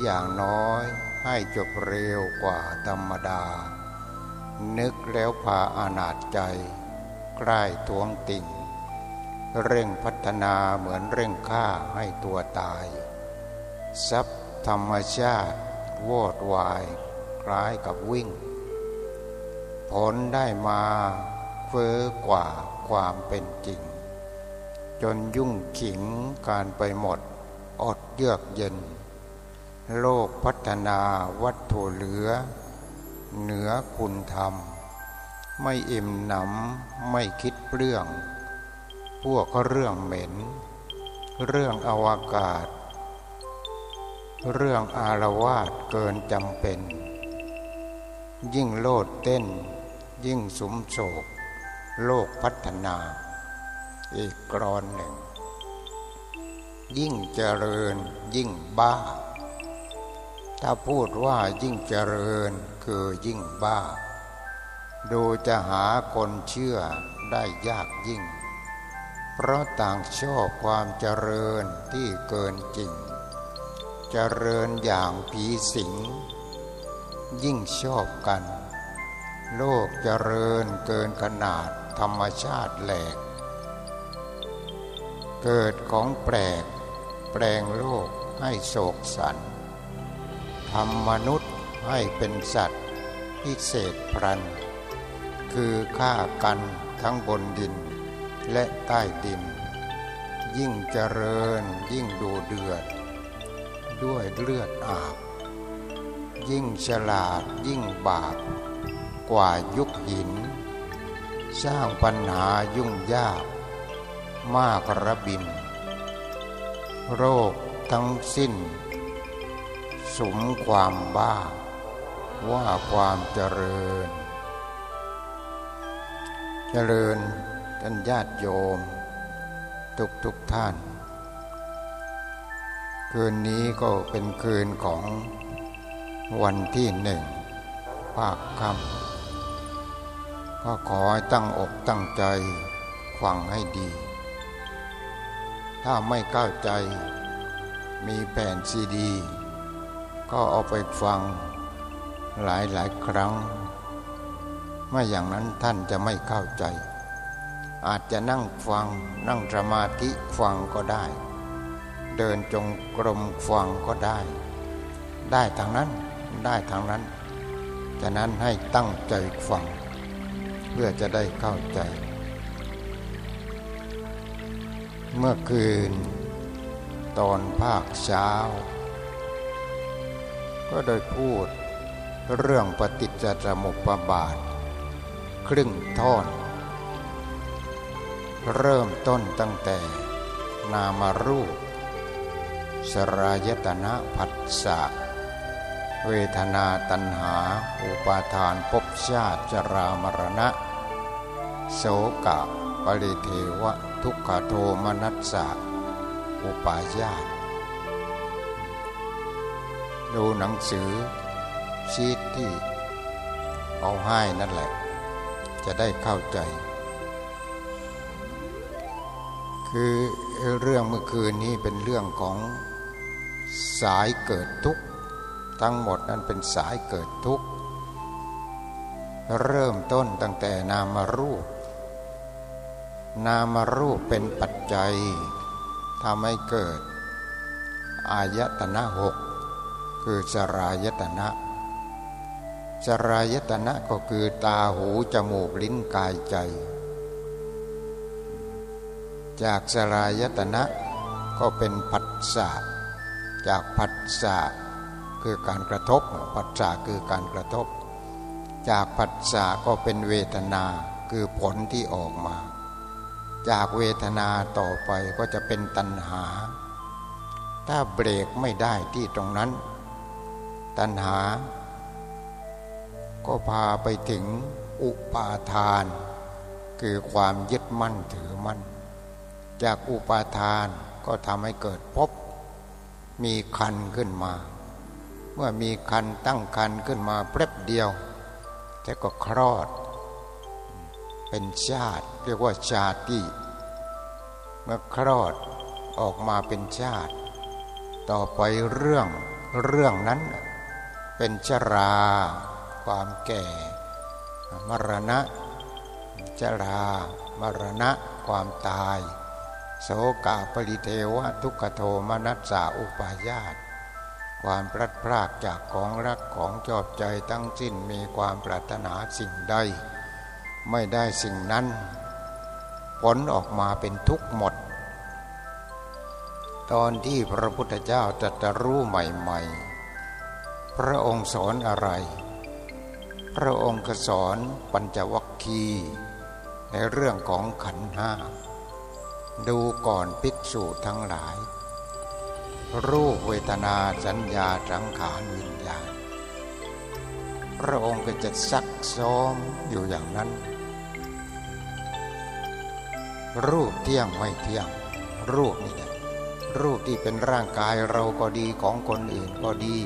ออย่างน้อย ให้จบเร็วกว่าธรรมดา นึกแล้วพาอานาจใจ ใกล้ทวงติ่ง เร่งพัฒนาเหมือนเร่งฆ่าให้ตัวตาย ทรัพย์ธรรมชาติวอดวาย คล้ายกับวิ่ง ผลได้มาเฟ้อกว่าความเป็นจริง จนยุ่งขิงการไปหมด อดเยือกเย็น โลกพัฒนาวัตถุเหลือ เหนือคุณธรรม ไม่อิ่มหนำไม่คิดเรื่อง พวกก็เรื่องเหม็น เรื่องอวกาศ เรื่องอารวาสเกินจำเป็น ยิ่งโลดเต้น ยิ่งสมโศก โลกพัฒนา อีกกรอนหนึ่ง ยิ่งเจริญยิ่งบ้า ถ้าพูดว่ายิ่งเจริญคือยิ่งบ้า ดูจะหาคนเชื่อได้ยากยิ่ง เพราะต่างชอบความเจริญที่เกินจริง เจริญอย่างผีสิง ยิ่งชอบกัน โลกเจริญเกินขนาดธรรมชาติแหลก เกิดของแปลก แปลงโลกให้โศกสัน ทำมนุษย์ให้เป็นสัตว์พิเศษพรัน คือฆ่ากันทั้งบนดินและใต้ดิน ยิ่งเจริญยิ่งดูเดือด ด้วยเลือดอาบ ยิ่งฉลาดยิ่งบาปกว่ายุคหิน สร้างปัญหายุ่งยาก มากระบิน โรคทั้งสิ้น สมความบ้า ว่าความเจริญ เจริญท่านญาติโยม ทุกทุกท่าน คืนนี้ก็เป็นคืนของวันที่หนึ่งภาคค่ำก็ขอให้ตั้งอกตั้งใจฟังให้ดี ถ้าไม่เข้าใจมีแผ่นซีดี ก็เอาไปฟังหลายหลายครั้ง ไม่อย่างนั้นท่านจะไม่เข้าใจ อาจจะนั่งฟังนั่งสมาธิฟังก็ได้ เดินจงกรมฟังก็ได้ ได้ทางนั้นได้ทางนั้นฉะนั้นให้ตั้งใจฟัง เพื่อจะได้เข้าใจ เมื่อคืน ตอนภาคเช้า ก็ได้พูดเรื่องปฏิจจสมุปบาท ครึ่งท่อน เริ่มต้นตั้งแต่นามารูป สรายตนะผัสสะเวทนาตัณหา อุปาทานภพชาติจรามรณะ โสกะปริเทวะ ทุกขโทมนัสสะอุปาญาต ดูหนังสือชีตที่เอาให้นั่นแหละ จะได้เข้าใจ คือเรื่องเมื่อคืนนี้เป็นเรื่องของสายเกิดทุกข์ทั้งหมดนั้นเป็นสายเกิดทุกข์เริ่มต้นตั้งแต่นามารูป นามารูปเป็นปัจจัยทำให้เกิด อายตนะหก คือสรายตนะ สรายตนะก็คือตาหูจมูกลิ้นกายใจ จากสรายตนะก็เป็นผัสสะจากผัสสะคือการกระทบผัสสะคือการกระทบ จากผัสสะก็เป็นเวทนาคือผลที่ออกมา จากเวทนาต่อไปก็จะเป็นตัณหา ถ้าเบรกไม่ได้ที่ตรงนั้น ตัณหา ก็พาไปถึงอุปาทาน คือความยึดมั่นถือมั่น จากอุปาทานก็ทำให้เกิดพบมีคันขึ้นมา เมื่อมีคันตั้งคันขึ้นมาแป๊บเดียวแต่ก็คลอด เป็นชาติ เรียกว่าชาติเมื่อคลอดออกมาเป็นชาติ ต่อไปเรื่องเรื่องนั้น เป็นชรา ความแก่ มรณะชรา มรณะ ความตาย โสกาปริเทวะทุกขโทมนัสสาอุปายาต ความพลัดพรากจากของรักของชอบใจทั้งสิ้นมีความปรารถนาสิ่งใด ไม่ได้สิ่งนั้น ผลออกมาเป็นทุกข์หมด ตอนที่พระพุทธเจ้าตรัสรู้ใหม่ ๆ พระองค์สอนอะไร พระองค์ก็สอนปัญจวัคคีย์ในเรื่องของขันห้า ดูก่อนภิกษุทั้งหลาย รูปเวทนาสัญญาสังขารวิญญาณ พระองค์ก็จะซักซ้อมอยู่อย่างนั้น รูปเที่ยงไม่เที่ยง รูปนี่แหละรูปที่เป็นร่างกายเราก็ดีของคนอื่นก็ดี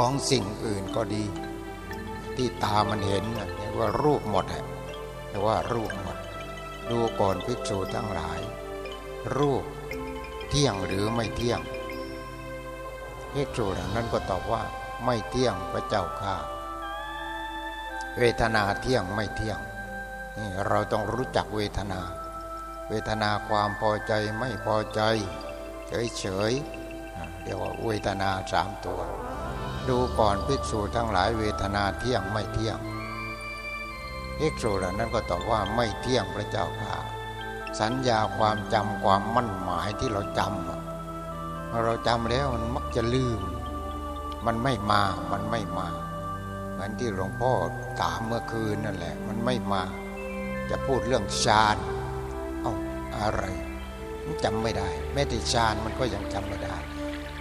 ของสิ่งอื่นก็ดี ที่ตามันเห็นเรียกว่ารูปหมดแหละเรียกว่ารูปหมด ดูก่อนภิกษุทั้งหลาย รูปเที่ยงหรือไม่เที่ยงเพกษุนั้นก็ตอบว่าไม่เที่ยงพระเจ้าข้าเวทนาเที่ยงไม่เที่ยงนี่เราต้องรู้จักเวทนา เวทนาความพอใจไม่พอใจ เฉยเฉยเรียกว่าเวทนาสามตัว ดูก่อนภิกษุทั้งหลายเวทนาเที่ยงไม่เที่ยงภิกษุเหล่านั้นก็ตอบว่าไม่เที่ยงพระเจ้าข้าสัญญาความจำความมั่นหมายที่เราจำเราจำแล้วมันมักจะลืม มันไม่มา มันไม่มาเหมือนที่หลวงพ่อถามเมื่อคืนนั่นแหละ มันไม่มา จะพูดเรื่องฌานเอาอะไรมันจำไม่ได้ แม้แต่ฌานมันก็ยังจำไม่ได้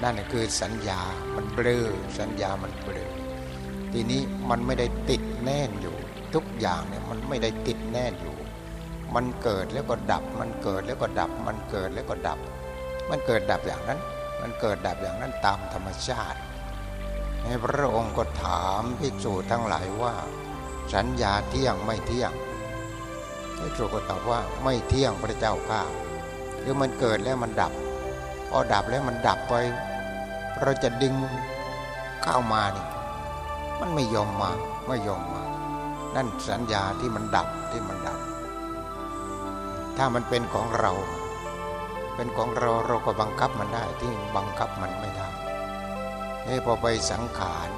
นั่นคือสัญญา มันเบลอ สัญญามันเบลอ ทีนี้มันไม่ได้ติดแน่นอยู่ ทุกอย่างเนี่ยมันไม่ได้ติดแน่นอยู่ มันเกิดแล้วก็ดับ มันเกิดแล้วก็ดับ มันเกิดแล้วก็ดับ มันเกิดดับอย่างนั้น มันเกิดดับอย่างนั้นตามธรรมชาติ ในพระองค์ก็ถามภิกษุทั้งหลายว่า สัญญาเที่ยงไม่เที่ยงภิกษุก็ตอบว่าไม่เที่ยงพระเจ้าข้าคือมันเกิดแล้วมันดับ พอดับแล้วมันดับไป เราจะดึงเข้ามานี่มันไม่ยอมมาไม่ยอมมา นั่นสัญญาที่มันดับที่มันดับ ถ้ามันเป็นของเรา เป็นของเราเราก็บังคับมันได้ที่บังคับมันไม่ได้เฮ้พอไปสังขาร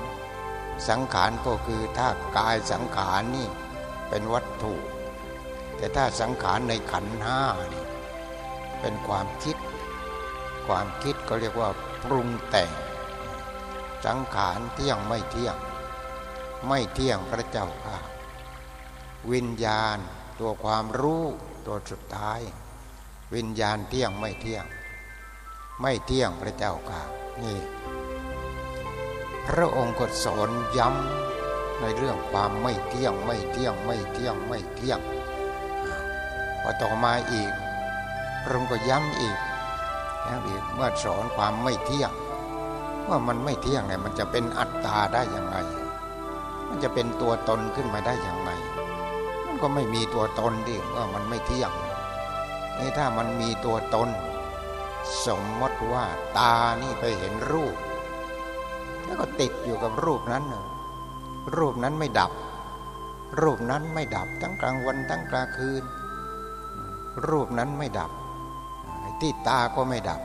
สังขารก็คือถ้ากายสังขารนี่เป็นวัตถุ แต่ถ้าสังขารในขันห้านี่เป็นความคิด ความคิดก็เรียกว่าปรุงแต่ง สังขารเที่ยงไม่เที่ยง ไม่เที่ยงพระเจ้าค่ะ วิญญาณตัวความรู้ตัวสุดท้าย วิญญาณเที่ยงไม่เที่ยง ไม่เที่ยงพระเจ้าค่ะนี่พระองค์ก็สอนย้ำในเรื่องความไม่เที่ยงไม่เที่ยงไม่เที่ยงไม่เที่ยงพอต่อมาอีกพระองค์ก็ย้ำอีก ย้ำอีกเมื่อสอนความไม่เที่ยง ว่ามันไม่เที่ยงเนี่ยมันจะเป็นอัตตาได้ยังไง มันจะเป็นตัวตนขึ้นมาได้ยังไงก็ไม่มีตัวตนดิว่ามันไม่เที่ยงนี่ถ้ามันมีตัวตน สมมติว่าตานี่ไปเห็นรูป แล้วก็ติดอยู่กับรูปนั้น รูปนั้นไม่ดับ รูปนั้นไม่ดับทั้งกลางวันทั้งกลางคืน รูปนั้นไม่ดับ ที่ตาก็ไม่ดับ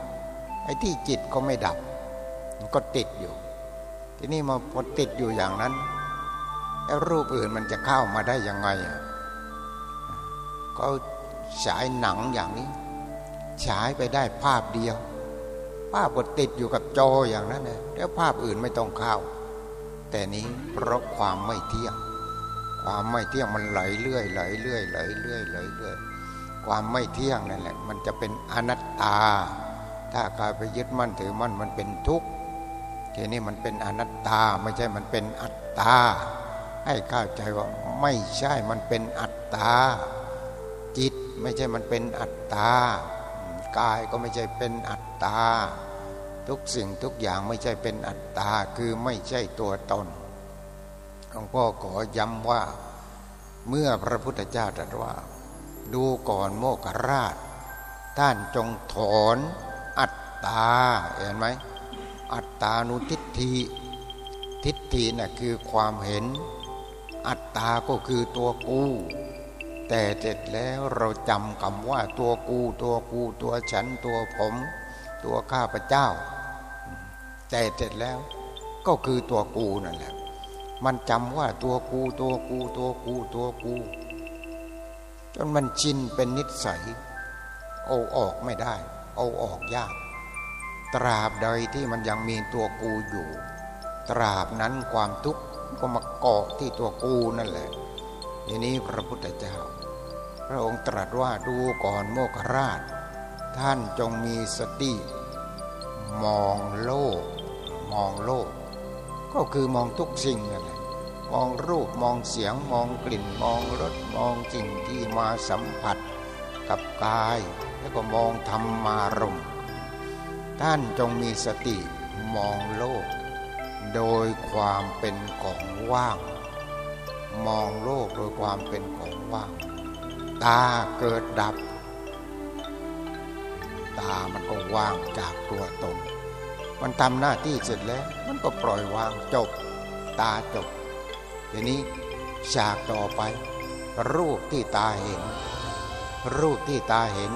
ไอ้ที่จิตก็ไม่ดับ มันก็ติดอยู่ ทีนี้มาพอติดอยู่อย่างนั้นแล้วรูปอื่นมันจะเข้ามาได้ยังไงอะก็ฉายหนังอย่างนี้ฉายไปได้ภาพเดียว ภาพก็ติดอยู่กับจออย่างนั้นเลยแล้วภาพอื่นไม่ต้องเข้า แต่นี้เพราะความไม่เที่ยง ความไม่เที่ยงมันไหลเรื่อยไหลเรื่อยไหลเรื่อยไหลเรื่อย ความไม่เที่ยงนั่นแหละ มันจะเป็นอนัตตา ถ้ากายไปยึดมั่นถือมั่นมันเป็นทุกข์ทีนี้มันเป็นอนัตตาไม่ใช่มันเป็นอัตตา ให้เข้าใจว่าไม่ใช่มันเป็นอัตตา จิตไม่ใช่มันเป็นอัตตากายก็ไม่ใช่เป็นอัตตา ทุกสิ่งทุกอย่างไม่ใช่เป็นอัตตา คือไม่ใช่ตัวตนหลวงพ่อขอย้ำว่า เมื่อพระพุทธเจ้าตรัสว่า ดูก่อนโมกราช ท่านจงถอนอัตตา เห็นไหม อัตตานุทิฏฐิ ทิฏฐิน่ะคือความเห็น อัตตาก็คือตัวกู แต่เสร็จแล้วเราจำคำว่าตัวกูตัวกูตัวฉันตัวผม ตัวข้าพเจ้า แต่เสร็จแล้วก็คือตัวกูนั่นแหละ มันจำว่าตัวกูตัวกูตัวกูตัวกู จนมันชินเป็นนิสัย เอาออกไม่ได้ เอาออกยาก ตราบใดที่มันยังมีตัวกูอยู่ ตราบนั้นความทุกข์ก็มาเกาะที่ตัวกูนั่นแหละทีนี้พระพุทธเจ้า พระองค์ตรัสว่าดูก่อนโมกราช ท่านจงมีสติ มองโลก มองโลก ก็คือมองทุกสิ่งนั่นแหละ มองรูปมองเสียงมองกลิ่นมองรสมองสิ่งที่มาสัมผัสกับกาย แล้วก็มองธรรมารมท่านจงมีสติมองโลก โดยความเป็นของว่าง มองโลกโดยความเป็นของว่าง ตาเกิดดับ ตามันก็ว่างจากตัวตนมันทำหน้าที่เสร็จแล้ว มันก็ปล่อยวางจบ ตาจบ ทีนี้ฉากต่อไป รูปที่ตาเห็น รูปที่ตาเห็น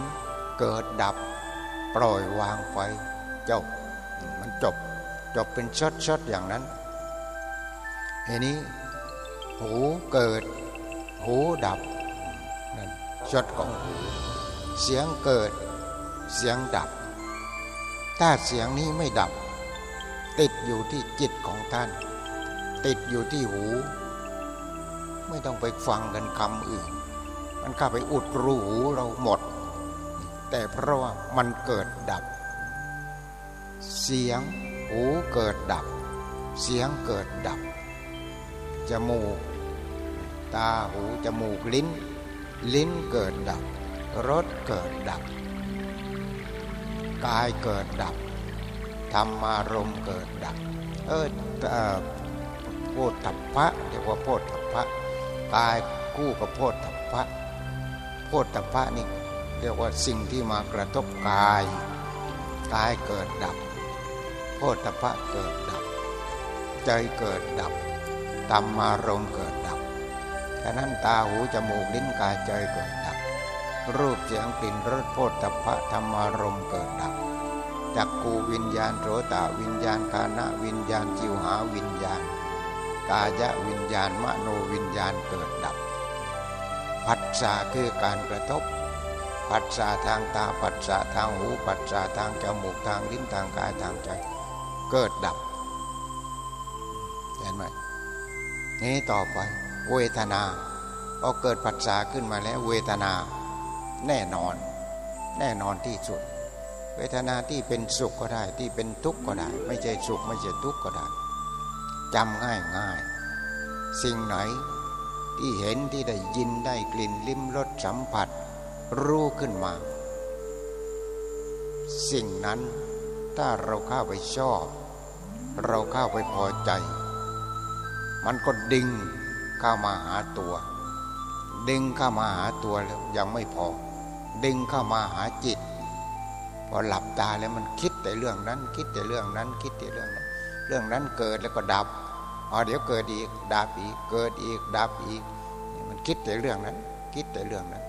เกิดดับ ปล่อยวางไปจบมันจบ จบเป็นช็อตๆอย่างนั้นทีนี้ หูเกิด หูดับนั่นชดของหูเสียงเกิด เสียงดับ ถ้าเสียงนี้ไม่ดับ ติดอยู่ที่จิตของท่าน ติดอยู่ที่หู ไม่ต้องไปฟังกันคำอื่น มันเข้าไปอุดรูหูเราหมด แต่เพราะว่ามันเกิดดับ เสียงหูเกิดดับ เสียงเกิดดับ จมูก ตาหูจมูกลิ้น ลิ้นเกิดดับ รสเกิดดับ กายเกิดดับธรรมารมเกิดดับ เออโพธัพะเรียกว่าโพธัพพะ กายคู่กับโพธัพพะโพธัพพะนี่เรียกว่าสิ่งที่มากระทบกายกายเกิดดับ โพธัพพะเกิดดับ ใจเกิดดับธรรมารมเกิดดับฉะนั้นตาหูจมูกลิ้นกายใจเกิดดับ รูปเสียงกลิ่นรสโพธพะธรรมารมเกิดดับจักกูวิญญาณโสตวิญญาณกาณวิญญาณจิวหาวิญญาณ กายวิญญาณมโนวิญญาณเกิดดับ ผัสสะคือการกระทบ ผัสสะทางตา ผัสสะทางหู ผัสสะทางจมูก ทางลิ้น ทางกาย ทางใจ เกิดดับ เห็นไหมนี้ต่อไป เวทนาพอเกิดปัจจาขึ้นมาแล้วเวทนาแน่นอน แน่นอนที่สุด เวทนาที่เป็นสุขก็ได้ที่เป็นทุกข์ก็ได้ ไม่ใช่สุขไม่ใช่ทุกข์ก็ได้ จำง่ายง่าย สิ่งไหนที่เห็นที่ได้ยินได้กลิ่นลิ้มรสสัมผัส รู้ขึ้นมา สิ่งนั้นถ้าเราเข้าไปชอบ เราเข้าไปพอใจ มันก็ดึงเข้ามาหาตัว ดึงเข้ามาหาตัวแล้วยังไม่พอ ดึงเข้ามาหาจิต พอหลับตาแล้วมันคิดแต่เรื่องนั้น คิดแต่เรื่องนั้นคิดแต่เรื่อง เรื่องนั้นเกิดแล้วก็ดับอ๋อเดี๋ยวเกิดอีกดับอีกเกิดอีกดับอีกมันคิดแต่เรื่องนั้น คิดแต่เรื่องนั้น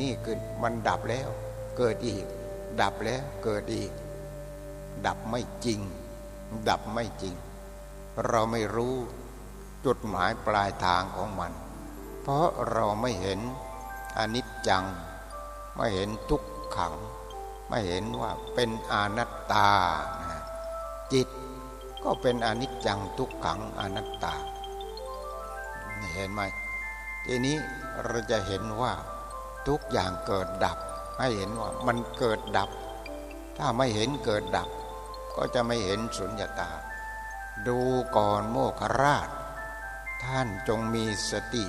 นี่คือมันดับแล้ว เกิดอีก ดับแล้วเกิดอีก ดับไม่จริง ดับไม่จริง เราไม่รู้จุดหมายปลายทางของมัน เพราะเราไม่เห็นอนิจจัง ไม่เห็นทุกขัง ไม่เห็นว่าเป็นอนัตตาจิต ก็เป็นอนิจจังทุกขังอนัตตา เห็นไหมทีนี้เราจะเห็นว่าทุกอย่างเกิดดับ ให้เห็นว่ามันเกิดดับ ถ้าไม่เห็นเกิดดับ ก็จะไม่เห็นสุญญตา ดูก่อนโมคราช ท่านจงมีสติ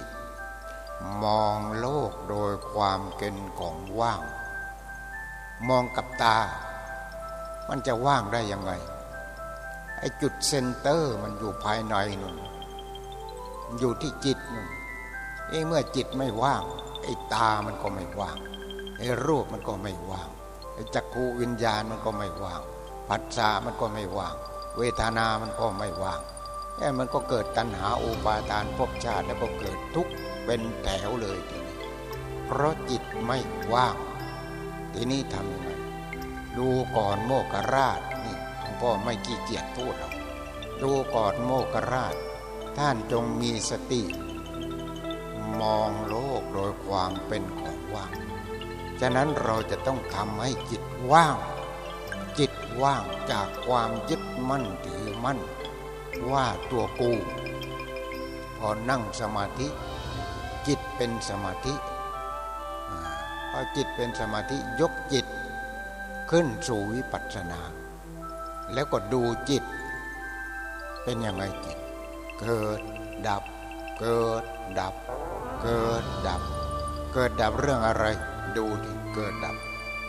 มองโลกโดยความเก็นของว่าง มองกับตา มันจะว่างได้ยังไง ไอ้จุดเซนเตอร์มันอยู่ภายในนู่นอยู่ที่จิตนู่นเอ้เมื่อจิตไม่ว่าง ไอ้ตามันก็ไม่ว่าง ไอ้รูปมันก็ไม่ว่าง ไอ้จักรูวิญญาณมันก็ไม่ว่าง ปัจจามันก็ไม่ว่าง เวทนา มันก็ไม่ว่างแค่มันก็เกิดตัณหาอุปาทานภพชาติแล้วก็เกิดทุกข์เป็นแถวเลยทีนี้เพราะจิตไม่ว่าง ทีนี้ทำยังไงดูก่อนโมกราชนี่ พ่อไม่ขี้เกียจพูดหรอกดูก่อนโมกราช ท่านจงมีสติ มองโลกโดยความเป็นของว่าง ฉะนั้นเราจะต้องทำให้จิตว่าง จิตว่างจากความยึดมั่นถือมั่น ว่าตัวกู พอนั่งสมาธิ จิตเป็นสมาธิพอจิตเป็นสมาธิยกจิตขึ้นสู่วิปัสสนา แล้วก็ดูจิต เป็นยังไงจิต เกิดดับ เกิดดับ เกิดดับ เกิดดับเรื่องอะไร ดูที่เกิดดับ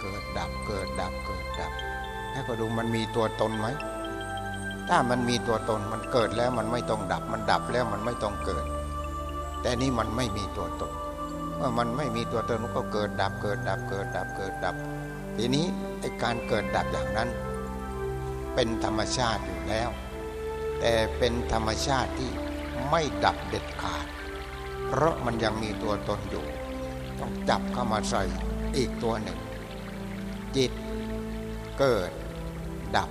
เกิดดับ เกิดดับ เกิดดับ แล้วก็ดูมันมีตัวตนไหมถ้ามันมีตัวตนมันเกิดแล้วมันไม่ต้องดับ มันดับแล้วมันไม่ต้องเกิด แต่นี่มันไม่มีตัวตนเมื่อมันไม่มีตัวตนมันก็เกิดดับเกิดดับเกิดดับเกิดดับ ทีนี้ไอการเกิดดับอย่างนั้น เป็นธรรมชาติอยู่แล้ว แต่เป็นธรรมชาติที่ไม่ดับเด็ดขาด เพราะมันยังมีตัวตนอยู่ ต้องจับเข้ามาใส่อีกตัวหนึ่ง จิตเกิดดับ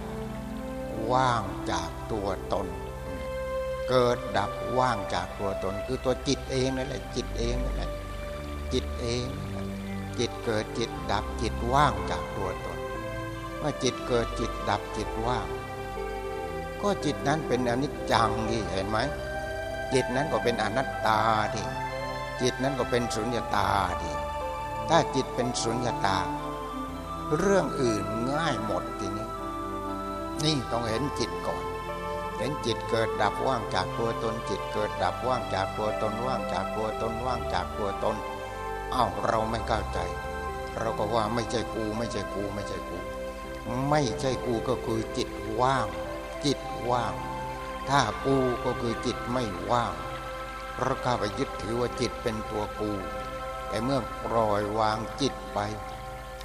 ว่างจากตัวตน เกิดดับว่างจากตัวตน คือตัวจิตเองนั่นแหละจิตเองนั่นแหละจิตเอง จิตเกิดจิตดับจิตว่างจากตัวตน เมื่อจิตเกิดจิตดับจิตว่างก็จิตนั้นเป็นอนิจจังที่เห็นไหมจิตนั้นก็เป็นอนัตตาที่จิตนั้นก็เป็นสุญญตาที่ถ้าจิตเป็นสุญญตา เรื่องอื่นง่ายหมดทีนี้ นี่ต้องเห็นจิตก่อน เห็นจิตเกิดดับว่างจากตัวตน จิตเกิดดับว่างจากตัวตนว่างจากตัวตนว่างจากตัวตนอ้าวเราไม่เข้าใจ เราก็ว่าไม่ใช่กูไม่ใช่กูไม่ใช่กู ไม่ใช่กูก็คือจิตว่าง จิตว่าง ถ้ากูก็คือจิตไม่ว่างเพราะข้าไปยึดถือว่าจิตเป็นตัวกู แต่เมื่อปล่อยวางจิตไป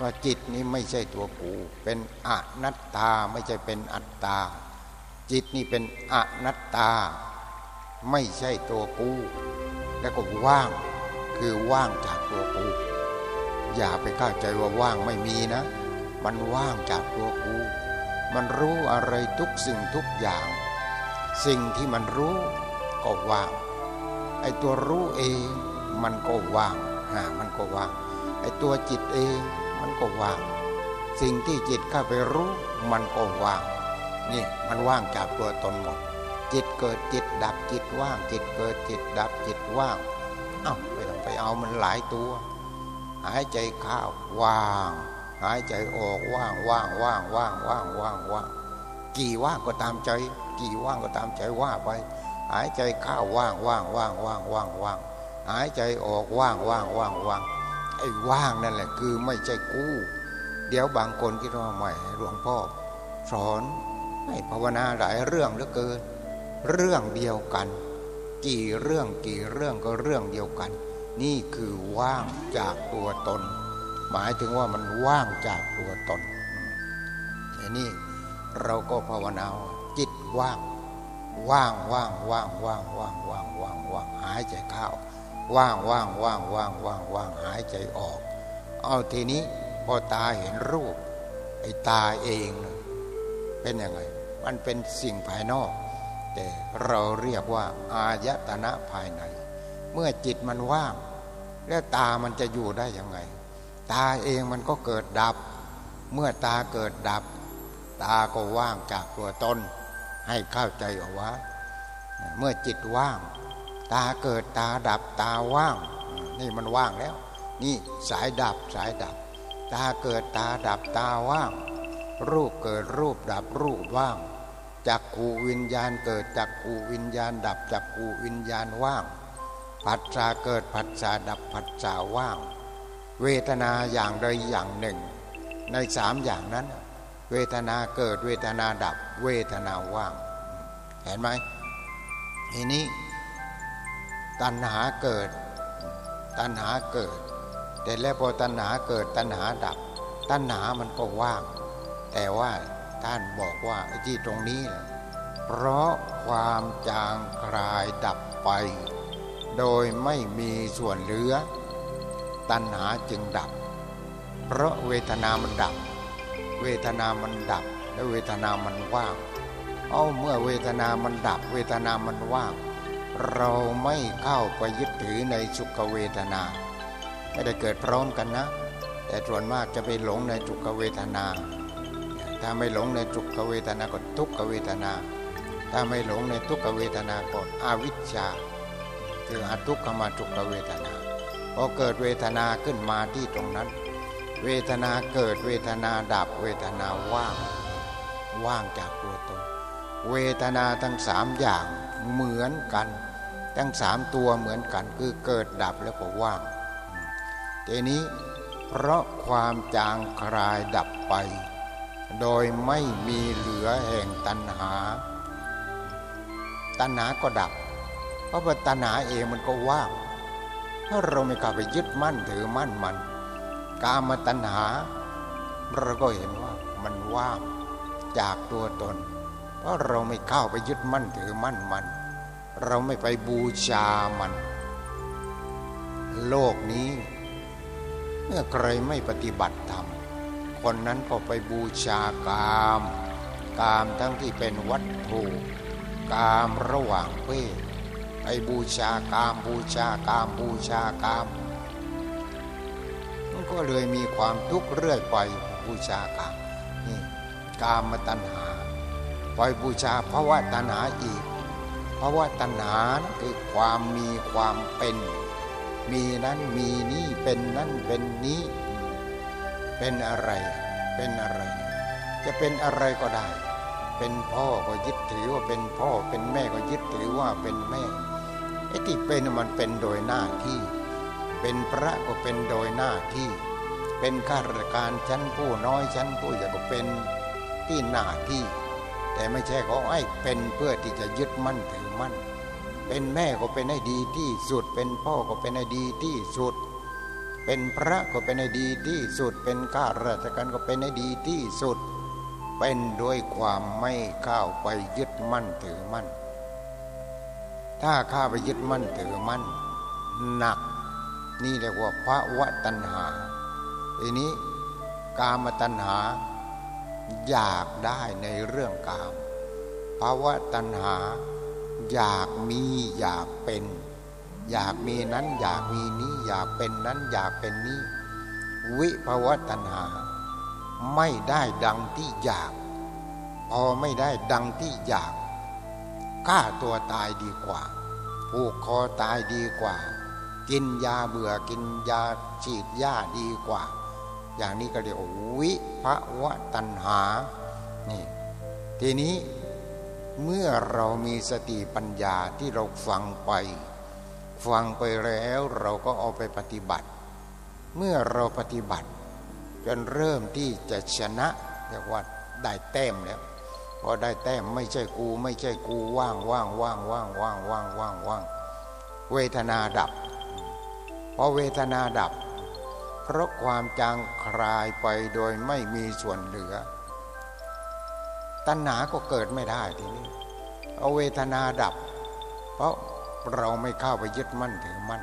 ว่าจิตนี้ไม่ใช่ตัวกู เป็นอนัตตาไม่ใช่เป็นอัตตา จิตนี่เป็นอนัตตา ไม่ใช่ตัวกู แล้วก็ว่างคือว่างจากตัวกู อย่าไปเข้าใจว่าว่างไม่มีนะ มันว่างจากตัวกู มันรู้อะไรทุกสิ่งทุกอย่าง สิ่งที่มันรู้ก็ว่าง ไอ้ตัวรู้เองมันก็ว่างฮะมันก็ว่าง ไอ้ตัวจิตเองมันก็ว่าง สิ่งที่จิตเข้าไปรู้มันก็ว่าง นี่มันว่างจากตัวตนหมด จิตเกิดจิตดับจิตว่าง จิตเกิดจิตดับจิตว่างเอ้าไม่ต้องไปเอามันหลายตัว หายใจเข้าว่าง หายใจออกว่างว่างว่างว่างว่างว่างว่างกี่ว่างก็ตามใจ กี่ว่างก็ตามใจว่าไป หายใจเข้าว่างว่างว่างว่างว่างว่างหายใจออกว่างว่างว่างว่างไอ้ว่างนั่นแหละคือไม่ใช่กู้ เดี๋ยวบางคนคิดว่าใหม่หลวงพ่อสอนให้ภาวนาหลายเรื่องเหลือเกิน เรื่องเดียวกัน กี่เรื่องกี่เรื่องก็เรื่องเดียวกัน นี่คือว่างจากตัวตน หมายถึงว่ามันว่างจากตัวตนอันนี้เราก็ภาวนาจิตว่าง ว่างว่างว่างว่างว่างว่างว่างว่างหายใจเข้าว่างว่างว่างว่างว่างว่างหายใจออก เอาทีนี้พอตาเห็นรูป ไอ้ตาเองเป็นยังไง มันเป็นสิ่งภายนอก แต่เราเรียกว่า อายตนะภายใน เมื่อจิตมันว่าง แล้วตามันจะอยู่ได้ยังไง ตาเองมันก็เกิดดับ เมื่อตาเกิดดับ ตาก็ว่างจากตัวตนให้เข้าใจเอาไว้เมื่อจิตว่าง ตาเกิดตาดับตาว่าง นี่มันว่างแล้ว นี่สายดับสายดับ ตาเกิดตาดับตาว่าง รูปเกิดรูปดับรูปว่างจักขูวิญญาณเกิดจักขูวิญญาณ ดับจักขูวิญญาณว่างผัสสะเกิดผัสสะดับผัสสะว่าง เวทนาอย่างใดอย่างหนึ่ง ในสามอย่างนั้น เวทนาเกิดเวทนาดับ เวทนาว่าง เห็นไหมทีนี้ ตัณหาเกิด ตัณหาเกิด แต่แล้วพอตัณหาเกิดตัณหาดับ ตัณหามันก็ว่าง แต่ว่าท่านบอกว่าที่ตรงนี้นะเพราะความจางคลายดับไป โดยไม่มีส่วนเหลือ ตัณหาจึงดับ เพราะเวทนามันดับ เวทนามันดับ และเวทนามันว่าง เอาเมื่อเวทนามันดับ เวทนามันว่าง เราไม่เข้าไปยึดถือในสุขเวทนา ไม่ได้เกิดพร้อมกันนะ แต่ส่วนมากจะไปหลงในสุขเวทนา ถ้าไม่หลงในทุกขเวทนาก็ทุกขเวทนา ถ้าไม่หลงในทุกขเวทนาก็อวิชชาคืออาทุกขมาทุกขเวทนา พอเกิดเวทนาขึ้นมาที่ตรงนั้น เวทนาเกิดเวทนาดับเวทนาว่าง ว่างจากตัวตนเวทนาทั้งสามอย่างเหมือนกัน ทั้งสามตัวเหมือนกันคือเกิดดับแล้วก็ว่างทีนี้เพราะความจางคลายดับไป โดยไม่มีเหลือแห่งตัณหา ตัณหาก็ดับ เพราะว่าตัณหาเองมันก็ว่าง ถ้าเราไม่กลับไปยึดมั่นถือมั่นมัน กามตัณหา เราก็เห็นว่ามันว่างจากตัวตน เพราะเราไม่เข้าไปยึดมั่นถือมั่นมัน เราไม่ไปบูชามัน โลกนี้ เมื่อใครไม่ปฏิบัติธรรม คนนั้นก็ไปบูชากาม กามทั้งที่เป็นวัตถุกามระหว่างเพศ ไปบูชากามบูชากามบูชากามมันก็เลยมีความทุกข์เรื่อยไปบูชากามนี่กามมาตัณหาไปบูชาเพราะว่าตัณหาอีกเพราะว่าตัณหาคือความมีความเป็น มีนั้นมีนี้เป็นนั้นเป็นนี้ เป็นอะไรเป็นอะไร จะเป็นอะไรก็ได้ เป็นพ่อก็ยึดถือว่าเป็นพ่อเป็นแม่ก็ยึดถือว่าเป็นแม่ ไอ้ที่เป็นมันเป็นโดยหน้าที่ เป็นพระก็เป็นโดยหน้าที่ เป็นข้าราชการชั้นผู้น้อยชั้นผู้ใหญ่ก็เป็นที่หน้าที่ แต่ไม่ใช่เขาไอ้เป็นเพื่อที่จะยึดมั่นถือมั่น เป็นแม่ก็เป็นให้ดีที่สุด เป็นพ่อก็เป็นให้ดีที่สุด เป็นพระก็เป็นให้ดีที่สุด เป็นข้าราชการก็เป็นให้ดีที่สุด เป็นด้วยความไม่เข้าไปยึดมั่นถือมั่น ถ้าข้าไปยึดมั่นถือมั่นหนัก นี่เรียกว่าพระวะตัณหาทีนี้กามตัณหา อยากได้ในเรื่องกามภาวะตัณหา อยากมีอยากเป็น อยากมีนั้นอยากมีนี้ อยากเป็นนั้นอยากเป็นนี้ วิภาวะตัณหา ไม่ได้ดังที่อยาก พอไม่ได้ดังที่อยาก ฆ่าตัวตายดีกว่า ผูกคอตายดีกว่า กินยาเบื่อกินยาฉีดยาดีกว่า อย่างนี้ก็เรียกวิภวตัณหา นี่ ทีนี้เมื่อเรามีสติปัญญาที่เราฟังไป ฟังไปแล้วเราก็เอาไปปฏิบัติ เมื่อเราปฏิบัติ จนเริ่มที่จะชนะเรียกว่าได้แต้มแล้ว พอได้แต้มไม่ใช่กูไม่ใช่กูว่างว่างว่างว่างว่างว่างว่างว่างเวทนาดับพอเวทนาดับ เพราะความจางคลายไปโดยไม่มีส่วนเหลือ ตัณหาก็เกิดไม่ได้ทีนี้เอาเวทนาดับ เพราะเราไม่เข้าไปยึดมั่นถือมั่น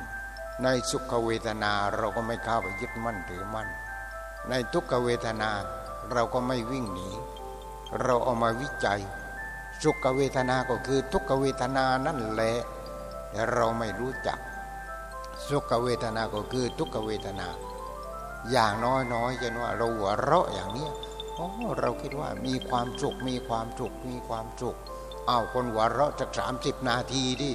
ในสุขเวทนาเราก็ไม่เข้าไปยึดมั่นถือมั่น ในทุกขเวทนาเราก็ไม่วิ่งหนี เราเอามาวิจัย สุขเวทนาก็คือทุกขเวทนานั่นแหละแต่เราไม่รู้จัก สุขเวทนาก็คือทุกขเวทนา อย่างน้อยๆจะว่าเราหัวเราะอย่างนี้โอ้เราคิดว่ามีความสุขมีความสุขมีความสุขเอาคนหัวเราะจากสามสิบนาทีดิ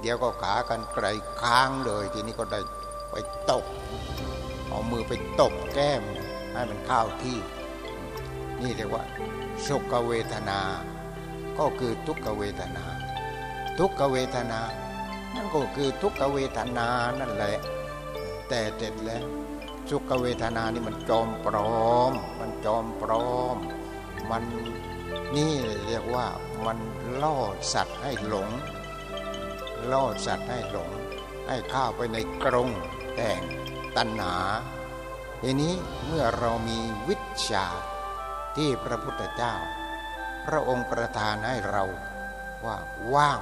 เดี๋ยวก็ขากันไกลค้างเลย ทีนี้ก็ได้ไปตบเอามือไปตบแก้มให้มันเข้าที่ นี่เรียกว่า สุขเวทนา ก็คือทุกขเวทนา ทุกขเวทนา นั่นก็คือทุกขเวทนานั่นแหละ แต่เด็ดแล้วสุขเวทนานี่มันจอมปลอม มันจอมปลอม มันนี่เรียกว่ามันล่อสัตว์ให้หลง ล่อสัตว์ให้หลง ให้เข้าไปในกรงแห่งตัณหาทีนี้เมื่อเรามีวิชา ที่พระพุทธเจ้า พระองค์ประทานให้เราว่าว่าง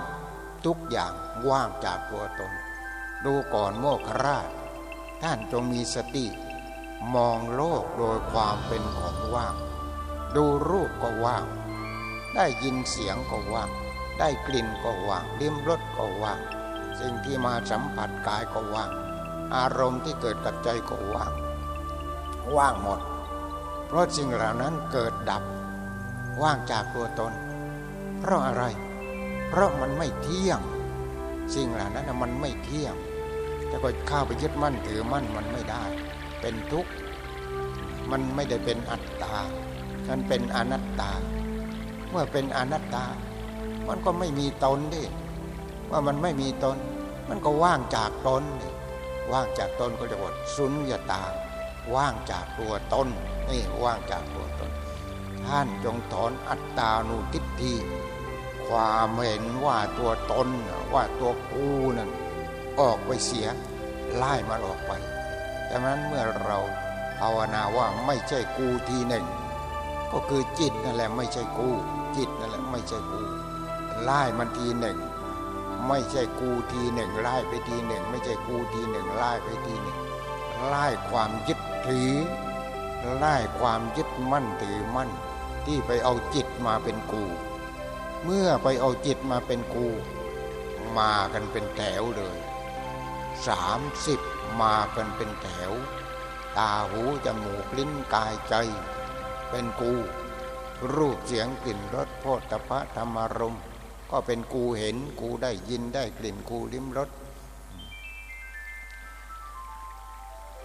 ทุกอย่างว่างจากตัวตน ดูก่อนโมคราช ท่านจงมีสติ มองโลกโดยความเป็นของว่าง ดูรูปก็ว่าง ได้ยินเสียงก็ว่าง ได้กลิ่นก็ว่างลิ้มรสก็ว่าง สิ่งที่มาสัมผัสกายก็ว่าง อารมณ์ที่เกิดกับใจก็ว่าง ว่างหมด เพราะสิ่งเหล่านั้นเกิดดับว่างจากตัวตน เพราะอะไร เพราะมันไม่เที่ยง สิ่งเหล่านั้นมันไม่เที่ยงถ้าก็เข้าไปยึดมั่นถือมั่นมันไม่ได้ เป็นทุกข์มันไม่ได้เป็นอัตตามันเป็นอนัตตา เมื่อเป็นอนัตตา มันก็ไม่มีตนดิว่ามันไม่มีตน มันก็ว่างจากตนว่างจากตนก็จะว่าสุญญตา ว่างจากตัวตนนี่ว่างจากตัวตน ท่านจงถอนอัตตานุทิฏฐิความเห็นว่าตัวตนว่าตัวกูนั่นออกไปเสียไล่มันออกไปดังนั้นเมื่อเราภาวนาว่าไม่ใช่กูทีหนึ่ง ก็คือจิตนั่นแหละไม่ใช่กู จิตนั่นแหละไม่ใช่กูไล่มันทีหนึ่ง ไม่ใช่กูทีหนึ่งไล่ไปทีหนึ่ง ไม่ใช่กูทีหนึ่งไล่ไปทีหนึ่งไล่ความยึด ถือไล่ความยึดมั่นถือมั่น ที่ไปเอาจิตมาเป็นกู เมื่อไปเอาจิตมาเป็นกู มากันเป็นแถวเลยสามสิบมากันเป็นแถว ตาหูจมูกลิ้นกายใจ เป็นกู รูปเสียงกลิ่นรสโพธพะธรรมารมก็เป็นกูเห็นกูได้ยินได้กลิ่นกูลิ้มรส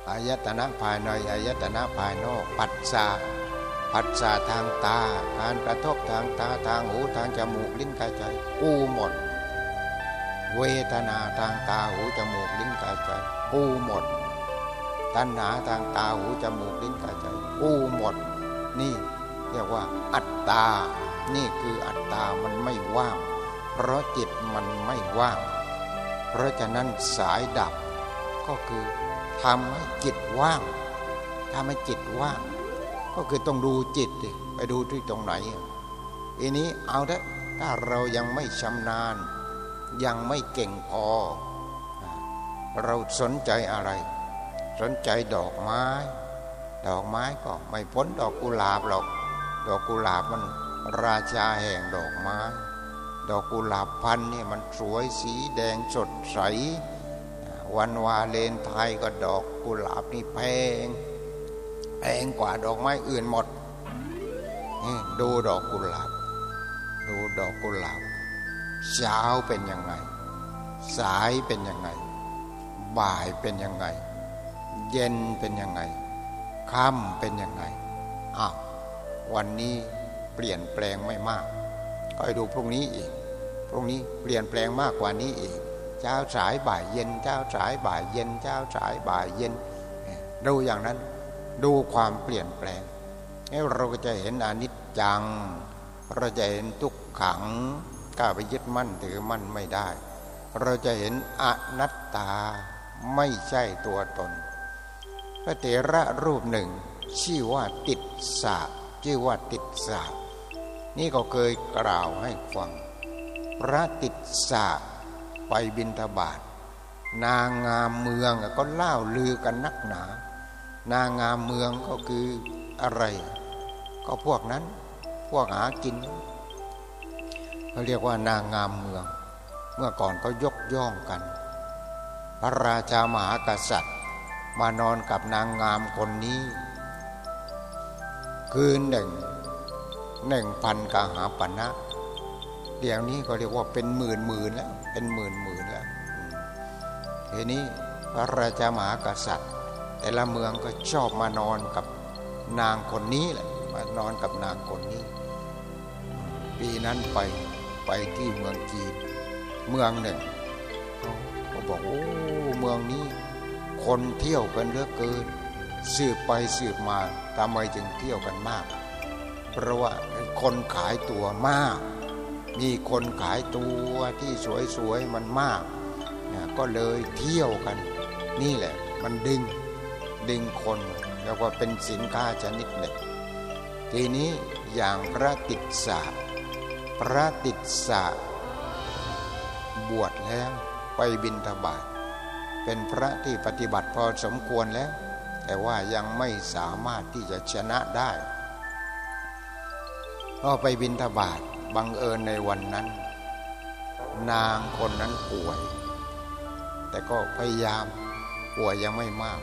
อายตนะภายในอายตนะภายนอกปัจจาปัจจาทางตาการกระทบทางตาทางหูทางจมูกลิ้นกายใจกูหมด เวทนาทางตาหูจมูกลิ้นกายใจกูหมด ตัณหาทางตาหูจมูกลิ้นกายใจกูหมด นี่เรียกว่าอัตตา นี่คืออัตตามันไม่ว่าง เพราะจิตมันไม่ว่าง เพราะฉะนั้นสายดับก็คือ ทำให้จิตว่างทำให้จิตว่าง ก็คือต้องดูจิตดิไปดูที่ตรงไหนอันนี้เอาเถอะถ้าเรายังไม่ชำนาญ ยังไม่เก่งพอ เราสนใจอะไร สนใจดอกไม้ ดอกไม้ก็ไม่พ้นดอกกุหลาบหรอก ดอกกุหลาบมันราชาแห่งดอกไม้ ดอกกุหลาบพันนี่มันสวยสีแดงสดใส วันวาเลนไทยก็ดอกกุหลาบนี่แพงแพงกว่าดอกไม้อื่นหมดดูดอกกุหลาบ ดูดอกกุหลาบ เช้าเป็นยังไง สายเป็นยังไง บ่ายเป็นยังไง เย็นเป็นยังไงค่ำเป็นยังไงอ้าววันนี้เปลี่ยนแปลงไม่มาก ก็ไปดูพรุ่งนี้อีก พรุ่งนี้เปลี่ยนแปลงมากกว่านี้อีก เช้าสายบ่ายเย็นเช้าสายบ่ายเย็นเช้าสายบ่ายเย็น ดูอย่างนั้นดูความเปลี่ยนแปลงเราก็จะเห็นอนิจจังเราจะเห็นทุกขังกล้าไปยึดมั่นถือมั่นไม่ได้ เราจะเห็นอนัตตาไม่ใช่ตัวตน พระเถระรูปหนึ่ง ชื่อว่าติดสาชื่อว่าติดสานี่ก็เคยกล่าวให้ฟัง พระติดสา ไปบินทบาทนางงามเมืองก็เล่าลือกันนักหนา นางงามเมืองก็คืออะไร ก็พวกนั้นพวกหากินเขาเรียกว่านางงามเมือง เมื่อก่อนก็ยกย่องกัน พระราชามหากษัตริย์ มานอนกับนางงามคนนี้ คืนหนึ่งหนึ่งพันกหาปณะ เดี๋ยวนี้ก็เรียกว่าเป็นหมื่นหมื่นแล้วเป็นหมื่นหมื่นแล้วทีนี้พระราชามหากษัตริย์ แต่ละเมืองก็ชอบมานอนกับนางคนนี้แหละมานอนกับนางคนนี้ ปีนั้นไปไปที่เมืองจีนเมืองหนึ่งเขาบอกโอ้เมืองนี้ คนเที่ยวกันเยอะเกินสืบไปสืบมาทำไมจึงเที่ยวกันมาก เพราะว่าคนขายตัวมาก มีคนขายตัวที่สวยๆมันมากนี่ยก็เลยเที่ยวกัน นี่แหละ มันดึงดึงคนแล้วก็เป็นสินค้าชนิดหนึ่งทีนี้อย่างพระติดสาพระติดสาบวชแล้วไปบินทบาทเป็นพระที่ปฏิบัติพอสมควรแล้ว แต่ว่ายังไม่สามารถที่จะชนะได้ก็ไปบินทบาท บังเอิญในวันนั้น นางคนนั้นป่วย แต่ก็พยายามป่วยยังไม่มาก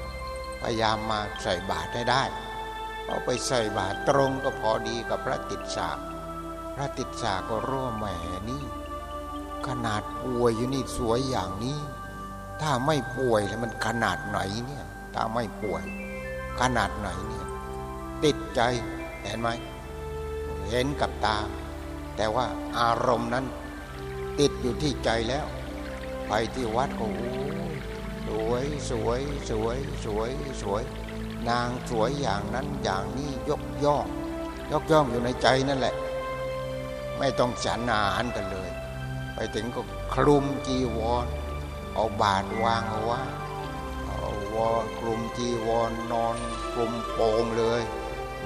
พยายามมาใส่บาตรให้ได้เอาไปใส่บาตรตรงก็พอดีกับพระติดสาพระติดสาก็ร่วมแหมนี่ ขนาดป่วยอยู่นี่สวยอย่างนี้ ถ้าไม่ป่วยแล้วมันขนาดไหนเนี่ยถ้าไม่ป่วย ขนาดไหนเนี่ยติดใจเห็นไหมเห็นกับตา แต่ว่าอารมณ์นั้น ติดอยู่ที่ใจแล้ว ไปที่วัดก็โอ้สวยสวยสวยสวยสวย นางสวยอย่างนั้นอย่างนี้ยกย่อง ยกย่องอยู่ในใจนั่นแหละ ไม่ต้องฉันอาหารกันเลย ไปถึงก็คลุมจีวร เอาบาดวางเอาไว้เอาวอคลุมจีวรนอนคลุมโปงเลย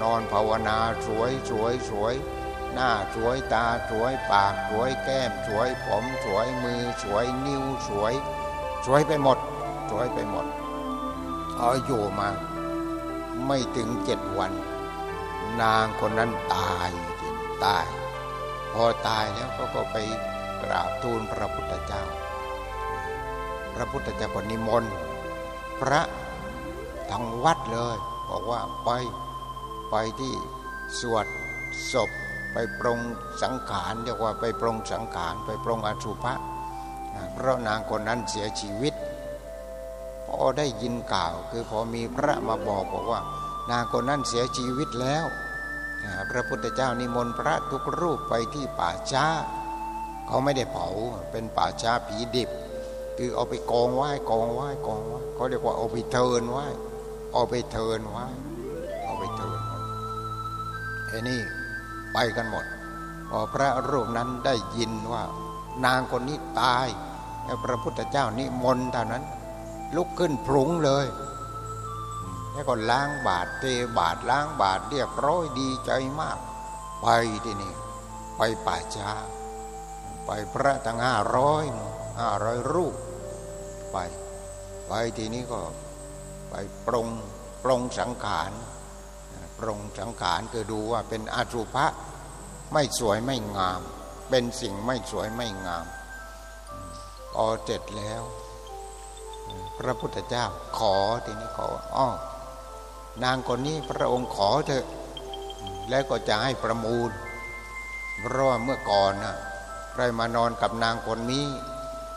นอนภาวนาสวยสวยสวย หน้าสวยตาสวยปากสวยแก้มสวยผมสวยมือสวยนิ้วสวย สวยไปหมด สวยไปหมดเออยู่มา ไม่ถึงเจ็ดวัน นางคนนั้นตายตาย พอตายแล้วก็ก็ไปกราบทูลพระพุทธเจ้า พระพุทธเจ้าก็นิมนต์พระทั้งวัดเลย บอกว่าไปไปที่สวดศพ ปปรงสังขารเรียกว่าไปปรงสังขารไปปรงอสุภะเพราะนางคนนั้นเสียชีวิตพอได้ยินกล่าว คือพอมีพระมาบอกบอกว่า นางคนนั้นเสียชีวิตแล้วพระพุทธเจ้านิมนต์พระทุกรูปไปที่ป่าช้า เขาไม่ได้เผาเป็นป่าช้าผีดิบ คือเอาไปกองไหว้กองไหว้กองไหว้เขาเรียกว่าเอาไปเทินไหว้เอาไปเทินไหว้เอาไปเทินไอ้นี่ ไปกันหมด พอพระรูปนั้นได้ยินว่านางคนนี้ตายพระพุทธเจ้านิมนต์เท่านั้น ลุกขึ้นพรุงเลย แล้วก็ล้างบาทเทบาทล้างบาทเรียบร้อยดีใจมาก ไปที่นี่ ไปป่าช้า ไปพระทั้งห้าร้อยห้าร้อยรูปไป ไปทีนี้ก็ไปปรงปรงสังขาร ปรงสังขารคือดูว่าเป็นอาสุภะไม่สวยไม่งาม เป็นสิ่งไม่สวยไม่งามพอเสร็จแล้ว พระพุทธเจ้าขอทีนี้ขออ้อนางคนนี้พระองค์ขอเถอะ แล้วก็จะให้ประมูล เพราะว่าเมื่อก่อนนะใครมานอนกับนางคนนี้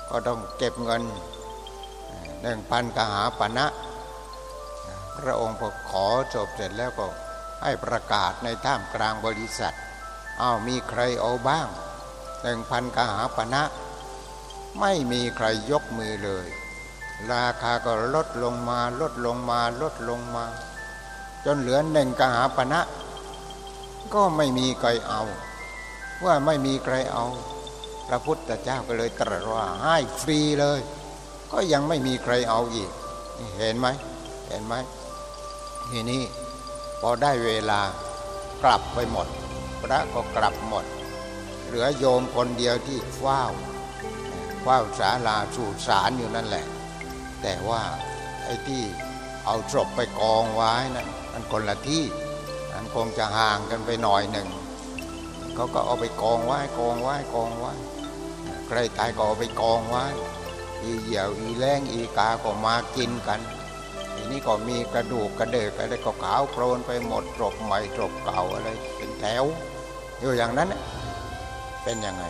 ก็ต้องเก็บเงินหนึ่งพันกหาปณะพระองค์พอขอจบเสร็จแล้วก็ ให้ประกาศในท่ามกลางบริษัทอ้าวมีใครเอาบ้างหนึ่งพันกหาปณะไม่มีใครยกมือเลย ราคาก็ลดลงมาลดลงมาลดลงมา จนเหลือหนึ่งกหาปณะก็ไม่มีใครเอา ว่าไม่มีใครเอา พระพุทธเจ้าก็เลยตรัสว่าให้ฟรีเลย ก็ยังไม่มีใครเอาอีก เห็นไหมเห็นไหมทีนี้ พอได้เวลากลับไปหมด พระก็กลับหมด เหลือโยมคนเดียวที่เฝ้าเฝ้าศาลาสู่สารอยู่นั่นแหละ แต่ว่าไอ้ที่เอาศพไปกองไว้นะั่นมันคนละที่มันคงจะห่างกันไปหน่อยหนึ่งเขาก็เอาไปกองไว้กองไว้กองไว้ใครตายก็เอาไปกองไว้อีเหยี่ยวอีแรงอีกาก็มากินกัน นี้ก็มีกระดูกกระเดกอะไรก็ขาวโพลนไปหมดจบใหม่จบเก่าอะไรเป็นแถว อยู่อย่างนั้นเป็นยังไง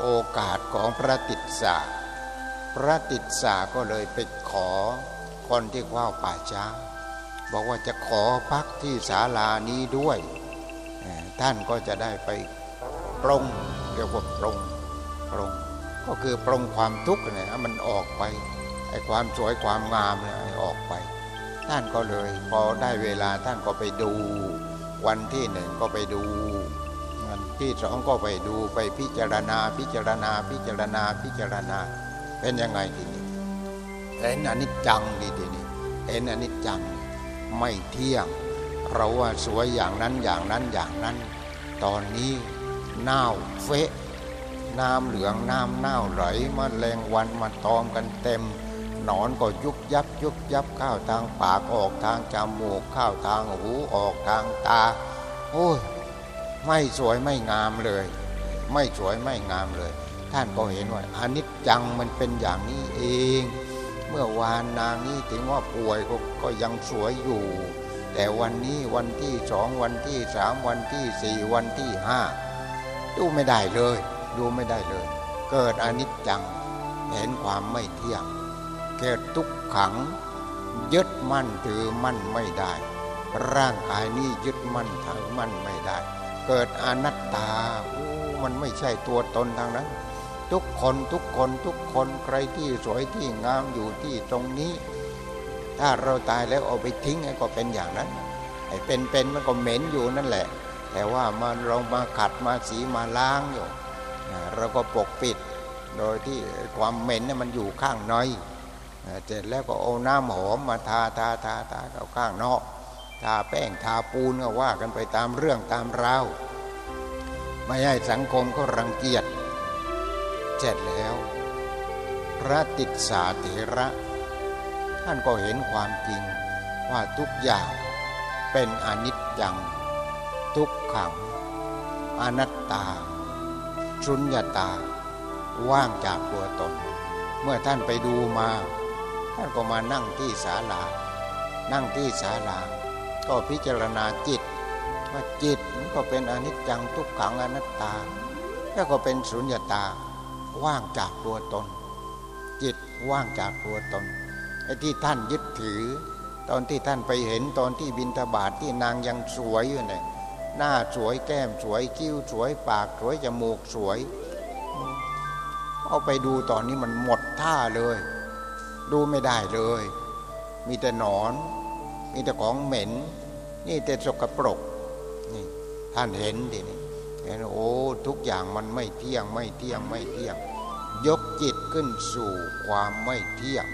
โอกาสของพระติดสาพระติดสาก็เลยไปขอคนที่ว่าป่าช้าบอกว่าจะขอพักที่ศาลานี้ด้วย ท่านก็จะได้ไปปรงเรียกว่าปรงปรงก็คือปรงความทุกข์เนี่ยมันออกไป อ้ความสวยความงามเนี่ยออกไป ท่านก็เลยพอได้เวลาท่านก็ไปดู วันที่หนึ่งก็ไปดูวันที่สองก็ไปดูไปพิจารณาพิจารณาพิจารณาพิจารณาเป็นยังไงทีนี้เห็นอนิจจังดีทีนี้เห็นอนิจจังไม่เที่ยง เราว่าสวยอย่างนั้นอย่างนั้นอย่างนั้น ตอนนี้เน่าเฟะน้ำเหลืองน้ำเน่าไหลมาแรงวันมาตอมกันเต็ม นอนก็ยุบยับยุบยับเข้าทางปากออกทางจมูกเข้าทางหูออกทางตา โอ้ยไม่สวยไม่งามเลย ไม่สวยไม่งามเลย ท่านก็เห็นว่าอนิจจังมันเป็นอย่างนี้เอง เมื่อวานนางนี้ถึงว่าป่วยกก็ยังสวยอยู่ แต่วันนี้วันที่สองวันที่สามวันที่สี่วันที่ห้าดูไม่ได้เลย ดูไม่ได้เลย เกิดอนิจจังเห็นความไม่เที่ยง เกิดทุกขัง ยึดมั่นถือมั่นไม่ได้ ร่างกายนี้ยึดมั่นถือมั่นไม่ได้ เกิดอนัตตาโอ้มันไม่ใช่ตัวตนทางนั้น ทุกคนทุกคนทุกคนใครที่สวยที่งามอยู่ที่ตรงนี้ ถ้าเราตายแล้วเอาไปทิ้งก็เป็นอย่างนั้นไอ้เป็นๆมันก็เหม็นอยู่นั่นแหละ แต่ว่ามาเรามาขัดมาสีมาล้างอยู่เราก็ปกปิด โดยที่ความเหม็นนี่มันอยู่ข้างใน เสร็จแล้วก็เอาน้ำหอมมาทาทาทาทาเอาข้างนอก ทาแป้งทาปูนก็ว่ากันไปตามเรื่องตามราวไม่ให้สังคมก็รังเกียจเสร็จแล้ว พระติดสาเถระ ท่านก็เห็นความจริงว่าทุกอย่างเป็นอนิจจัง ทุกขัง อนัตตาสุญญาตา ว่างจากตัวตน เมื่อท่านไปดูมา ท่านก็มานั่งที่ศาลา นั่งที่ศาลา ก็พิจารณาจิต ว่าจิตมันก็เป็นอนิจจังทุกขังอนัตตา แล้วก็เป็นสุญญตาว่างจากตัวตน จิตว่างจากตัวตนไอ้ที่ท่านยึดถือ ตอนที่ท่านไปเห็นตอนที่บินทบาทที่นางยังสวยอยู่เนี่ยหน้าสวยแก้มสวยคิ้วสวยปากสวยจมูกสวย เอาไปดูตอนนี้มันหมดท่าเลย ดูไม่ได้เลย มีแต่หนอน มีแต่ของเหม็น นี่แต่สกปรกนี่ท่านเห็นดินี่เห็นโอ้ทุกอย่างมันไม่เที่ยงไม่เที่ยงไม่เที่ยง ยกจิตขึ้นสู่ความไม่เที่ยง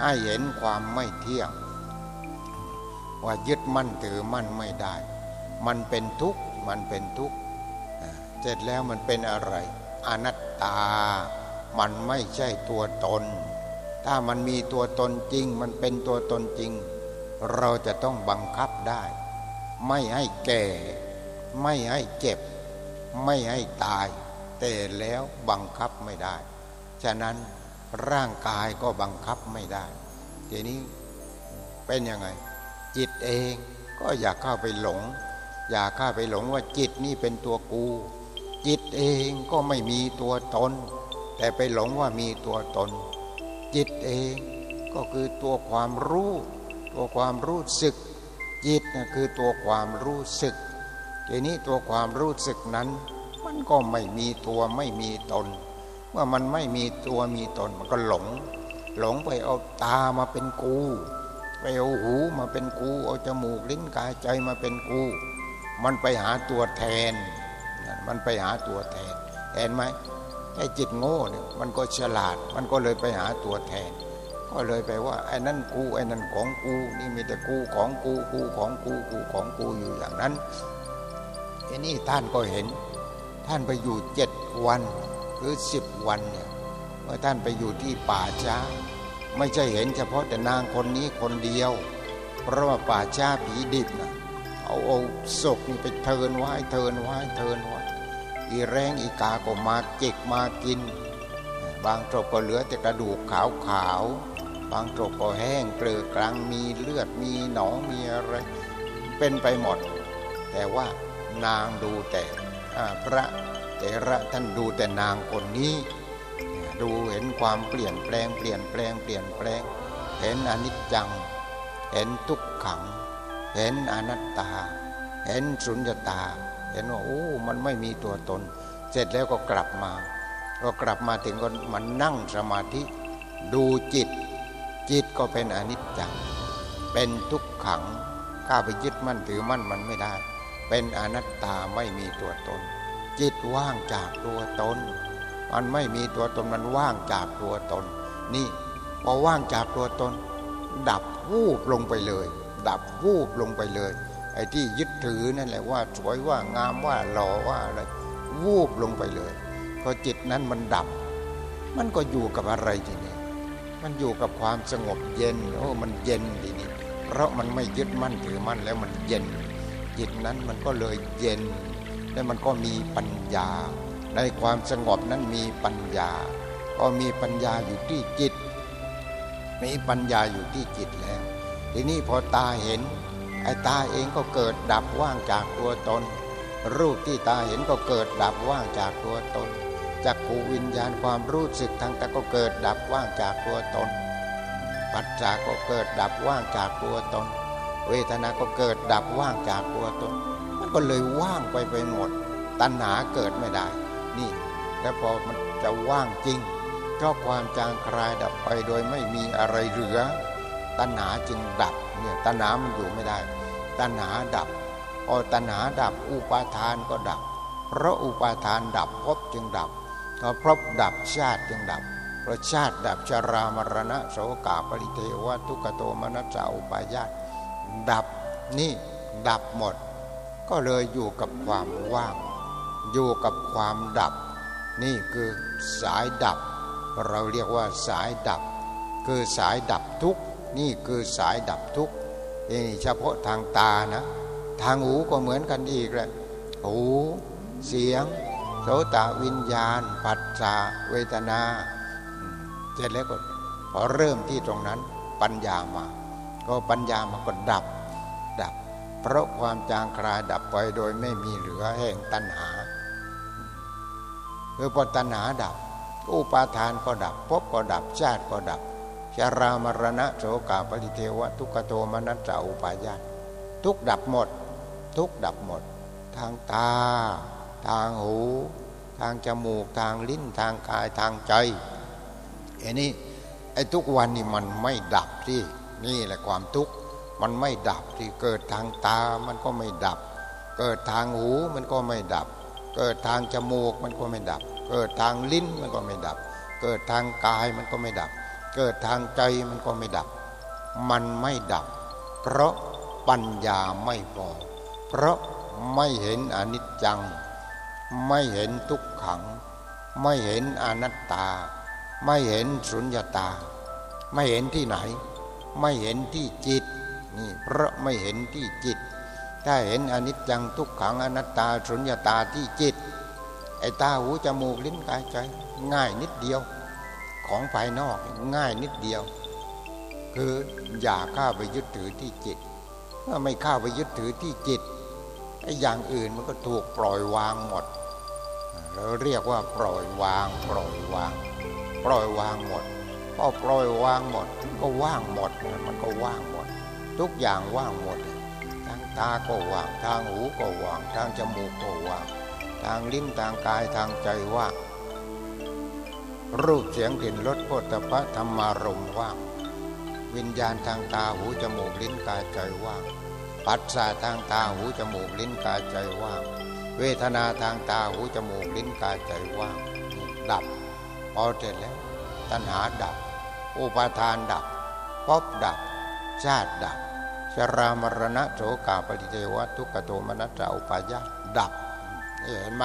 ให้เห็นความไม่เที่ยง ว่ายึดมั่นถือมั่นไม่ได้ มันเป็นทุกข์มันเป็นทุกข์เสร็จแล้วมันเป็นอะไร อนัตตา มันไม่ใช่ตัวตน ถ้ามันมีตัวตนจริง มันเป็นตัวตนจริง เราจะต้องบังคับได้ ไม่ให้แก่ ไม่ให้เจ็บ ไม่ให้ตาย แต่แล้วบังคับไม่ได้ ฉะนั้นร่างกายก็บังคับไม่ได้ ทีนี้เป็นยังไง จิตเองก็อยากเข้าไปหลง อย่าข้าไปหลงว่าจิตนี่เป็นตัวกู จิตเองก็ไม่มีตัวตน แต่ไปหลงว่ามีตัวตน จิตเองก็คือตัวความรู้ ตัวความรู้สึก จิตนะคือตัวความรู้สึก ทีนี้ตัวความรู้สึกนั้น มันก็ไม่มีตัวไม่มีตน เมื่อมันไม่มีตัวมีตนมันก็หลง หลงไปเอาตามาเป็นกูไปเอาหูมาเป็นกู เอาจมูกลิ้นกายใจมาเป็นกู มันไปหาตัวแทน มันไปหาตัวแทน เห็นไหม ไอ้จิตโง่เนี่ยมันก็ฉลาด มันก็เลยไปหาตัวแทน ก็เลยไปว่าไอ้นั่นกูไอ้นั่นของกูนี่มีแต่กูของกูกูของกูกูของกูอยู่อย่างนั้นไอนี่ท่านก็เห็น ท่านไปอยู่เจ็ดวันหรือสิบวันเนี่ยเมื่อท่านไปอยู่ที่ป่าช้า ไม่ใช่เห็นเฉพาะแต่นางคนนี้คนเดียว เพราะว่าป่าช้าผีดิบนะเอาเอาศพนี่ไปเทินไว้เทินไว้เทินไว้ อีแรงอีกาก็มาเจ็กมากิน บางศพก็เหลือแต่กระดูกขาวขาวบางศพก็แห้งเกลือกลางมีเลือดมีหนองมีอะไร เป็นไปหมด แต่ว่านางดูแต่พระเถระท่านดูแต่นางคนนี้ ดูเห็นความเปลี่ยนแปลงเปลี่ยนแปลงเปลี่ยนแปลง เห็นอนิจจัง เห็นทุกขัง เห็นอนัตตา เห็นสุญญตา เห็นว่าโอ้ มันไม่มีตัวตน เสร็จแล้วก็กลับมาก็กลับมาถึงก็มันนั่งสมาธิ ดูจิต จิตก็เป็นอนิจจัง เป็นทุกขังข้าไปยึดมั่นถือมั่นมันไม่ได้ เป็นอนัตตาไม่มีตัวตน จิตว่างจากตัวตน มันไม่มีตัวตนมันว่างจากตัวตน นี่พอว่างจากตัวตน ดับวูบลงไปเลย ดับวูบลงไปเลย ไอ้ที่ยึดถือนั่นแหละว่าสวยว่างามว่าหล่อว่าอะไรวูบลงไปเลยพอจิตนั้นมันดับ มันก็อยู่กับอะไรทีนี้มันอยู่กับความสงบเย็นโอ้มันเย็นทีนี้เพราะมันไม่ยึดมั่นถือมั่นแล้วมันเย็น จิตนั้นมันก็เลยเย็น และมันก็มีปัญญา ในความสงบนั้นมีปัญญาพอมีปัญญาอยู่ที่จิตมีปัญญาอยู่ที่จิตแล้ว ทีนี้พอตาเห็น ไอ้ตาเองก็เกิดดับว่างจากตัวตน รูปที่ตาเห็นก็เกิดดับว่างจากตัวตนจักขูวิญญาณความรู้สึกทางตาก็เกิดดับว่างจากตัวตน ปัจจาก็เกิดดับว่างจากตัวตน เวทนาก็เกิดดับว่างจากตัวตน มันก็เลยว่างไปไปหมด ตัณหาเกิดไม่ได้ นี่ แล้วพอมันจะว่างจริงก็ความจางคลายดับไปโดยไม่มีอะไรเหลือ ตัณหาจึงดับเนี่ยตัณหามันอยู่ไม่ได้ ตัณหาดับพอตัณหาดับอุปาทานก็ดับ เพราะอุปาทานดับภพจึงดับพอภพดับชาติจึงดับเพราะชาติดับชรามรณะโสกาปริเทวทุกโตมนัสสาอุปายาตดับนี่ดับหมด ก็เลยอยู่กับความว่าง อยู่กับความดับ นี่คือสายดับ เราเรียกว่าสายดับ คือสายดับทุกนี่คือสายดับทุก นี่เฉพาะทางตานะ ทางหูก็เหมือนกันอีกแหละหูเสียงโสตวิญญาณ ปัจจาเวทนาเสร็จแล้วก็พอเริ่มที่ตรงนั้นปัญญามา ก็ปัญญามาก็ดับดับ เพราะความจางคลายดับไปโดยไม่มีเหลือแห่งตัณหาคือพอตัณหาดับ อุปาทานก็ดับภพก็ดับชาติก็ดับ ชารามรณะโสกาปริเทวะ ทุกโทมนัสสาอุปายาตทุกดับหมด ทุกดับหมด ทางตา ทางหู ทางจมูก ทางลิ้นทางกายทางใจอันนี้ไอ้ทุกวันนี่มันไม่ดับที่นี่แหละความทุกข์มันไม่ดับที่เกิดทางตามันก็ไม่ดับ เกิดทางหูมันก็ไม่ดับ เกิดทางจมูกมันก็ไม่ดับ เกิดทางลิ้นมันก็ไม่ดับ เกิดทางกายมันก็ไม่ดับ เกิดทางใจมันก็ไม่ดับ มันไม่ดับ เพราะปัญญาไม่พอ เพราะไม่เห็นอนิจจัง ไม่เห็นทุกขัง ไม่เห็นอนัตตา ไม่เห็นสุญญตา ไม่เห็นที่ไหน ไม่เห็นที่จิตนี่เพราะไม่เห็นที่จิต ถ้าเห็นอนิจจังทุกขังอนัตตาสุญญตาที่จิต ไอ้ตาหูจมูกลิ้นกายใจ ง่ายนิดเดียว ของภายนอกง่ายนิดเดียว คืออย่าเข้าไปยึดถือที่จิตเมื่อไม่เข้าไปยึดถือที่จิตไอ้อย่างอื่นมันก็ถูกปล่อยวางหมดเราเรียกว่าปล่อยวาง ปล่อยวาง ปล่อยวางหมดพอปล่อยวางหมดก็ว่างหมดมันก็ว่างหมด ทุกอย่างว่างหมดทางตาก็ว่างทางหูก็ว่างทางจมูกก็ว่างทางลิ้นทางกายทางใจว่าง รูปเสียงกลิ่นรสโผฏฐะธรรมารมว่าง วิญญาณทางตาหูจมูกลิ้นกายใจว่าง ปัสสาทางตาหูจมูกลิ้นกายใจว่าง เวทนาทางตาหูจมูกลิ้นกายใจว่าง ดับพอเสร็จแล้ว ตัณหาดับ อุปาทานดับภพดับ ชาติดับ ชรามรณะโสกาปริเทวทุกขโทมนัสสาอุปายาดับ เห็นไหม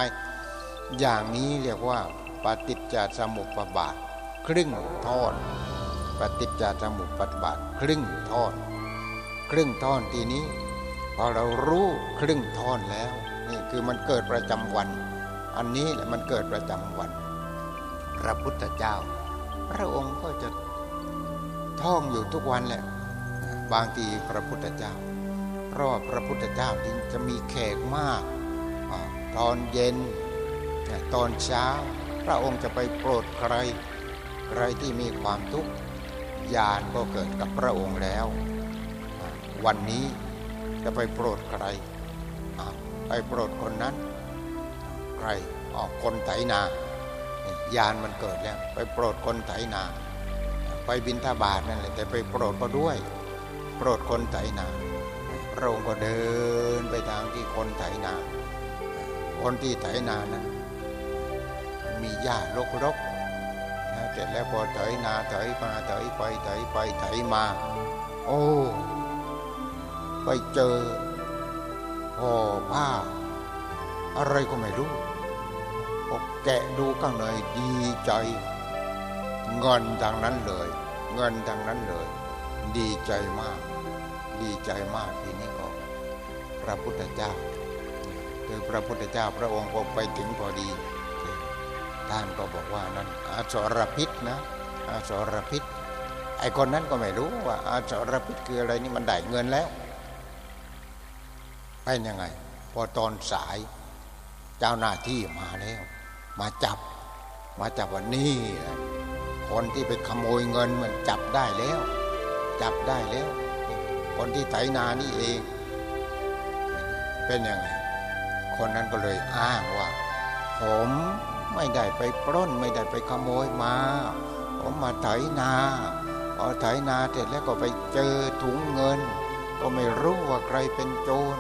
อย่างนี้เรียกว่า ปฏิจจสมุปบาท ครึ่งทอดปฏิจจสมุปบาท ครึ่งทอดครึ่งทอนทีนี้พอเรารู้ครึ่งทอนแล้ว นี่คือมันเกิดประจำวัน อันนี้แหละมันเกิดประจำวัน พระพุทธเจ้า พระองค์ก็จะท่องอยู่ทุกวันแหละบางทีพระพุทธเจ้า เพราะพระพุทธเจ้าที่จะมีแขกมาก ตอนเย็นตอนเช้า พระองค์จะไปโปรดใคร ใครที่มีความทุกข์ญาณก็เกิดกับพระองค์แล้ว วันนี้จะไปโปรดใคร ไปโปรดคนนั้น ใครออกคนไถนายานมันเกิดแล้ว ไปโปรดคนไถนา ไปบินทบาทนั่นแหละแต่ไปโปรดก็ด้วย โปรดคนไถนาพระองค์ก็เดินไปทางที่คนไถนา คนที่ไถนานั้น มีหญ้ารกๆเสร็จแล้วพอไถนาไถมาไถไปไถไปไถมา โอ้ ไปเจอห่อผ้า อะไรก็ไม่รู้พอแกะดูข้างในดีใจ เงินทางนั้นเลย เงินทางนั้นเลย ดีใจมาก ดีใจมากทีนี้ก็พระพุทธเจ้าคือพระพุทธเจ้าพระองค์พอไปถึงพอดี ท่านก็บอกว่านั่นอาสรพิษนะอาสรพิษ ไอ้คนนั้นก็ไม่รู้ว่าอาสรพิษคืออะไรนี่มันได้เงินแล้วเป็นยังไง พอตอนสาย เจ้าหน้าที่มาแล้ว มาจับ มาจับวันนี้คนที่ไปขโมยเงินมันจับได้แล้ว จับได้แล้ว คนที่ไถนานี่เอง เป็นยังไง คนนั้นก็เลยอ้างว่า ผม ไม่ได้ไปปล้นไม่ได้ไปขโมยมา ผมมาไถนาพอไถนาเสร็จแล้วก็ไปเจอถุงเงิน ก็ไม่รู้ว่าใครเป็นโจร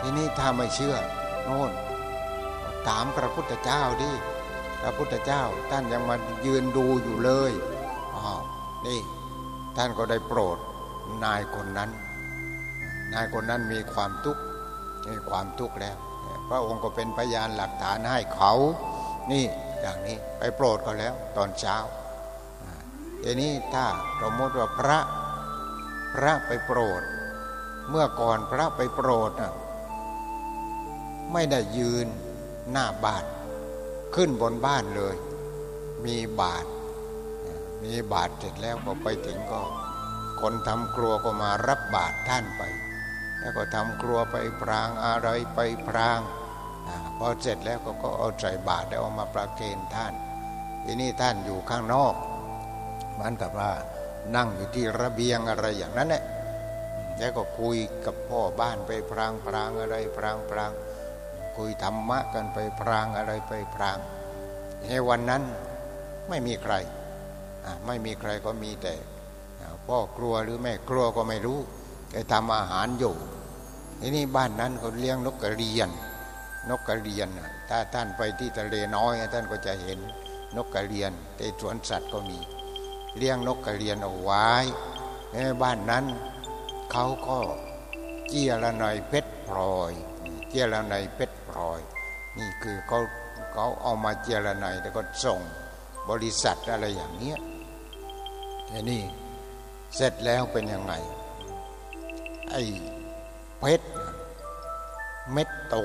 ทีนี้ถ้าไม่เชื่อโน่นถามพระพุทธเจ้าดิพระพุทธเจ้าท่านยังมายืนดูอยู่เลยอ๋อนี่ท่านก็ได้โปรดนายคนนั้น นายคนนั้นมีความทุกข์มีความทุกข์แล้ว พระองค์ก็เป็นพยานหลักฐานให้เขา นี่อย่างนี้ไปโปรดเขาแล้วตอนเช้าทีนี้ถ้าสมมติว่าพระพระไปโปรด เมื่อก่อนพระไปโปรดนะไม่ได้ยืนหน้าบาทขึ้นบนบ้านเลย มีบาทมีบาทเสร็จแล้วก็ไปถึงก็ คนทำครัวก็มารับบาทท่านไป แล้วก็ทำครัวไปพรางอะไรไปพรางพอเสร็จแล้วก็ก็เอาใส่บาทแล้วเอามาประเคนท่านทีนี้ท่านอยู่ข้างนอกมันกับว่านั่งอยู่ที่ระเบียงอะไรอย่างนั้นแหละแล้วก็คุยกับพ่อบ้านไปพรางพรางอะไรพรางพรางคุยธรรมะกันไปพรางอะไรไปพรางในวันนั้นไม่มีใครไม่มีใครก็มีแต่พ่อครัวหรือแม่ครัวก็ไม่รู้ แกทำอาหารอยู่ทีนี้บ้านนั้นเขาเลี้ยงนกกระเรียน นกกระเรียนถ้าท่านไปที่ทะเลน้อย ท่านก็จะเห็นนกกระเรียนในสวนสัตว์ก็มี เลี้ยงนกกระเรียนเอาไว้ในบ้านนั้นเขาก็เจียละหน่อยเพชรพลอย เจียละหน่อยเพชรพลอย นี่คือเขาเขาเอามาเจียละหน่อยแล้วก็ส่งบริษัทอะไรอย่างเนี้ยทีนี่เสร็จแล้วเป็นยังไง ไอ้เพชรเม็ดโต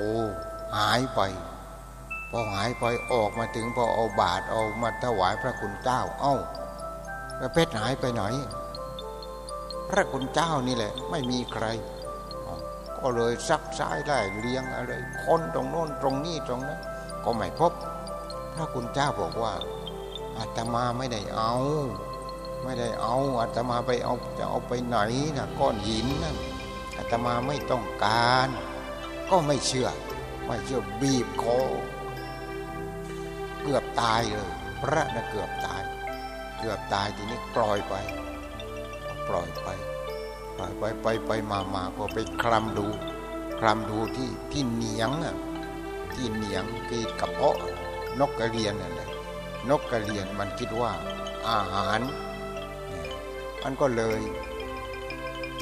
หายไป พอหายไปออกมาถึงพอเอาบาทเอามาถวายพระคุณเจ้า เอ้าแล้วเพชรหายไปไหน พระคุณเจ้านี่แหละ ไม่มีใคร ก็เลยซักซ้ายได้เลี้ยงอะไรคนตรงโน้นตรงนี้ตรงนั้นก็ไม่พบ พระคุณเจ้าบอกว่าอาตมาไม่ได้เอา ไม่ได้เอาอาตมาไปเอาจะเอาไปไหนนะก้อนหินนั่น อาตมาไม่ต้องการ ก็ไม่เชื่อ ไม่เชื่อบีบคอเกือบตายเลย พระนะเกือบตาย เกือบตายทีนี้ปล่อยไป ปล่อยไปปล่อยไปไปไปมามาก็ไปคลำดูคลำดูที่ที่เหนียงอะที่เหนียงที่กระเพาะนกกระเรียนนั่นแหละนกกระเรียนมันคิดว่าอาหาร มันก็เลย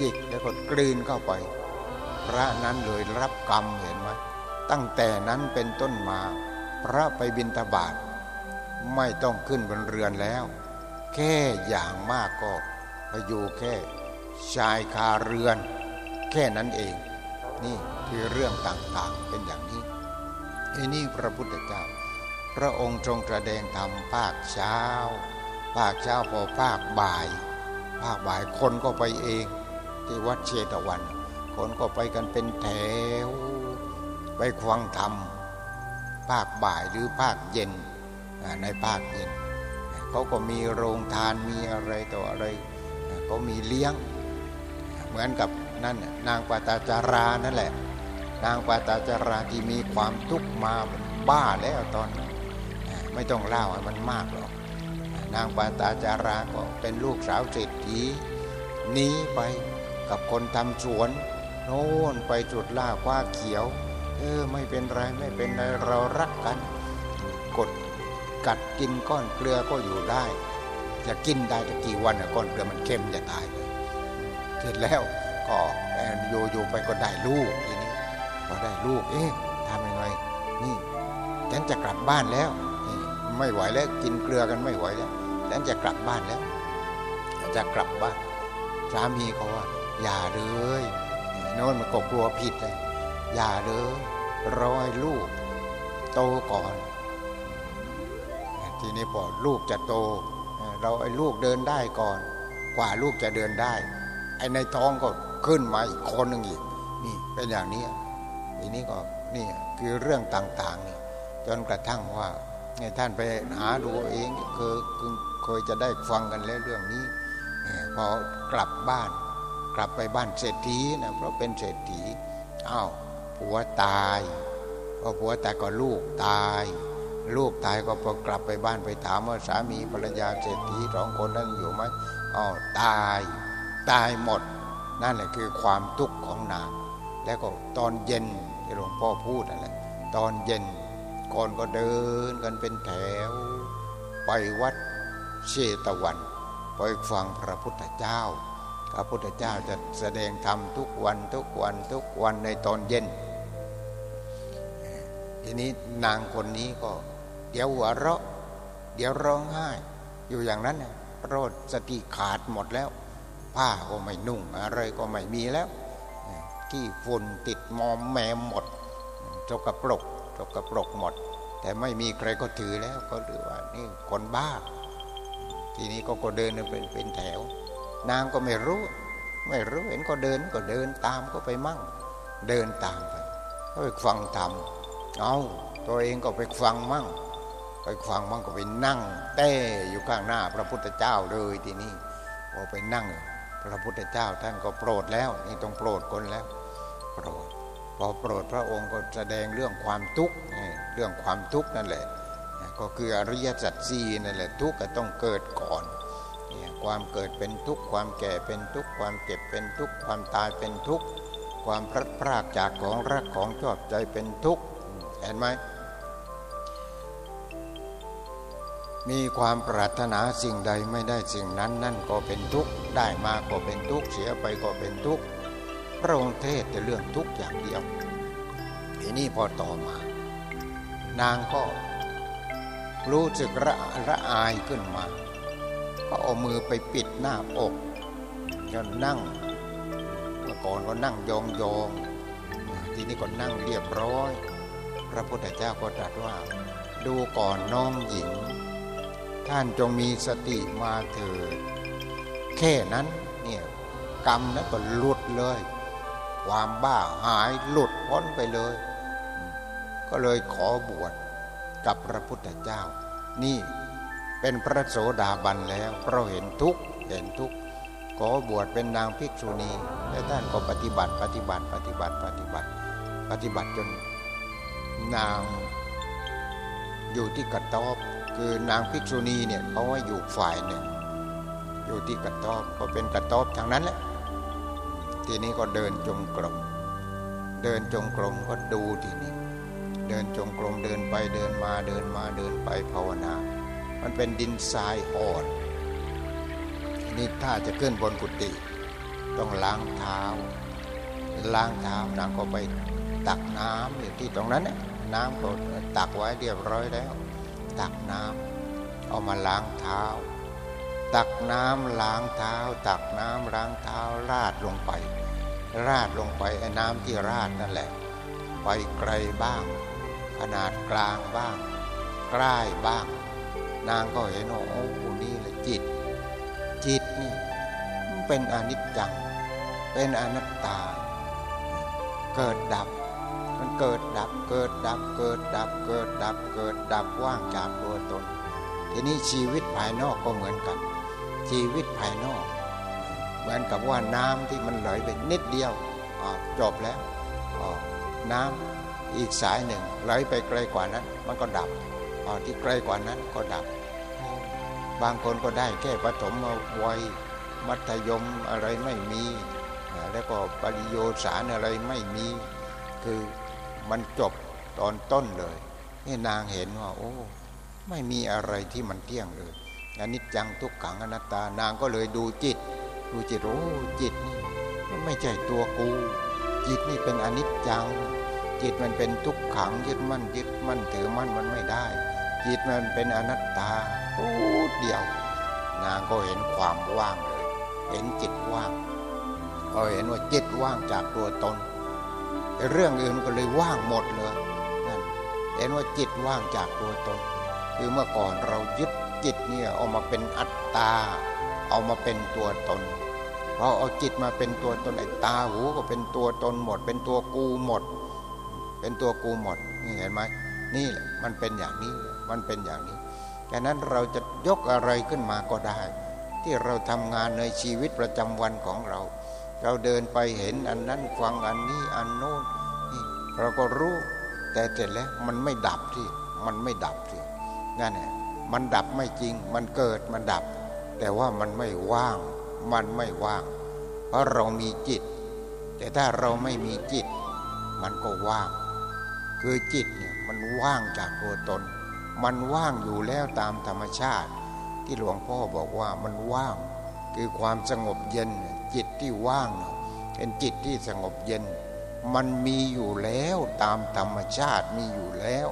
จิกแล้วก็กลืนเข้าไป พระนั้นเลยรับกรรมเห็นไหมตั้งแต่นั้นเป็นต้นมา พระไปบิณฑบาตไม่ต้องขึ้นบนเรือนแล้ว แค่อย่างมากก็ไปอยู่แค่ชายคาเรือน แค่นั้นเอง นี่คือเรื่องต่างๆเป็นอย่างนี้ไอ้นี่พระพุทธเจ้า พระองค์ทรงกระแดงธรรมภาคเช้า ภาคเช้าพอภาคบ่าย ภาคบ่ายคนก็ไปเอง ที่วัดเชตวัน คนก็ไปกันเป็นแถว ไปควังธรรม ภาคบ่ายหรือภาคเย็นในภาคเย็นเขาก็มีโรงทานมีอะไรต่ออะไรเขามีเลี้ยง เหมือนกับนั่นนางปตาจารานั่นแหละ นางปาตาจาราที่มีความทุกข์มาบ้าแล้วตอนไม่ต้องเล่าให้มันมากหรอกนางปาตาจาราก็เป็นลูกสาวเศรษฐีหนีไป กับคนทำสวน โน่นไปจุดล่าคว้าเขียว เออไม่เป็นไรไม่เป็นไรเรารักกัน กดกัดกินก้อนเกลือก็อยู่ได้ จะกินได้ตะกี่วันก้อนเกลือมันเค็มจะตายเลยเสร็จแล้วก็อยู่อยู่ไปก็ได้ลูกทีนี้พอได้ลูกเอ๊ะทำยังไงนี่ฉันจะกลับบ้านแล้วไม่ไหวแล้วกินเกลือกันไม่ไหวแล้วฉันจะกลับบ้านแล้วจะกลับบ้านสามีเขาว่า อย่าเลยโน่นมันก็กลัวผิดเลย อย่าเลยรอให้ลูก โตก่อน ทีนี้พอลูกจะโต เราไอ้ลูกเดินได้ก่อน กว่าลูกจะเดินได้ ไอ้ในท้องก็ขึ้นมาอีกคนหนึ่งอีกนี่เป็นอย่างนี้ทีนี้ก็นี่คือเรื่องต่างๆนี่จนกระทั่งว่าท่านไปหาดูเองเคยเคยจะได้ฟังกันแล้วเรื่องนี้พอกลับบ้าน กลับไปบ้านเศรษฐีนะเพราะเป็นเศรษฐีอ้าวผัวตายพอผัวตายก็ลูกตาย ลูกตายก็พอกลับไปบ้านไปถามว่าสามีภรรยาเศรษฐีสองคนนั้นอยู่ไหมอ๋อตาย ตายหมด นั่นแหละคือความทุกข์ของนางแล้วก็ตอนเย็นที่หลวงพ่อพูดนั่นแหละตอนเย็นคนก็เดินกันเป็นแถว ไปวัดเชตวัน ไปฟังพระพุทธเจ้า พระพุทธเจ้าจะแสดงธรรมทุกวันทุกวันทุกวันในตอนเย็น ทีนี้นางคนนี้ก็ เดี๋ยวหัวเราะ เดี๋ยวร้องไห้ อยู่อย่างนั้นโรดสติขาดหมดแล้ว ผ้าก็ไม่นุ่งอะไรก็ไม่มีแล้วที่ฝุ่นติดมอมแมมหมดจกกระปรกจกกระปรกหมด แต่ไม่มีใครก็ถือแล้วก็ถือว่านี่คนบ้า ทีนี้ก็ก็เดินเป็นเป็นแถว นางก็ไม่รู้ ไม่รู้เห็นก็เดินก็เดินตามก็ไปมั่ง เดินตามไปก็ไปฟังธรรมเอาตัวเองก็ไปฟังมั่ง ไปฟังมั่งก็ไปนั่งเต้อยู่ข้างหน้าพระพุทธเจ้าเลยทีนี้พอไปนั่ง พระพุทธเจ้าท่านก็โปรดแล้ว นี่ต้องโปรดคนแล้ว โปรดพอโปรดพระองค์ก็แสดงเรื่องความทุกข์เรื่องความทุกข์นั่นแหละ ก็คืออริยสัจสี่นั่นแหละทุกข์ก็ต้องเกิดก่อน ความเกิดเป็นทุกข์ความแก่เป็นทุกข์ความเจ็บเป็นทุกข์ความตายเป็นทุกข์ความพลัดพรากจากของรักของชอบใจเป็นทุกข์เห็นไหมมีความปรารถนาสิ่งใดไม่ได้สิ่งนั้นนั่นก็เป็นทุกข์ได้มาก็เป็นทุกข์เสียไปก็เป็นทุกข์พระองค์เทศแต่เรื่องทุกข์อย่างเดียวทีนี้พอต่อมา นางก็รู้สึกระระอายขึ้นมา ก็เอามือไปปิดหน้าอกจนนั่งเมื่อก่อนก็นั่งยองยองทีนี้ก็นั่งเรียบร้อย พระพุทธเจ้าก็ตรัสว่า ดูก่อนน้องหญิง ท่านจงมีสติมาเถิดแค่นั้นเนี่ยกรรมนั้นก็หลุดเลย ความบ้าหายหลุดพ้นไปเลย ก็เลยขอบวชกับพระพุทธเจ้า นี่ เป็นพระโสดาบันแล้วเพราะเห็นทุกเห็นทุกขอบวชเป็นนางภิกษุณีและท่านก็ปฏิบัติปฏิบัติปฏิบัติปฏิบัติ ปฏิบัติจนนางอยู่ที่กระต๊อบคือนางภิกษุณีเนี่ยเขาว่าอยู่ฝ่ายหนึ่ง อยู่ที่กระต๊อบก็เป็นกระต๊อบทางนั้นแหละทีนี้ก็เดินจงกรมเดินจงกรมก็ดูทีนี้ เดินจงกรมเดินไปเดินมาเดินมาเดินไปภาวนา มันเป็นดินทรายอ่อนนี่ถ้าจะขึ้นบนกุฏิต้องล้างเท้า ล้างเท้านางก็ไปตักน้ำอยู่ที่ตรงนั้นน้ำก็ตักไว้เรียบร้อยแล้ว ตักน้ำเอามาล้างเท้า ตักน้ำล้างเท้า ตักน้ำล้างเท้าราดลงไป ราดลงไปไอ้น้ำที่ราดนั่นแหละ ไปไกลบ้าง ขนาดกลางบ้าง ใกล้บ้าง นางก็เห็นว่าโอ้นี่แหละจิต จิตนี่มันเป็นอนิจจัง เป็นอนัตตา เกิดดับ มันเกิดดับ เกิดดับ เกิดดับ เกิดดับ เกิดดับว่างจากตัวตน ทีนี้ชีวิตภายนอกก็เหมือนกัน ชีวิตภายนอก เหมือนกับว่าน้ำที่มันไหลไปนิดเดียวจบแล้วน้ำอีกสายหนึ่งไหลไปไกลกว่านั้น มันก็ดับ ตอนที่ไกลกว่านั้นก็ดับ บางคนก็ได้แค่ปฐมวัยมัธยมอะไรไม่มี แล้วก็ปริโยสารอะไรไม่มี คือมันจบตอนต้นเลยนี่นางเห็นว่า โอ้ ไม่มีอะไรที่มันเที่ยงเลยอนิจจังทุกขังอนัตตานางก็เลยดูจิต ดูจิตโอ้จิตนี่ไม่ใช่ตัวกู จิตนี่เป็นอนิจจัง จิตมันเป็นทุกขังยึดมั่นยึดมั่นถือมั่นมันไม่ได้ จิตมันเป็นอนัตตาพูดเดียว นางก็เห็นความว่างเลย เห็นจิตว่างก็เห็นว่าจิตว่างจากตัวตน เรื่องอื่นก็เลยว่างหมดเลยนั่นเห็นว่าจิตว่างจากตัวตน คือเมื่อก่อนเรายึดจิตเนี่ยเอามาเป็นอัตตา เอามาเป็นตัวตนพอเอาจิตมาเป็นตัวตนไอ้ตาหูก็เป็นตัวตนหมด เป็นตัวกูหมด เป็นตัวกูหมดนี่เห็นไหมนี่แหละมันเป็นอย่างนี้ มันเป็นอย่างนี้ดังนั้นเราจะยกอะไรขึ้นมาก็ได้ ที่เราทำงานในชีวิตประจำวันของเรา เราเดินไปเห็นอันนั้นฟังอันนี้อันโน้นเราก็รู้แต่เสร็จแล้วมันไม่ดับที่มันไม่ดับที่นั่นแหละมันดับไม่จริง มันเกิดมันดับ แต่ว่ามันไม่ว่าง มันไม่ว่าง เพราะเรามีจิต แต่ถ้าเราไม่มีจิต มันก็ว่าง คือจิตเนี่ยมันว่างจากตัวตน มันว่างอยู่แล้วตามธรรมชาติ ที่หลวงพ่อบอกว่ามันว่าง คือความสงบเย็นจิตที่ว่างเป็นจิตที่สงบเย็น มันมีอยู่แล้วตามธรรมชาติมีอยู่แล้ว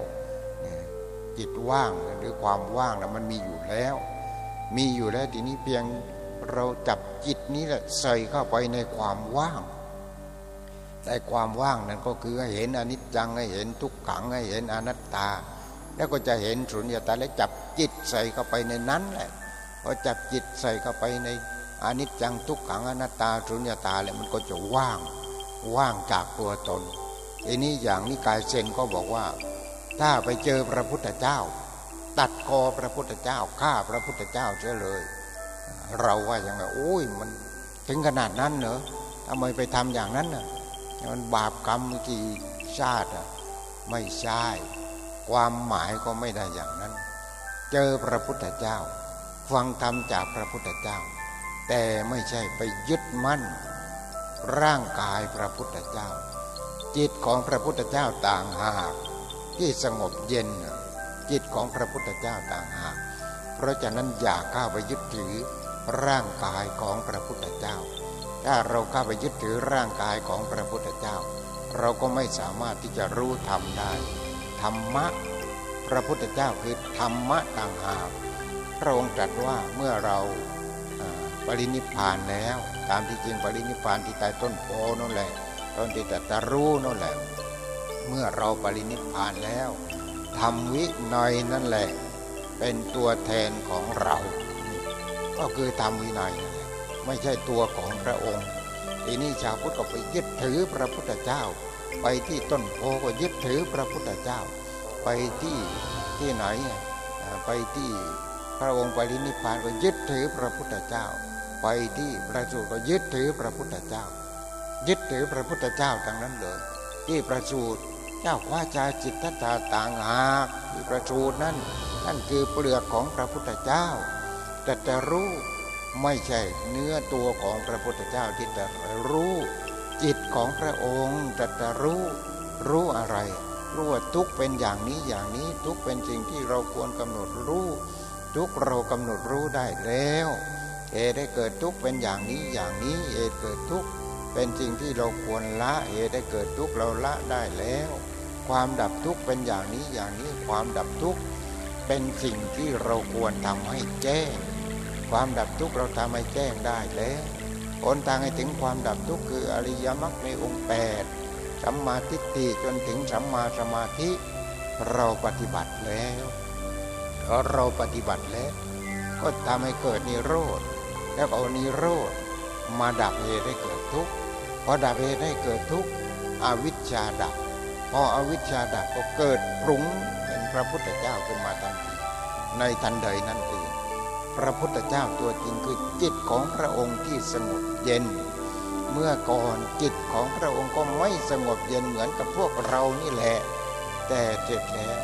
จิตว่างหรือความว่างนะมันมีอยู่แล้ว มีอยู่แล้วทีนี้เพียงเราจับจิตนี้แหละใส่เข้าไปในความว่างแต่ความว่างนั้นก็คือให้เห็นอนิจจังให้เห็นทุกขังให้เห็นอนัตตา แล้วก็จะเห็นสุญญตาและจับจิตใส่เข้าไปในนั้นแหละพอจับจิตใส่เข้าไปในอนิจจังทุกขังอนัตตาสุญญตาแล้วมันก็จะว่าง ว่างจากตัวตนทีนี้อย่างนิกายเซนก็บอกว่า ถ้าไปเจอพระพุทธเจ้า ตัดคอพระพุทธเจ้าฆ่าพระพุทธเจ้าเสียเลย เราว่าอย่างไรโอ้ยมันถึงขนาดนั้นเหรอทำไมไปทำอย่างนั้นน่ะมันบาปกรรมกี่ชาติอะไม่ใช่ ความหมายก็ไม่ได้อย่างนั้น เจอพระพุทธเจ้า ฟังธรรมจากพระพุทธเจ้า แต่ไม่ใช่ไปยึดมั่น ร่างกายพระพุทธเจ้า จิตของพระพุทธเจ้าต่างหาก ที่สงบเย็น จิตของพระพุทธเจ้าต่างหาก เพราะฉะนั้นอย่าเข้าไปยึดถือร่างกายของพระพุทธเจ้า ถ้าเราเข้าไปยึดถือร่างกายของพระพุทธเจ้า เราก็ไม่สามารถที่จะรู้ธรรมได้ ธรรมะ พระพุทธเจ้าคือธรรมะต่างหากพระองค์ตรัสว่าเมื่อเราปรินิพานแล้ว ตามที่จริงปรินิพานที่ใต้ต้นโพนั่นแหละต้นที่ตรัสรู้นั่นแหละ เมื่อเราปรินิพานแล้วทำวิน่อยนั่นแหละ เป็นตัวแทนของเรา ก็คือทำวินัยนั่นแหละไม่ใช่ตัวของพระองค์ทีนี้ชาวพุทธก็ไปยึดถือพระพุทธเจ้า ไปที่ต้นโพก็ยึดถือพระพุทธเจ้า ไปที่ที่ไหนไปที่พระองค์ปรินิพพานก็ยึดถือพระพุทธเจ้า ไปที่ประสูติก็ยึดถือพระพุทธเจ้า ยึดถือพระพุทธเจ้าทั้งนั้นเลย ที่ประสูติเจ้าว่าจาจิตตตาต่างหากที่ประสูตรนั่นนั่นคือเปลือกของพระพุทธเจ้าแต่จะรู้ไม่ใช่เนื้อตัวของพระพุทธเจ้าที่จะรู้ จิตของพระองค์แต่จะรู้รู้อะไร รู้ว่าทุกเป็นอย่างนี้อย่างนี้ทุกเป็นสิ่งที่เราควรกำหนดรู้ ทุกเรากำหนดรู้ได้แล้วเหตุได้เกิดทุกเป็นอย่างนี้อย่างนี้เหตุเกิดทุกเป็นสิ่งที่เราควรละเหตุได้เกิดทุกเราละได้แล้ว ความดับทุกเป็นอย่างนี้อย่างนี้ความดับทุกเป็นสิ่งที่เราควรทำให้แจ้ง ความดับทุกเราทำให้แจ้งได้แล้ว หนทางให้ถึงความดับทุกข์คืออริยมรรคในองค์แปดสัมมาทิฏฐิจนถึงสัมมาสมาธิ เราปฏิบัติแล้วเราปฏิบัติแล้ว ก็ทำให้เกิดนิโรธ แล้วเอานิโรธ มาดับเหตุให้เกิดทุกข์พอดับเหตุให้เกิดทุกข์อวิชชาดับ พออวิชชาดับก็เกิดปรุงเป็นพระพุทธเจ้าขึ้นมาทันทีในทันใดนั่นเอง พระพุทธเจ้าตัวจริงคือจิตของพระองค์ที่สงบเย็น เมื่อก่อนจิตของพระองค์ก็ไม่สงบเย็นเหมือนกับพวกเรานี่แหละ แต่เสร็จแล้ว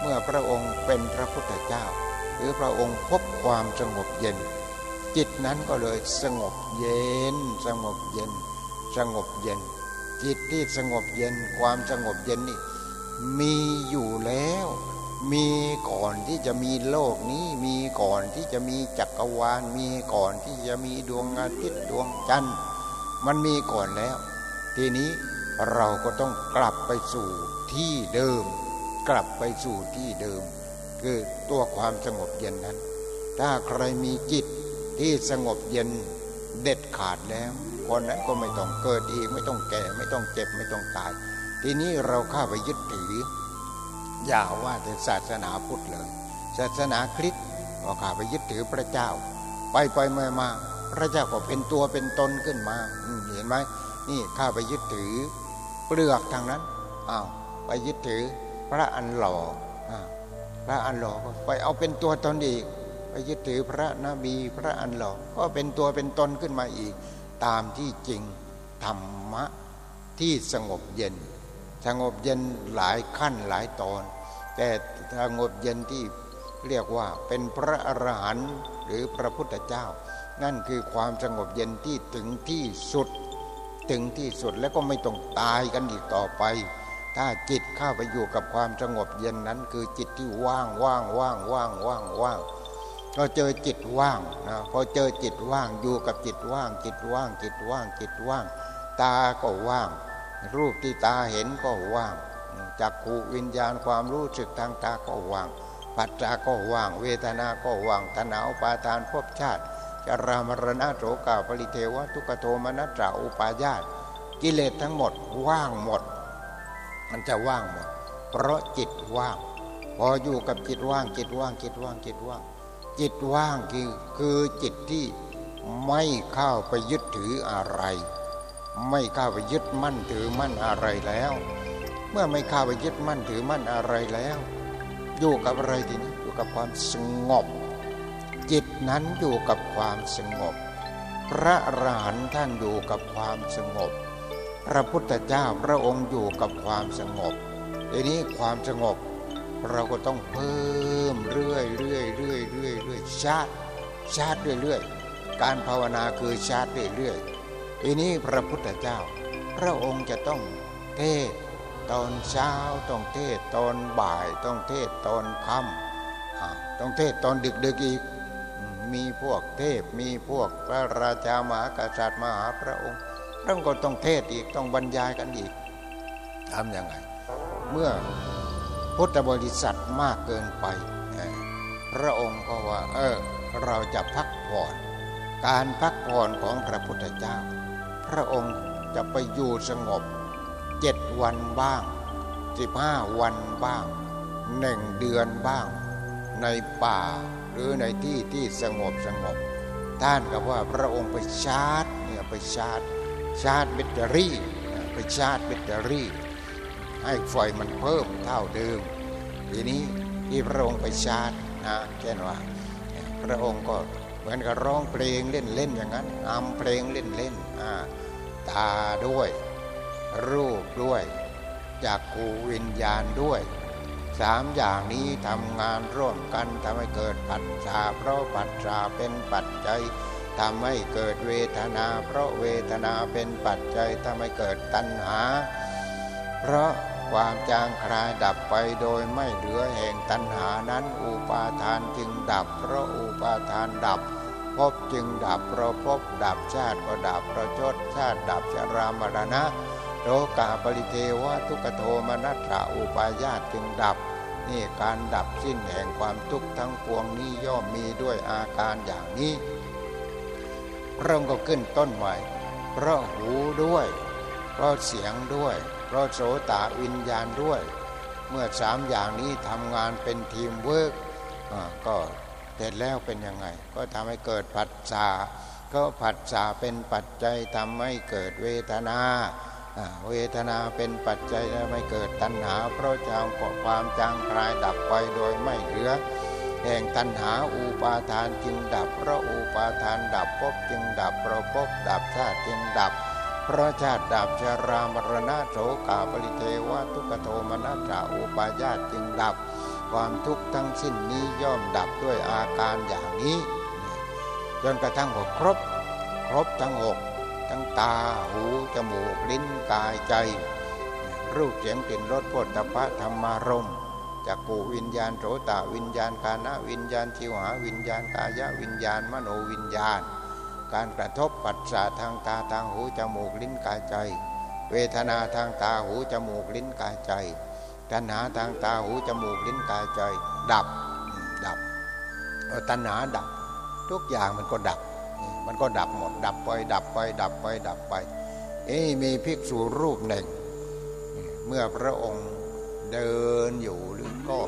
เมื่อพระองค์เป็นพระพุทธเจ้า หรือพระองค์พบความสงบเย็น จิตนั้นก็เลยสงบเย็น สงบเย็น สงบเย็น จิตที่สงบเย็นความสงบเย็นนี่มีอยู่แล้ว มีก่อนที่จะมีโลกนี้ มีก่อนที่จะมีจักรวาล มีก่อนที่จะมีดวงอาทิตย์ดวงจันทร์ มันมีก่อนแล้ว ทีนี้เราก็ต้องกลับไปสู่ที่เดิม กลับไปสู่ที่เดิม คือตัวความสงบเย็นนั้น ถ้าใครมีจิตที่สงบเย็นเด็ดขาดแล้วคนนั้นก็ไม่ต้องเกิดอีกไม่ต้องแก่ไม่ต้องเจ็บไม่ต้องตาย ทีนี้เราข้าไปยึดถือ อย่าว่าแต่ศาสนาพุทธเลย ศาสนาคริสต์ก็ข้าไปยึดถือพระเจ้า ไปไปมามาพระเจ้าก็เป็นตัวเป็นตนขึ้นมาเห็นไหมนี่ข้าไปยึดถือเปลือกทางนั้นอ้าวไปยึดถือพระอันหล่อพระอันหล่อก็ไปเอาเป็นตัวตนอีก ไปยึดถือพระนบีพระอันหล่อก็เป็นตัวเป็นตนขึ้นมาอีก ตามที่จริงธรรมะที่สงบเย็น สงบเย็นหลายขั้นหลายตอน แต่สงบเย็นที่เรียกว่าเป็นพระอรหันต์หรือพระพุทธเจ้า นั่นคือความสงบเย็นที่ถึงที่สุด ถึงที่สุดแล้วก็ไม่ต้องตายกันอีกต่อไป ถ้าจิตเข้าไปอยู่กับความสงบเย็นนั้น คือจิตที่ว่างว่างว่างว่างว่างว่างพอเจอจิตว่างนะพอเจอจิตว่างอยู่กับจิตว่าง จิตว่างจิตว่างจิตว่าง ตาก็ว่าง รูปที่ตาเห็นก็ว่าง จักขูวิญญาณความรู้สึกทางตาก็ว่าง ปัจจาก็ว่าง เวทนาก็ว่างตนาอุปาทานภพชาติจรามรณะโสกาปริเทวทุกโทมนัสจาอุปาญาตกิเลสทั้งหมดว่างหมด มันจะว่างหมด เพราะจิตว่าง พออยู่กับจิตว่างจิตว่างจิตว่างจิตว่าง จิตว่างคือคือจิตที่ไม่เข้าไปยึดถืออะไร ไม่เข้าไปยึดมั่นถือมั่นอะไรแล้ว มื่อไม่ข้าไปยึดมั่นถือมั่นอะไรแล้ว อยู่กับอะไรทีนี้อยู่กับความสงบ จิตนั้นอยู่กับความสงบ พระอรหันต์ท่านอยู่กับความสงบ พระพุทธเจ้าพระองค์อยู่กับความสงบทีนี้ความสงบเราก็ต้องเพิ่มเรื่อยเรื่อยเรื่อยเรื่อยเรื่อยชาติชาติเรื่อยเรื่อยการภาวนาคือชาติเรื่อยเรื่อยทีนี้พระพุทธเจ้า พระองค์จะต้องเทศ ตอนเช้าต้องเทศตอนบ่าย ต้องเทศตอนค่ำต้องเทศตอนดึกดึกอีก มีพวกเทพมีพวกพระราชามหากษัตริย์มหาพระองค์พระองค์ก็ต้องเทศอีกต้องบรรยายกันอีกทำยังไง เมื่อพุทธบริษัทมากเกินไปพระองค์ก็ว่า เออ เราจะพักผ่อนการพักผ่อนของพระพุทธเจ้า พระองค์จะไปอยู่สงบ เจ็ดวันบ้างสิบห้าวันบ้างหนึ่งเดือนบ้าง ในป่าหรือในที่ที่สงบสงบ ท่านกับว่าพระองค์ไปชาร์จเนี่ยไปชาร์จชาร์จแบตเตอรี่ไปชาร์จแบตเตอรี่ ให้ไฟมันเพิ่มเท่าเดิม ทีนี้ที่พระองค์ไปชาร์จนะเช่นว่า พระองค์ก็เหมือนกับร้องเพลงเล่นเล่นอย่างนั้นอำเพลงเล่นเล่นตาด้วย รูปด้วยจากกูวิญญาณด้วยสามอย่างนี้ทำงานร่วมกันทำให้เกิดปัจจาเพราะปัจจาเป็นปัจจัยทำให้เกิดเวทนา เพราะเวทนาเป็นปัจจัยทำให้เกิดตัณหา เพราะความจางคลายดับไปโดยไม่เหลือแห่งตัณหานั้น อุปาทานจึงดับ เพราะอุปาทานดับพบจึงดับเพราะพบดับชาติก็ดับเพราะชดชาติดับชรามรณะ โลกาปริเทวะทุกโทมนัตระอุปายาตจึงดับ นี่การดับสิ้นแห่งความทุกข์ทั้งปวงนี้ย่อมมีด้วยอาการอย่างนี้พระองค์ก็ขึ้นต้นใหม่เพราะหูด้วยเพราะเสียงด้วยเพราะโสตวิญญาณด้วย เมื่อสามอย่างนี้ทำงานเป็นทีมเวิร์กก็เสร็จแล้วเป็นยังไง ก็ทำให้เกิดผัสสะก็ผัสสะเป็นปัจจัยทำให้เกิดเวทนา เวทนาเป็นปัจจัยและไม่เกิดตัณหา เพราะจางความจางคลายดับไปโดยไม่เหลือ แห่งตัณหาอุปาทานจึงดับ เพราะอุปาทานดับภพจึงดับเพราะภพดับชาติจึงดับ เพราะชาติดับชรามรณะโสกาปริเทวะทุกโทมนัสราอุปาญาตจึงดับ ความทุกข์ทั้งสิ้นนี้ย่อมดับด้วยอาการอย่างนี้ จนกระทั่งหกครบ ครบทั้งหก ทั้งตา หู จมูก ลิ้น กาย ใจ รูปเสียงกลิ่น รสโผฏฐพะธรรมารมจักกูวิญญาณโสตวิญญาณกานะวิญญาณชิวหาวิญญาณกายะวิญญาณมโนวิญญาณ การกระทบปัสสะทางตาทางหูจมูกลิ้นกายใจ เวทนาทางตาหูจมูกลิ้นกายใจตัณหาทางตาหูจมูกลิ้นกายใจ ดับดับตัณหาดับ ทุกอย่างมันก็ดับ มันก็ดับหมด ดับไป ดับไป ดับไป ดับไป เอ้มีภิกษุรูปหนึ่ง เมื่อพระองค์เดินอยู่หรือก็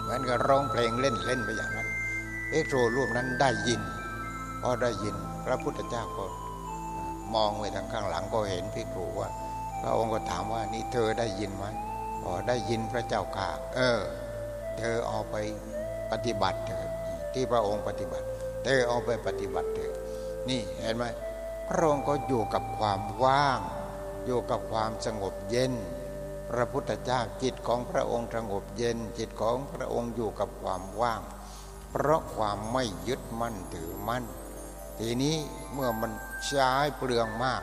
เหมือนกับร้องเพลงเล่นเล่นไปอย่างนั้นภิกษุรูปนั้นได้ยินพอได้ยินพระพุทธเจ้าก็มองไปทางข้างหลังก็เห็นภิกษุว่า พระองค์ก็ถามว่านี่เธอได้ยินไหมพอได้ยินพระเจ้าข่าเออ เธอเอาไปปฏิบัติเถิดที่พระองค์ปฏิบัติ เธอเอาไปปฏิบัติเถิดนี่เห็นไหมพระองค์ก็อยู่กับความว่าง อยู่กับความสงบเย็น พระพุทธเจ้าจิตของพระองค์สงบเย็น จิตของพระองค์อยู่กับความว่าง เพราะความไม่ยึดมั่นถือมั่น ทีนี้เมื่อมันใช้เปลืองมาก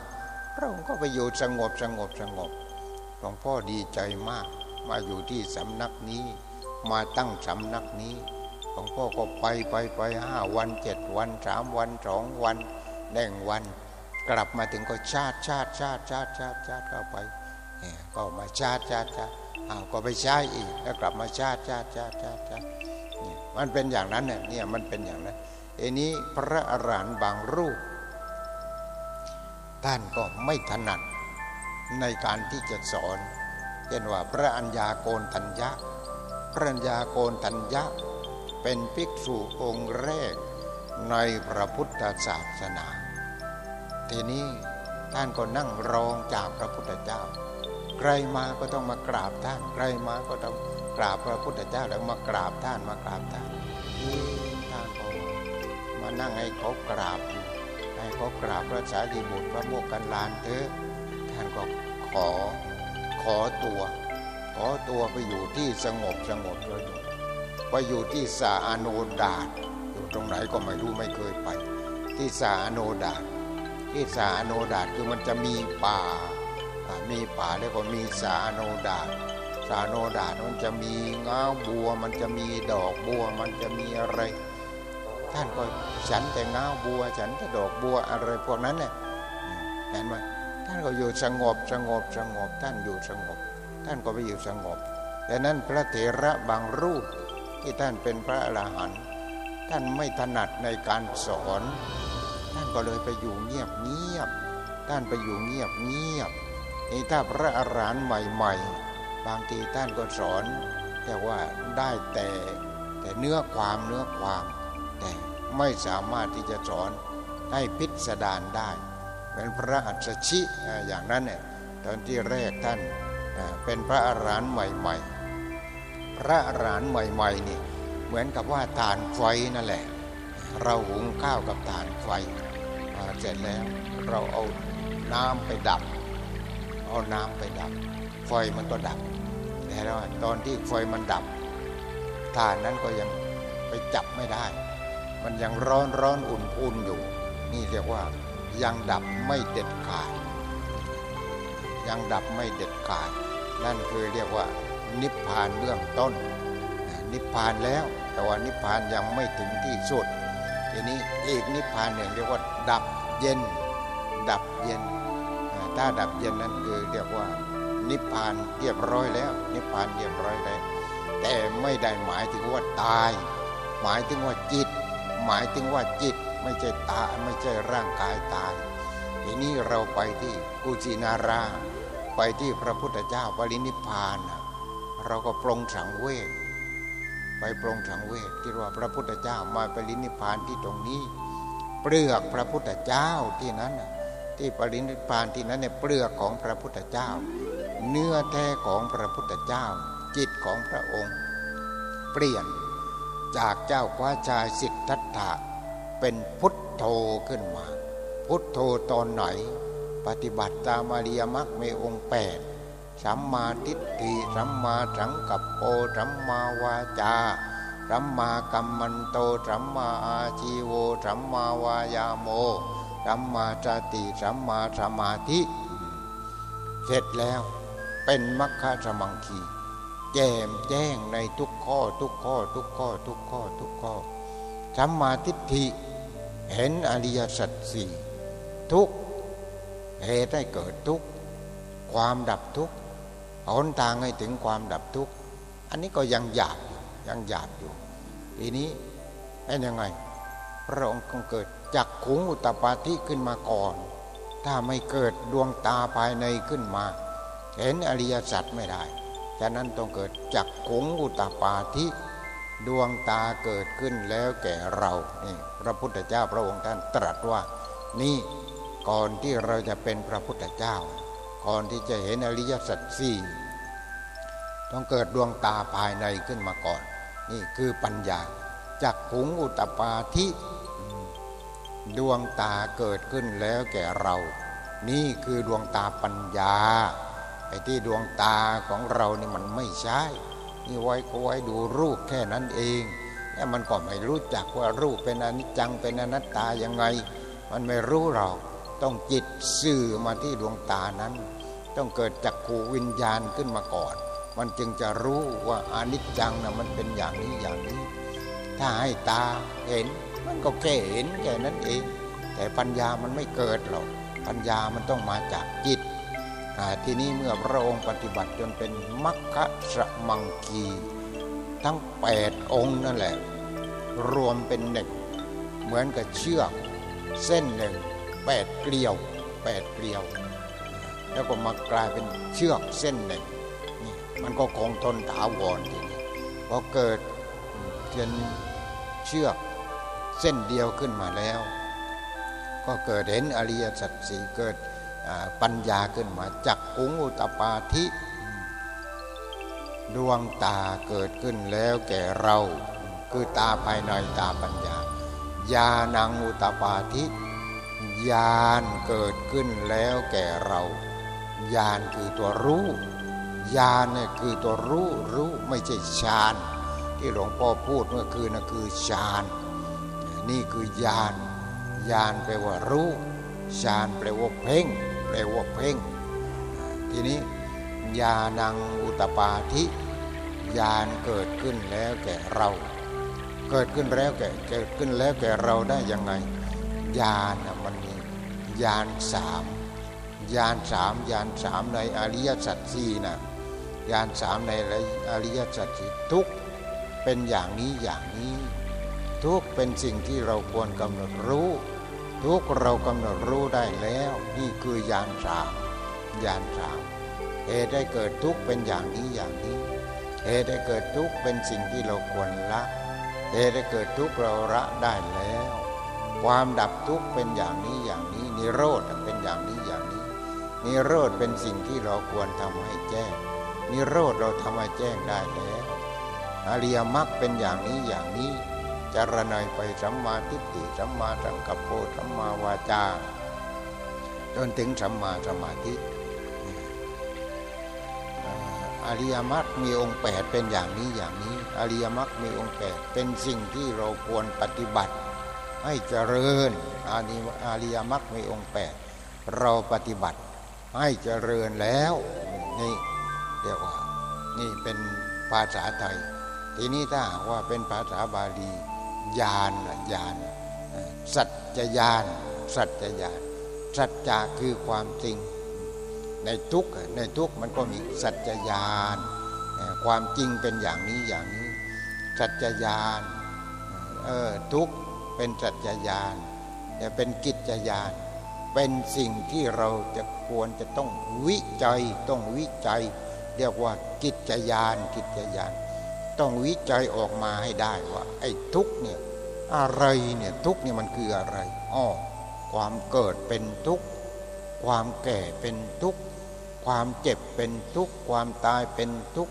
พระองค์ก็ไปอยู่สงบสงบสงบหลวงพ่อดีใจมาก มาอยู่ที่สำนักนี้ มาตั้งสำนักนี้ ลวงพ่อก็ไปไปไปห้าวันเจ็ดวันสามวันสองวันหนึ่งวัน กลับมาถึงก็ชาติชาติชาติชาติชาติชาติเข้าไปก็มาชาติชาติชาติอ้าวก็ไปใช้อีก แล้วกลับมาชาติชาติชาติชาติชาติเนี่ยมันเป็นอย่างนั้นเนี่ยเนี่ยมันเป็นอย่างนั้นเอ้นี้พระอรหันต์บางรูป ท่านก็ไม่ถนัดในการที่จะสอนเช่นว่าพระัญญาโกนทัญญะ พระัญญาโกนทัญญะ เป็นภิกษุองค์แรกในพระพุทธศาสนา ทีนี้ท่านก็นั่งรองจากพระพุทธเจ้า ใครมาก็ต้องมากราบท่าน ใครมาก็ต้องกราบพระพุทธเจ้าแล้วมากราบท่านมากราบท่านนี่ท่านก็มานั่งให้เขากราบอยู่ให้เขากราบพระสารีบุตรพระโมกขันลานเถอะท่านก็ขอขอตัว ขอตัวไปอยู่ที่สงบสงบเลย ไปอยู่ที่สาอโนดาตอยู่ตรงไหนก็ไม่รู้ไม่เคยไป ที่สาอโนดาตที่สาอโนดาตคือมันจะมีป่า มีป่าแล้วก็มีสาอโนดาตสาโนดาตมันจะมีเงาบัว มันจะมีดอกบัว มันจะมีอะไร ท่านก็ฉันแต่เงาบัว ฉันแต่ดอกบัวอะไรพวกนั้นเนี่ยเห็นไหมท่านก็อยู่สงบสงบสงบท่านอยู่สงบ ท่านก็ไปอยู่สงบดังนั้นพระเถระบางรูป ที่ท่านเป็นพระอรหันต์ท่านไม่ถนัดในการสอน ท่านก็เลยไปอยู่เงียบเงียบท่านไปอยู่เงียบเงียบนี่ถ้าพระอรหันต์ใหม่ๆ บางทีท่านก็สอน แต่ว่าได้แต่แต่เนื้อความเนื้อความ แต่ไม่สามารถที่จะสอนให้พิสดารได้ เป็นพระอัศชิอย่างนั้นเนี่ยตอนที่แรกท่านเป็นพระอรหันต์ใหม่ ๆ พระอรหันใหม่ๆนี่เหมือนกับว่าฐานไฟนั่นแหละ เราหุงข้าวกับฐานไฟเสร็จแล้วเราเอาน้ำไปดับ เอาน้ำไปดับ ไฟมันก็ดับแล้วตอนที่ไฟมันดับฐานนั้นก็ยังไปจับไม่ได้ มันยังร้อนร้อนอุ่นอุ่นอยู่ นี่เรียกว่ายังดับไม่เด็ดขาด ยังดับไม่เด็ดขาด นั่นคือเรียกว่า นิพพานเบื้องต้น นิพพานแล้ว แต่ว่านิพพานยังไม่ถึงที่สุด ทีนี้อีกนิพพานหนึ่งเรียกว่า ดับเย็น ดับเย็น ถ้าดับเย็นนั้นคือเรียกว่านิพพานเรียบร้อยแล้ว นิพพานเรียบร้อยแล้วแต่ไม่ได้หมายถึงว่าตาย หมายถึงว่าจิต หมายถึงว่าจิตไม่ใช่ตาไม่ใช่ร่างกายตาย ทีนี้เราไปที่กุจินารา ไปที่พระพุทธเจ้าปรินิพพาน เราก็ปรงสังเวชไปปรงสังเวชที่ว่าพระพุทธเจ้ามาปรินิพานที่ตรงนี้ เปลือกพระพุทธเจ้าที่นั้นที่ปรินิพานที่นั้นเนี่ยเปลือกของพระพุทธเจ้า เนื้อแท้ของพระพุทธเจ้า จิตของพระองค์ เปลี่ยนจากเจ้าคว้าชายสิทธัตถะเป็นพุทโธขึ้นมา พุทโธตอนไหน ปฏิบัติตามอริยมรรคมีองค์แปด สัมมาทิฏฐิสัมมาสังกัปโปสัมมาวาจาสัมมากัมมันโตสัมมาอาชีโวสัมมาวายาโมสัมมาสติสัมมาสมาธิ เสร็จแล้วเป็นมัคคะสมังคีแจ่มแจ้งในทุกข้อทุกข้อทุกข้อทุกข้อทุกข้อสัมมาทิฏฐิเห็นอริยสัจสี่ทุกเหตุให้เกิดทุกความดับทุก หนทางให้ถึงความดับทุกข์ อันนี้ก็ยังหยาบอยู่ยังหยาบอยู่ ทีนี้เป็นยังไง พระองค์คงเกิดจักขุงอุตปาธิขึ้นมาก่อน ถ้าไม่เกิดดวงตาภายในขึ้นมา เห็นอริยสัจไม่ได้ ฉะนั้นต้องเกิดจักขุงอุตปาธิดวงตาเกิดขึ้นแล้วแก่เรานี่พระพุทธเจ้าพระองค์ท่านตรัสว่า นี่ก่อนที่เราจะเป็นพระพุทธเจ้า ก่อนที่จะเห็นอริยสัจสี่ต้องเกิดดวงตาภายในขึ้นมาก่อน นี่คือปัญญาจักขุงอุตปาธิดวงตาเกิดขึ้นแล้วแก่เรา นี่คือดวงตาปัญญาไอ้ที่ดวงตาของเรานี่มันไม่ใช่นี่ไว้ก็ไว้ดูรูปแค่นั้นเองเนี่มันก็ไม่รู้จักว่ารูปเป็นอนิจจังเป็นอนัตตายังไง มันไม่รู้เราต้องจิตสื่อมาที่ดวงตานั้น ต้องเกิดจักขูวิญญาณขึ้นมาก่อน มันจึงจะรู้ว่าอนิจจังนะมันเป็นอย่างนี้อย่างนี้ ถ้าให้ตาเห็น มันก็แค่เห็นแค่นั้นเอง แต่ปัญญามันไม่เกิดหรอกปัญญามันต้องมาจากจิตทีนี้เมื่อพระองค์ปฏิบัติจนเป็นมัคคะสมังคีทั้งแปดองค์นั่นแหละ รวมเป็นหนึ่งเหมือนกับเชือก เส้นหนึ่งแปดเกลียวแปดเกลียว แล้วก็มากลายเป็นเชือกเส้นหนึ่งนี่มันก็คงทนถาวรทีนี้พอเกิดเป็นเชือกเส้นเดียวขึ้นมาแล้ว ก็เกิดเห็นอริยสัจสีเกิดปัญญาขึ้นมาจักกุงอุตปาธิดวงตาเกิดขึ้นแล้วแก่เราคือตาภายในตาปัญญาญาณังอุตปาธิญาณเกิดขึ้นแล้วแก่เรา ญาณคือตัวรู้ญาณเนี่ยคือตัวรู้รู้ไม่ใช่ฌานที่หลวงพ่อพูดเมื่อคืนนะคือฌานนี่คือญาณญาณแปลว่ารู้ฌานแปลว่าเพ่งแปลว่าเพ่ง ทีนี้ญาณังอุตปาธิญาณเกิดขึ้นแล้วแก่เรา เกิดขึ้นแล้วแก่เกิดขึ้นแล้วแก่เราได้ยังไงญาณมันมีญาณสาม ญาณสามญาณสามในอริยสัจสี่นะญาณสามในอริยสัจสี่ทุกเป็นอย่างนี้อย่างนี้ ทุกเป็นสิ่งที่เราควรกำหนดรู้ ทุกเรากำหนดรู้ได้แล้ว นี่คือยานสามยานสามเหตุได้เกิดทุกเป็นอย่างนี้อย่างนี้เหตุได้เกิดทุกเป็นสิ่งที่เราควรละเหตุได้เกิดทุกเราละได้แล้ว ความดับทุกเป็นอย่างนี้อย่างนี้นิโรธเป็นอย่างนี้ นิโรธเป็นสิ่งที่เราควรทำให้แจ้ง นิโรธเราทำให้แจ้งได้แล้วอริยมรรคเป็นอย่างนี้อย่างนี้จารณัยไปสัมมาทิฏฐิสัมมาสังกัปโปสัมมาวาจา จนถึงสัมมาสมาธิอริยมรรคมีองค์แปดเป็นอย่างนี้อย่างนี้อริยมรรคมีองค์แปดเป็นสิ่งที่เราควรปฏิบัติ ให้เจริญอานิอริยมรรคมีองค์แปดเราปฏิบัติ ให้เจริญแล้ว นี่เรียกว่า นี่เป็นภาษาไทย ทีนี้ถ้าว่าเป็นภาษาบาลีญาณญาณสัจญาณสัจญาณสัจจะคือความจริง ในทุกในทุกมันก็มีสัจญาณความจริงเป็นอย่างนี้อย่างนี้ สัจญาณเออทุกเป็นสัจญาณแต่เป็นกิจญาณเป็นสิ่งที่เราจะ ควรจะต้องวิจัยต้องวิจัย เรียกว่ากิจญาณกิจญาณต้องวิจัยออกมาให้ได้ว่า ไอ้ทุกเนี่ยอะไรเนี่ยทุกเนี่ยมันคืออะไรอ้อความเกิดเป็นทุกความแก่เป็นทุกความเจ็บเป็นทุกความตายเป็นทุก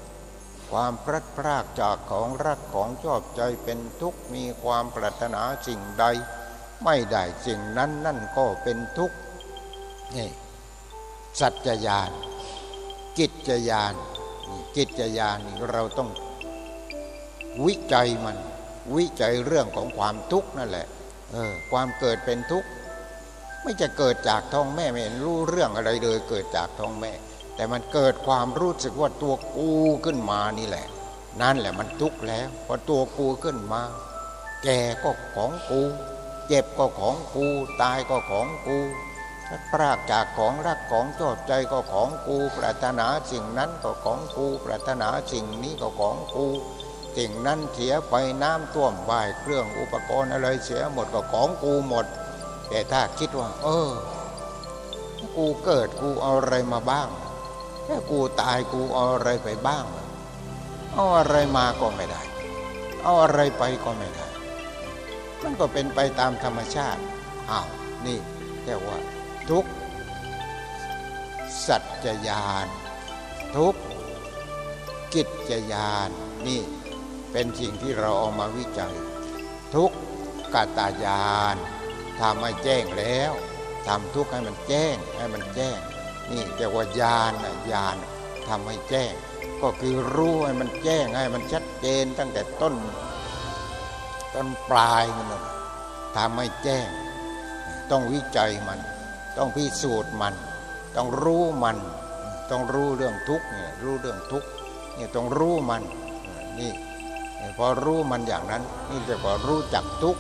ความพลัดพรากจากของรักของชอบใจเป็นทุกมีความปรารถนาสิ่งใด ไม่ได้สิ่งนั้นนั่นก็เป็นทุกนี่ สัจจญาณกิจญาณกิจญาณเราต้องวิจัยมัน วิจัยเรื่องของความทุกข์นั่นแหละเออความเกิดเป็นทุกข์ไม่จะเกิดจากท้องแม่ไม่รู้เรื่องอะไรเลยเกิดจากท้องแม่ แต่มันเกิดความรู้สึกว่าตัวกูขึ้นมานี่แหละ นั่นแหละมันทุกข์แล้วพอตัวกูขึ้นมา แก่ก็ของกู เจ็บก็ของกู ตายก็ของกู พรากจากของรักของชอบใจก็ของกูปรารถนาสิ่งนั้นก็ของกูปรารถนาสิ่งนี้ก็ของกูสิ่งนั้นเสียไปน้ำท่วมบ่ายเครื่องอุปกรณ์อะไรเสียหมดก็ของกูหมด แต่ถ้าคิดว่า เออ กูเกิดกูเอาอะไรมาบ้างถ้ากูตายกูเอาอะไรไปบ้าง เอาอะไรมาก็ไม่ได้ เอาอะไรไปก็ไม่ได้ มันก็เป็นไปตามธรรมชาติอ้าวนี่เรียกว่า ทุกสัจญาณทุกกิจญาณนี่เป็นสิ่งที่เราเอามาวิจัย ทุกกตายานทำให้แจ้งแล้วทำทุกให้มันแจ้งให้มันแจ้ง นี่เรียกว่ายานญาณทำให้แจ้ง ก็คือรู้ให้มันแจ้งให้มันชัดเจนตั้งแต่ต้น ต้นปลายมันทำให้แจ้ง ต้องวิจัยมัน ต้องพิสูจน์มัน ต้องรู้มัน ต้องรู้เรื่องทุกเนี่ยรู้เรื่องทุกเนี่ยต้องรู้มันนี่พอรู้มันอย่างนั้น นี่จะพอรู้จักทุก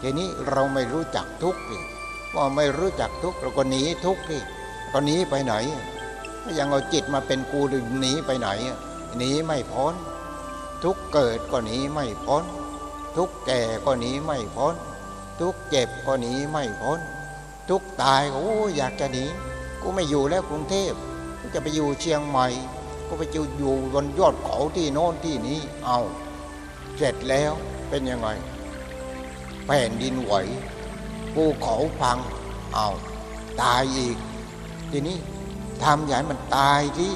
ทีนี้เราไม่รู้จักทุกทีว่าไม่รู้จักทุกเราก็หนีทุกทีก็หนีไปไหนถ้ายังเอาจิตมาเป็นกูหรือหนีไปไหนหนีไม่พ้นทุกเกิดก็หนีไม่พ้นทุกแก่ก็หนีไม่พ้นทุกเจ็บก็หนีไม่พ้น ทุกตายโอ้อยากจะหนีกูไม่อยู่แล้วกรุงเทพกูจะไปอยู่เชียงใหม่กูไปอยู่บนยอดเขาที่โน่นที่นี้เอาเสร็จแล้วเป็นยังไงแผ่นดินไหวภูเขาพังเอาตายอีก ทีนี้ทำอย่าให้มันตายที่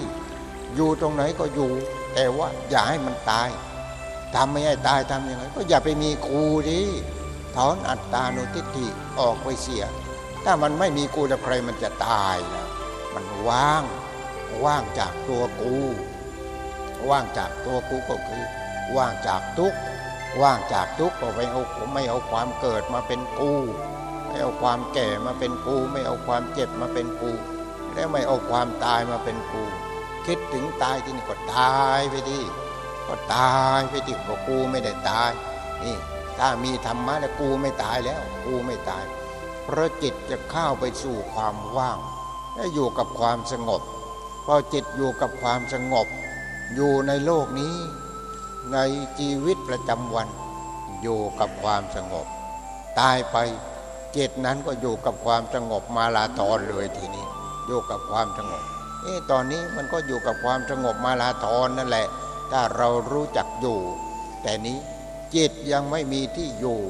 อยู่ตรงไหนก็อยู่ แต่ว่าอย่าให้มันตายทำไม่ให้ตายทำยังไงก็อย่าไปมีกูที่ถอนอัตตาโนทิฏฐิออกไปเสีย ถ้ามันไม่มีกูจะใครมันจะตายนะมันว่างว่างจากตัวกู ว่างจากตัวกูก็คือ ว่างจากทุกว่างจากทุกก็ไม่เอาไม่เอาความเกิดมาเป็นกู ไม่เอาความแก่มาเป็นกู ไม่เอาความเจ็บมาเป็นกู แล้วไม่เอาความตายมาเป็นกู คิดถึงตายที่นี่ก็ตายไปดิก็ตายไปดิก็กูไม่ได้ตายนี่ถ้ามีธรรมะแล้วกูไม่ตายแล้ว กูไม่ตาย เพราะจิตจะเข้าไปสู่ความว่างและอยู่กับความสงบพอจิตอยู่กับความสงบ อยู่ในโลกนี้ ในชีวิตประจำวัน อยู่กับความสงบ ตายไปจิตนั้นก็อยู่กับความสงบมาลาทอนเลยทีนี้ อยู่กับความสงบเอ๊ตอนนี้มันก็อยู่กับความสงบมาลาทอนนั่นแหละ ถ้าเรารู้จักอยู่ แต่นี้จิตยังไม่มีที่อยู่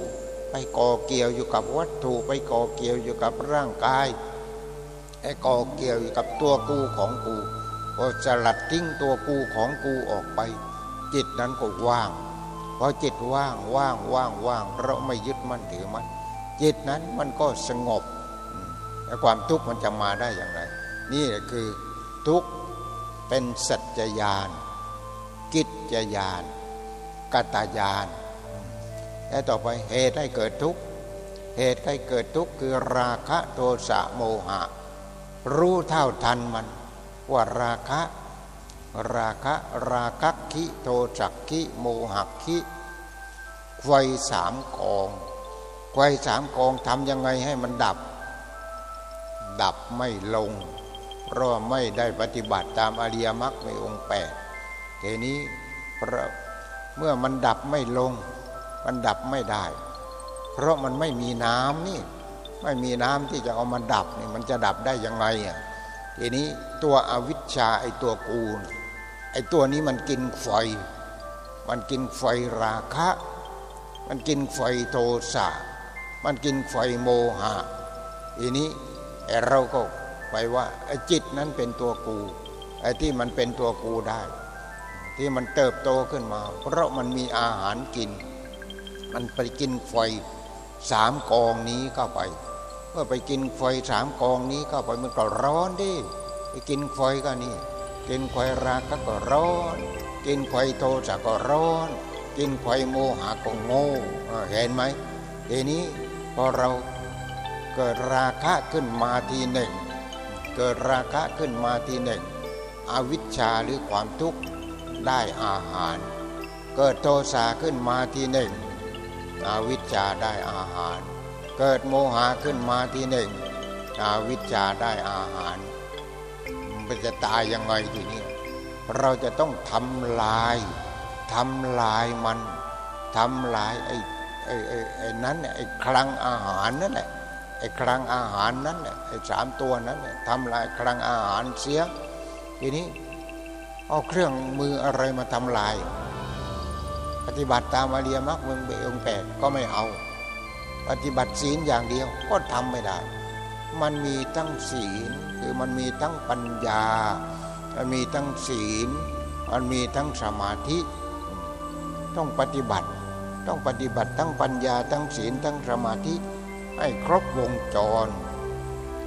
ก่อเกี่ยวอยู่กับวัตถุไปก่อเกี่ยวอยู่กับร่างกายไอ้ก่อเกี่ยวอยู่กับตัวกูของกูพอสลัดทิ้งตัวกูของกูออกไป จิตนั้นก็ว่างพอจิตว่างว่างว่างว่างเราไม่ยึดมั่นถือมั่นจิตนั้นมันก็สงบแล้วความทุกข์มันจะมาได้อย่างไร นี่คือทุกข์เป็นสัจจญาณกิจญาณกตายาน และต่อไปเหตุให้เกิดทุกข์เหตุให้เกิดทุกข์คือราคะโทสะโมหะ รู้เท่าทันมันว่าราคะ ราคะราคะคิโทจักคิโมหักคิไฟสามกองไฟสามกองทำยังไงให้มันดับ ดับไม่ลง เพราะไม่ได้ปฏิบัติตามอริยมรรคในองค์แปดทีนี้เมื่อมันดับไม่ลง มันดับไม่ได้ เพราะมันไม่มีน้ำนี่ ไม่มีน้ำที่จะเอามาดับนี่มันจะดับได้ยังไงอะทีนี้ตัวอวิชชาไอตัวกูไอ้ตัวนี้มันกินไฟ มันกินไฟราคะ มันกินไฟโทสะมันกินไฟโมหะทีนี้ไอ้เราก็ไปว่าไอ้จิตนั้นเป็นตัวกูไอ้ที่มันเป็นตัวกูได้ ที่มันเติบโตขึ้นมา เพราะมันมีอาหารกิน มันไปกินไฟสามกองนี้เข้าไป เมื่อไปกินไฟสามกองนี้เข้าไปมันก็ร้อนดิไปกินไฟก็นี่ กินไฟราคะก็ร้อน กินไฟโทสะก็ร้อน กินไฟโมหะก็โง่เห็นไหมทีนี้พอเราเกิดราคะขึ้นมาทีหนึ่ง เกิดราคะขึ้นมาทีหนึ่ง อวิชชาหรือความทุกข์ได้อาหาร เกิดโทสะขึ้นมาทีหนึ่ง อวิชชาได้อาหาร เกิดโมหะขึ้นมาทีหนึ่งอวิชชาได้อาหาร มันจะตายยังไงทีนี้เราจะต้องทำลายทำลายมันทำลายไอ้ไอ้ไอ้ไอ้นั้นไอ้คลังอาหารนั่นแหละไอ้คลังอาหารนั้นไอ้สามตัวนั้นทำลายคลังอาหารเสียทีนี้เอาเครื่องมืออะไรมาทำลาย ปฏิบัติตามอริยมรรคเมืองเบองแปดก็ไม่เอา ปฏิบัติศีลอย่างเดียวก็ทำไม่ได้ มันมีทั้งศีลคือมันมีทั้งปัญญา มันมีทั้งศีล มันมีทั้งสมาธิ ต้องปฏิบัติ ต้องปฏิบัติทั้งปัญญาทั้งศีลทั้งสมาธิ ให้ครบวงจร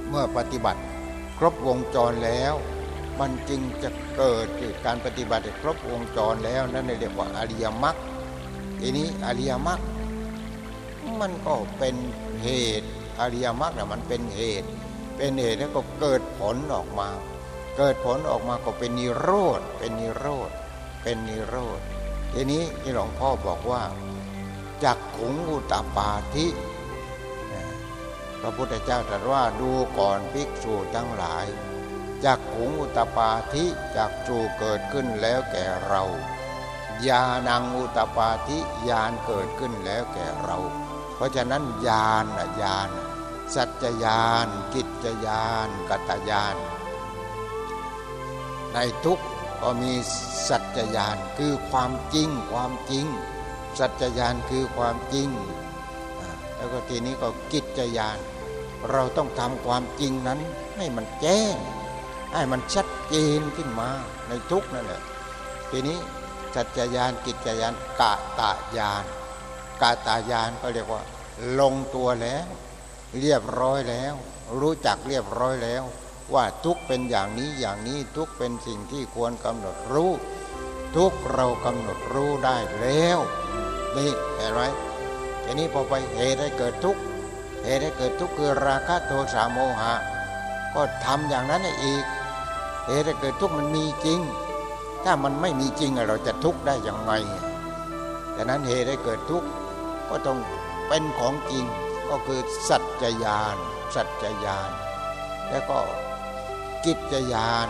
เมื่อปฏิบัติครบวงจรแล้ว มันจึงจะเกิดการปฏิบัติครบวงจรแล้วนั่นเรียกว่าอริยมรรคทีนี้อริยมรรคมันก็เป็นเหตุอริยมรรคมันเป็นเหตุ เป็นเหตุแล้วก็เกิดผลออกมา เกิดผลออกมาก็เป็นนิโรธเป็นนิโรธเป็นนิโรธทีนี้ที่หลวงพ่อบอกว่าจักขุงอุตปาธิพระพุทธเจ้าตรัสว่าดูก่อนภิกษุทั้งหลาย จักขุงอุตปาธิจักจูเกิดขึ้นแล้วแก่เราญาณังอุตปาธิญาณเกิดขึ้นแล้วแก่เรา เพราะฉะนั้นญาณญาณสัจญาณกิจญาณกัตญาณในทุกก็มีสัจญาณคือความจริงความจริง สัจญานคือความจริง แล้วก็ทีนี้ก็กิจญานเราต้องทำความจริงนั้นให้มันแจ้ง ให้มันชัดเจนขึ้นมาในทุกนั่นแหละทีนี้สัจญานกิจญานกาตายาน กาตายานก็เรียกว่า ลงตัวแล้ว เรียบร้อยแล้ว รู้จักเรียบร้อยแล้ว ว่าทุกเป็นอย่างนี้อย่างนี้ทุกเป็นสิ่งที่ควรกำหนดรู้ ทุกเรากำหนดรู้ได้แล้วนี่เห็นไหมทีนี้พอไปเหตุให้เกิดทุกเหตุให้เกิดทุกคือราคะโทสะโมหะ ก็ทำอย่างนั้นอีก เหตุให้เกิดทุกข์มันมีจริง ถ้ามันไม่มีจริงเราจะทุกข์ได้อย่างไงดังนั้นเหตุให้เกิดทุกข์ก็ต้องเป็นของจริงก็คือสัจญาน สัจญาน แล้วก็กิจญาน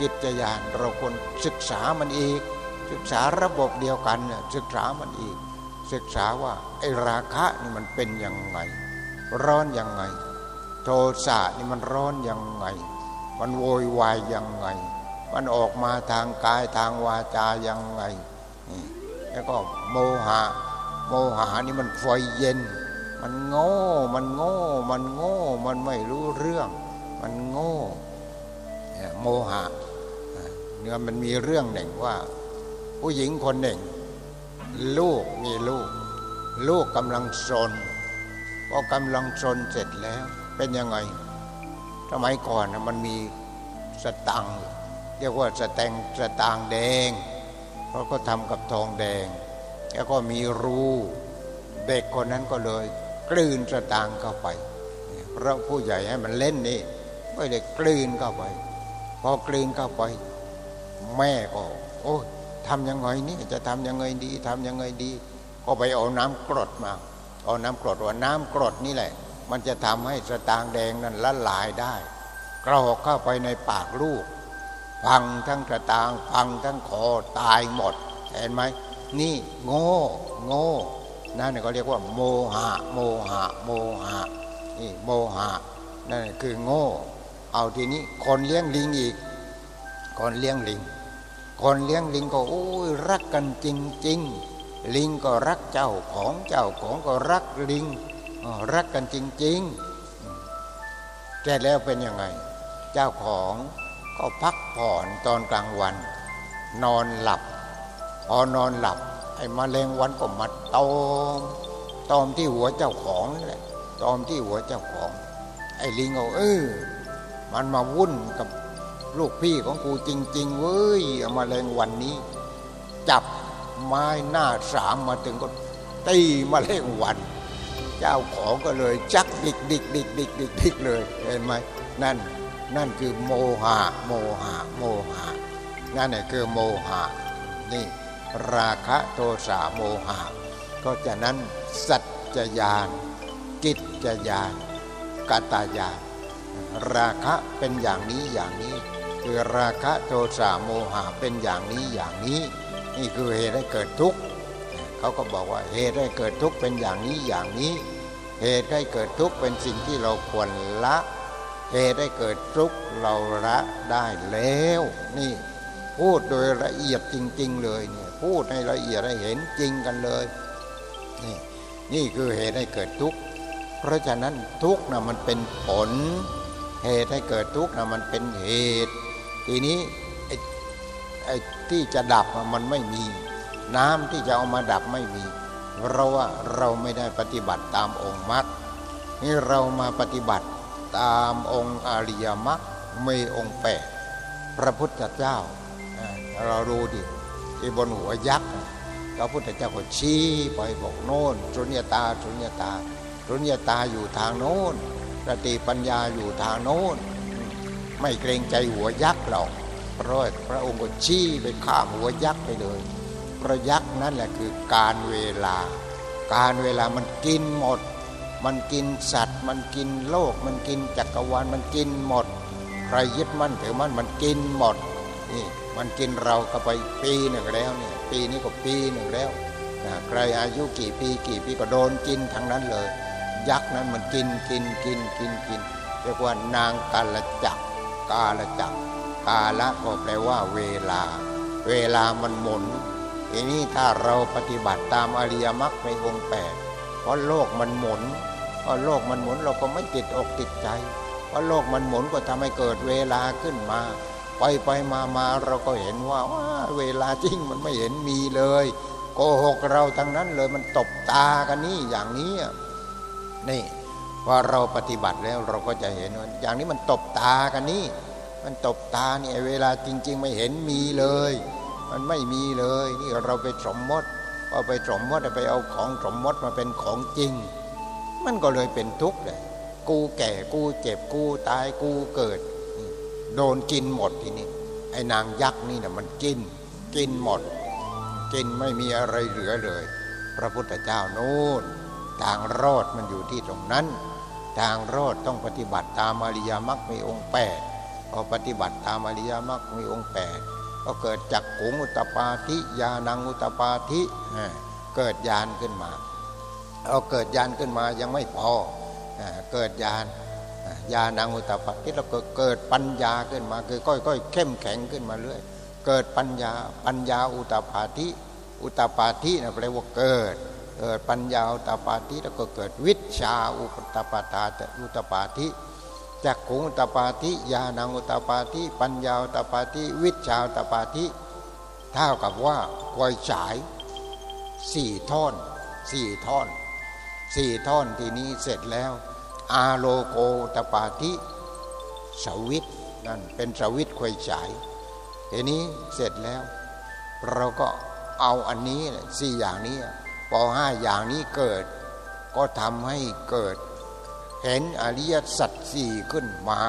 กิจญานเราควรศึกษามันอีก ศึกษาระบบเดียวกันเนี่ยศึกษามันอีก ศึกษาว่าไอราคะนี่มันเป็นยังไง ร้อนยังไง โทสะนี่มันร้อนยังไง มันโวยวายยังไง มันออกมาทางกายทางวาจายังไงนี่แล้วก็โมหะ โมหะนี่มันไฟเย็น มันโง่ มันโง่ มันโง่ มันไม่รู้เรื่อง มันโง่โมหะเนี่ยมันมีเรื่องหนึ่งว่า ผู้หญิงคนหนึ่ง ลูกมีลูก ลูกกำลังซนพอกำลังซนเสร็จแล้วเป็นยังไง สมัยก่อนนะมันมีสตังเรียกว่าสแตงสตางแดง เพราะก็ทำกับทองแดง แล้วก็มีรูเด็กคนนั้นก็เลยกลืนสตางเข้าไปเพราะผู้ใหญ่ให้มันเล่นนี่ก็เลยกลืนเข้าไป พอกลืนเข้าไป แม่ก็ โอ้ทำยังไงนี่จะทำยังไงดีทำยังไงดี ก็ไปเอาน้ำกรดมา เอาน้ำกรดว่าน้ำกรดนี่แหละ มันจะทำให้สตางแดงนั้นละลายได้กรอกเข้าไปในปากลูกพังทั้งสตางพังทั้งคอตายหมด เห็นไหม นี่โง่โง่นั่นก็เรียกว่า โมหะ โมหะ โมหะนี่โมหะนั่นคือโง่ เอาทีนี้คนเลี้ยงลิงอีก คนเลี้ยงลิง คนเลี้ยงลิงก็โอ้ยรักกันจริงๆลิงก็รักเจ้าของเจ้าของก็รักลิง รักกันจริง ๆ แก่แล้วเป็นยังไง เจ้าของก็พักผ่อนตอนกลางวัน นอนหลับพอนอนหลับ ไอ้มแมลงวันก็มาตอมตอมที่หัวเจ้าของนั่นแหละตอมที่หัวเจ้าของ ไอ้ลิงเอาเออมันมาวุ่นกับลูกพี่ของกูจริง ๆ เว้ยเอามาแรงวันนี้ จับไม้หน้าสามมาถึงก็ตีมาเล่งวัน เจ้าของก็เลย จักดิกดิกดิกดิกดิกดิกเลยเห็นไหมนั่นนั่นคือโมหะโมหะโมหะนั่นแหละคือโมหะนี่ราคะโทสะโมหะก็จะนั้นสัจจญาณกิจจญาณกตาญาณราคะเป็นอย่างนี้อย่างนี้ คือราคะโทสะโมหะเป็นอย่างนี้อย่างนี้ นี่คือเหตุให้เกิดทุกข์เขาก็บอกว่าเหตุให้เกิดทุกข์เป็นอย่างนี้อย่างนี้ เหตุให้เกิดทุกข์เป็นสิ่งที่เราควรละ เหตุให้เกิดทุกข์เราละได้แล้ว นี่ พูดโดยละเอียดจริง ๆ เลยเนี่ยพูดให้ละเอียดให้เห็นจริงกันเลยนี่นี่คือเหตุให้เกิดทุกข์เพราะฉะนั้นทุกข์นะมันเป็นผล เหตุให้เกิดทุกข์นะมันเป็นเหตุ ทีนี้ไอ้ไอ้ที่จะดับมันไม่มี น้ำที่จะเอามาดับไม่มี เพราะว่าเราไม่ได้ปฏิบัติตามองค์มรรคนี่เรามาปฏิบัติตามองค์อริยมรรคมีองค์แปดพระพุทธเจ้าเราดูดิที่บนหัวยักษ์พระพุทธเจ้าก็ชี้ไปบอกโน่นสุญญตาสุญญตาสุญญตาอยู่ทางโน้นสติปัญญาอยู่ทางโน้น ไม่เกรงใจหัวยักษ์หรอกเพราะพระองค์ก็ชี้ไปข้ามหัวยักษ์ไปเลย พระยักษ์นั่นแหละคือการเวลา การเวลามันกินหมด มันกินสัตว์ มันกินโลก มันกินจักรวาลมันกินหมด ใครยึดมั่นถือมั่นมันกินหมดนี่มันกินเราก็ไปปีหนึ่งแล้วเนี่ยปีนี้ก็ปีหนึ่งแล้วนะใครอายุกี่ปีกี่ปีก็โดนกินทั้งนั้นเลย ยักษ์นั้นมันกินกินกินกินกินเรียกว่านางกาลจักกาลจักกาละก็แปลว่าเวลา เวลามันหมุน ทีนี้ถ้าเราปฏิบัติตามอริยมรรคในองค์แปดเพราะโลกมันหมุนเพราะโลกมันหมุนเราก็ไม่ติดอกติดใจเพราะโลกมันหมุนก็ทำให้เกิดเวลาขึ้นมา ไปไปมามาเราก็เห็นว่าว่าเวลาจริงมันไม่เห็นมีเลยโกหกเราทั้งนั้นเลยมันตบตากันนี่อย่างนี้นี่พอเราปฏิบัติแล้วเราก็จะเห็นว่าอย่างนี้มันตบตากันนี่ มันตบตาเนี่ยเวลาจริง ๆ ไม่เห็นมีเลย มันไม่มีเลย นี่เราไปสมมติพอไปสมมติไปเอาของสมมติมาเป็นของจริง มันก็เลยเป็นทุกข์เลยกูแก่กูเจ็บกูตายกูเกิด โดนกินหมดทีนี้ไอ้นางยักษ์นี่นะมันกิน กินหมด กินไม่มีอะไรเหลือเลย พระพุทธเจ้านู่นทางรอดมันอยู่ที่ตรงนั้น ทางรอดต้องปฏิบัติตามอริยมรรคมีองค์แปดพอปฏิบัติตามอริยมรรคมีองค์แปด ก็เกิดจักขุงอุตปาธิญาณังอุตปาธิเกิดญาณขึ้นมาเอาเกิดญาณขึ้นมายังไม่พอเกิดญาณญาณังอุตปาธิแล้วก็เกิดปัญญาขึ้นมาคือค่อยๆเข้มแข็งขึ้นมาเรื่อยเกิดปัญญาปัญญาอุตปาธิอุตปาธินะแปลว่าเกิด เกิดปัญญาอุตปาธิแล้วก็เกิดวิชาอุปตปาตาอุตปาธิ จักขุงตปาธิญาณังอุตปาธิปัญญาตปาธิวิชาตปาธิเท่ากับว่าไวยฉายสี่ท่อนสี่ท่อนสี่ท่อนทีนี้เสร็จแล้ว อาโลโกตปาธิสวิตนั่นเป็นสวิตควยฉายทีนี้เสร็จแล้ว เราก็เอาอันนี้สี่อย่างนี้พอห้าอย่างนี้เกิด ก็ทำให้เกิด เห็นอริยสัจสี่ขึ้นมา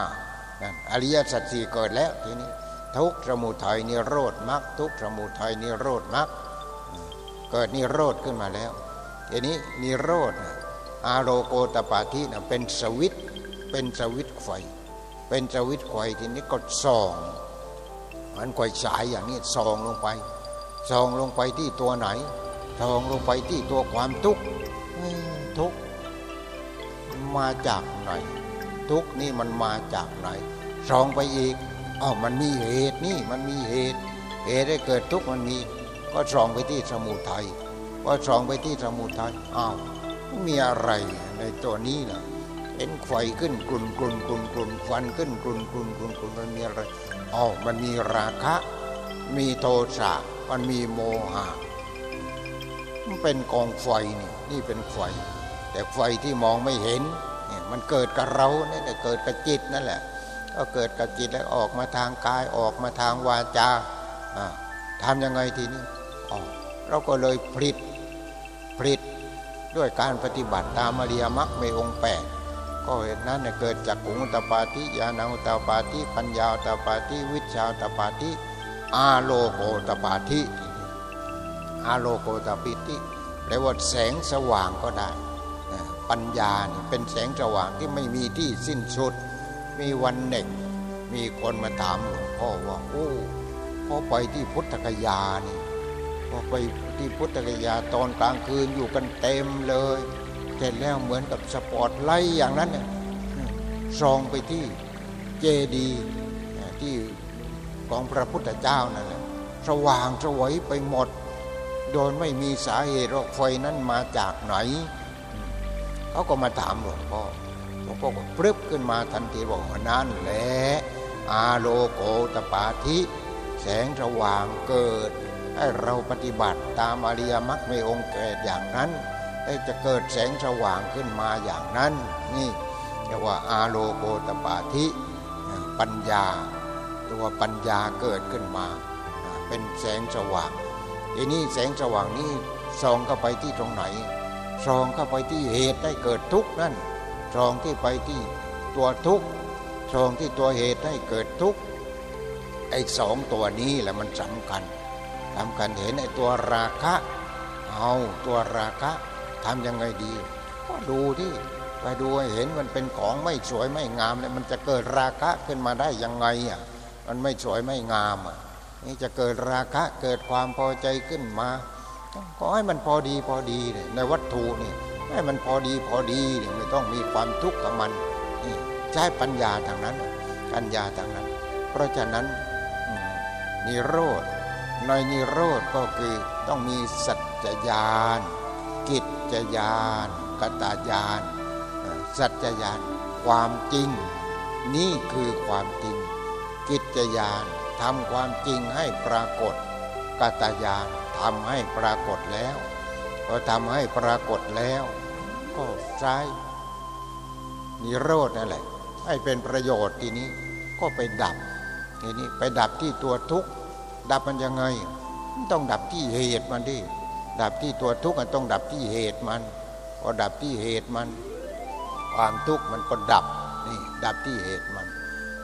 อริยสัจสี่เกิดแล้วทีนี้ทุกสมุทัยนิโรธมรรคทุกสมุทัยนิโรธมรรคเกิดนิโรธขึ้นมาแล้วทีนี้นิโรธอาโรโกตปาทินะเป็นสวิตเป็นสวิตไฟ เป็นสวิตไฟทีนี้ก็ส่องมันไฟฉายอย่างนี้ส่องลงไปส่องลงไปที่ตัวไหนทองลงไปที่ตัวความทุกข์ทุกข์ มาจากไหน ทุกนี่มันมาจากไหนส่องไปอีกอ๋อมันมีเหตุนี่มันมีเหตุ เหตุได้เกิดทุกมันมี ก็ส่องไปที่สมุทัยก็ส่องไปที่สมุทัยอ้าวมีอะไรในตัวนี้ล่ะเห็นไฟขึ้นกลุ่นกลุ่นกลุ่นกลุ่นควันขึ้นกลุ่นกลุ่นกลุ่นกลุ่นมันมีอะไรอ๋อมันมีราคะ มีโทสะมันมีโมหะมันเป็นกองไฟนี่นี่เป็นไฟ แต่ไฟที่มองไม่เห็นเนี่ยมันเกิดกับเราเนี่ยเกิดกับจิตนั่นแหละ ก็เกิดกับจิตแล้วออกมาทางกายออกมาทางวาจาทำยังไงทีนี้เราก็เลยผลิตผลิตด้วยการปฏิบัติตามอริยมรรคในองค์แปดก็เหตุนั้นเกิดจากกุงตปาติญาณุตปาติปัญญาตปาติวิชาตปาติอาโลโกตปาติอาโลโกตปิติแปลว่าแสงสว่างก็ได้ ปัญญาเป็นแสงสว่างที่ไม่มีที่สิ้นสุด มีวันหนึ่ง มีคนมาถามหลวงพ่อว่าโอ้พอไปที่พุทธกยานี่พอไปที่พุทธกยาตอนกลางคืนอยู่กันเต็มเลยเสร็จแล้วเหมือนกับสปอร์ตไลท์อย่างนั้นเนี่ยส่องไปที่เจดีย์ที่ของพระพุทธเจ้านั่นแหละสว่างไสวไปหมด โดยไม่มีสาเหตุว่าไฟนั้นมาจากไหน เขาก็มาถามหลวงพ่อหลวงพ่อก็ปรึบขึ้นมาทันทีบอกว่านั่นแหละอาโลโกตปาธิ แสงสว่างเกิด ให้เราปฏิบัติตามอริยมรรคในองค์เกิดอย่างนั้นจะเกิดแสงสว่างขึ้นมาอย่างนั้น นี่เรียกว่าอาโลโกตปาธิปัญญา ตัวปัญญาเกิดขึ้นมา เป็นแสงสว่างทีนี้แสงสว่างนี้ส่องเข้าไปที่ตรงไหน ส่องเข้าไปที่เหตุให้เกิดทุกข์นั่นส่องที่ไปที่ตัวทุกข์ส่องที่ตัวเหตุให้เกิดทุกข์ไอ้สองตัวนี้แหละมันสำคัญสำคัญเห็นไอ้ตัวราคะ เอาตัวราคะทำยังไงดี ก็ดูที่ไปดูเห็นมันเป็นของไม่สวยไม่งามเลยมันจะเกิดราคะขึ้นมาได้ยังไงอะมันไม่สวยไม่งามอะนี่จะเกิดราคะเกิดความพอใจขึ้นมา ก็ให้มันพอดีพอดีเลยในวัตถุนี่ให้มันพอดีพอดีเนี่ยไม่ต้องมีความทุกข์กับมันนี่ใช้ปัญญาทางนั้นปัญญาทางนั้น เพราะฉะนั้นนิโรธในนิโรธก็คือต้องมีสัจจญาณกิจจญาณกตาญาณสัจญาณความจริง นี่คือความจริง กิจญาณทำความจริงให้ปรากฏกตาญาณ ทำให้ปรากฏแล้วพอทำให้ปรากฏแล้ว ก็ใช้นิโรธนั่นแหละ ให้เป็นประโยชน์ทีนี้ก็ไปดับทีนี้ไปดับที่ตัวทุกข์ดับมันยังไง ต้องดับที่เหตุมันดิดับที่ตัวทุกข์มันต้องดับที่เหตุมันพอดับที่เหตุมัน ความทุกข์มันก็ดับนี่ดับที่เหตุมัน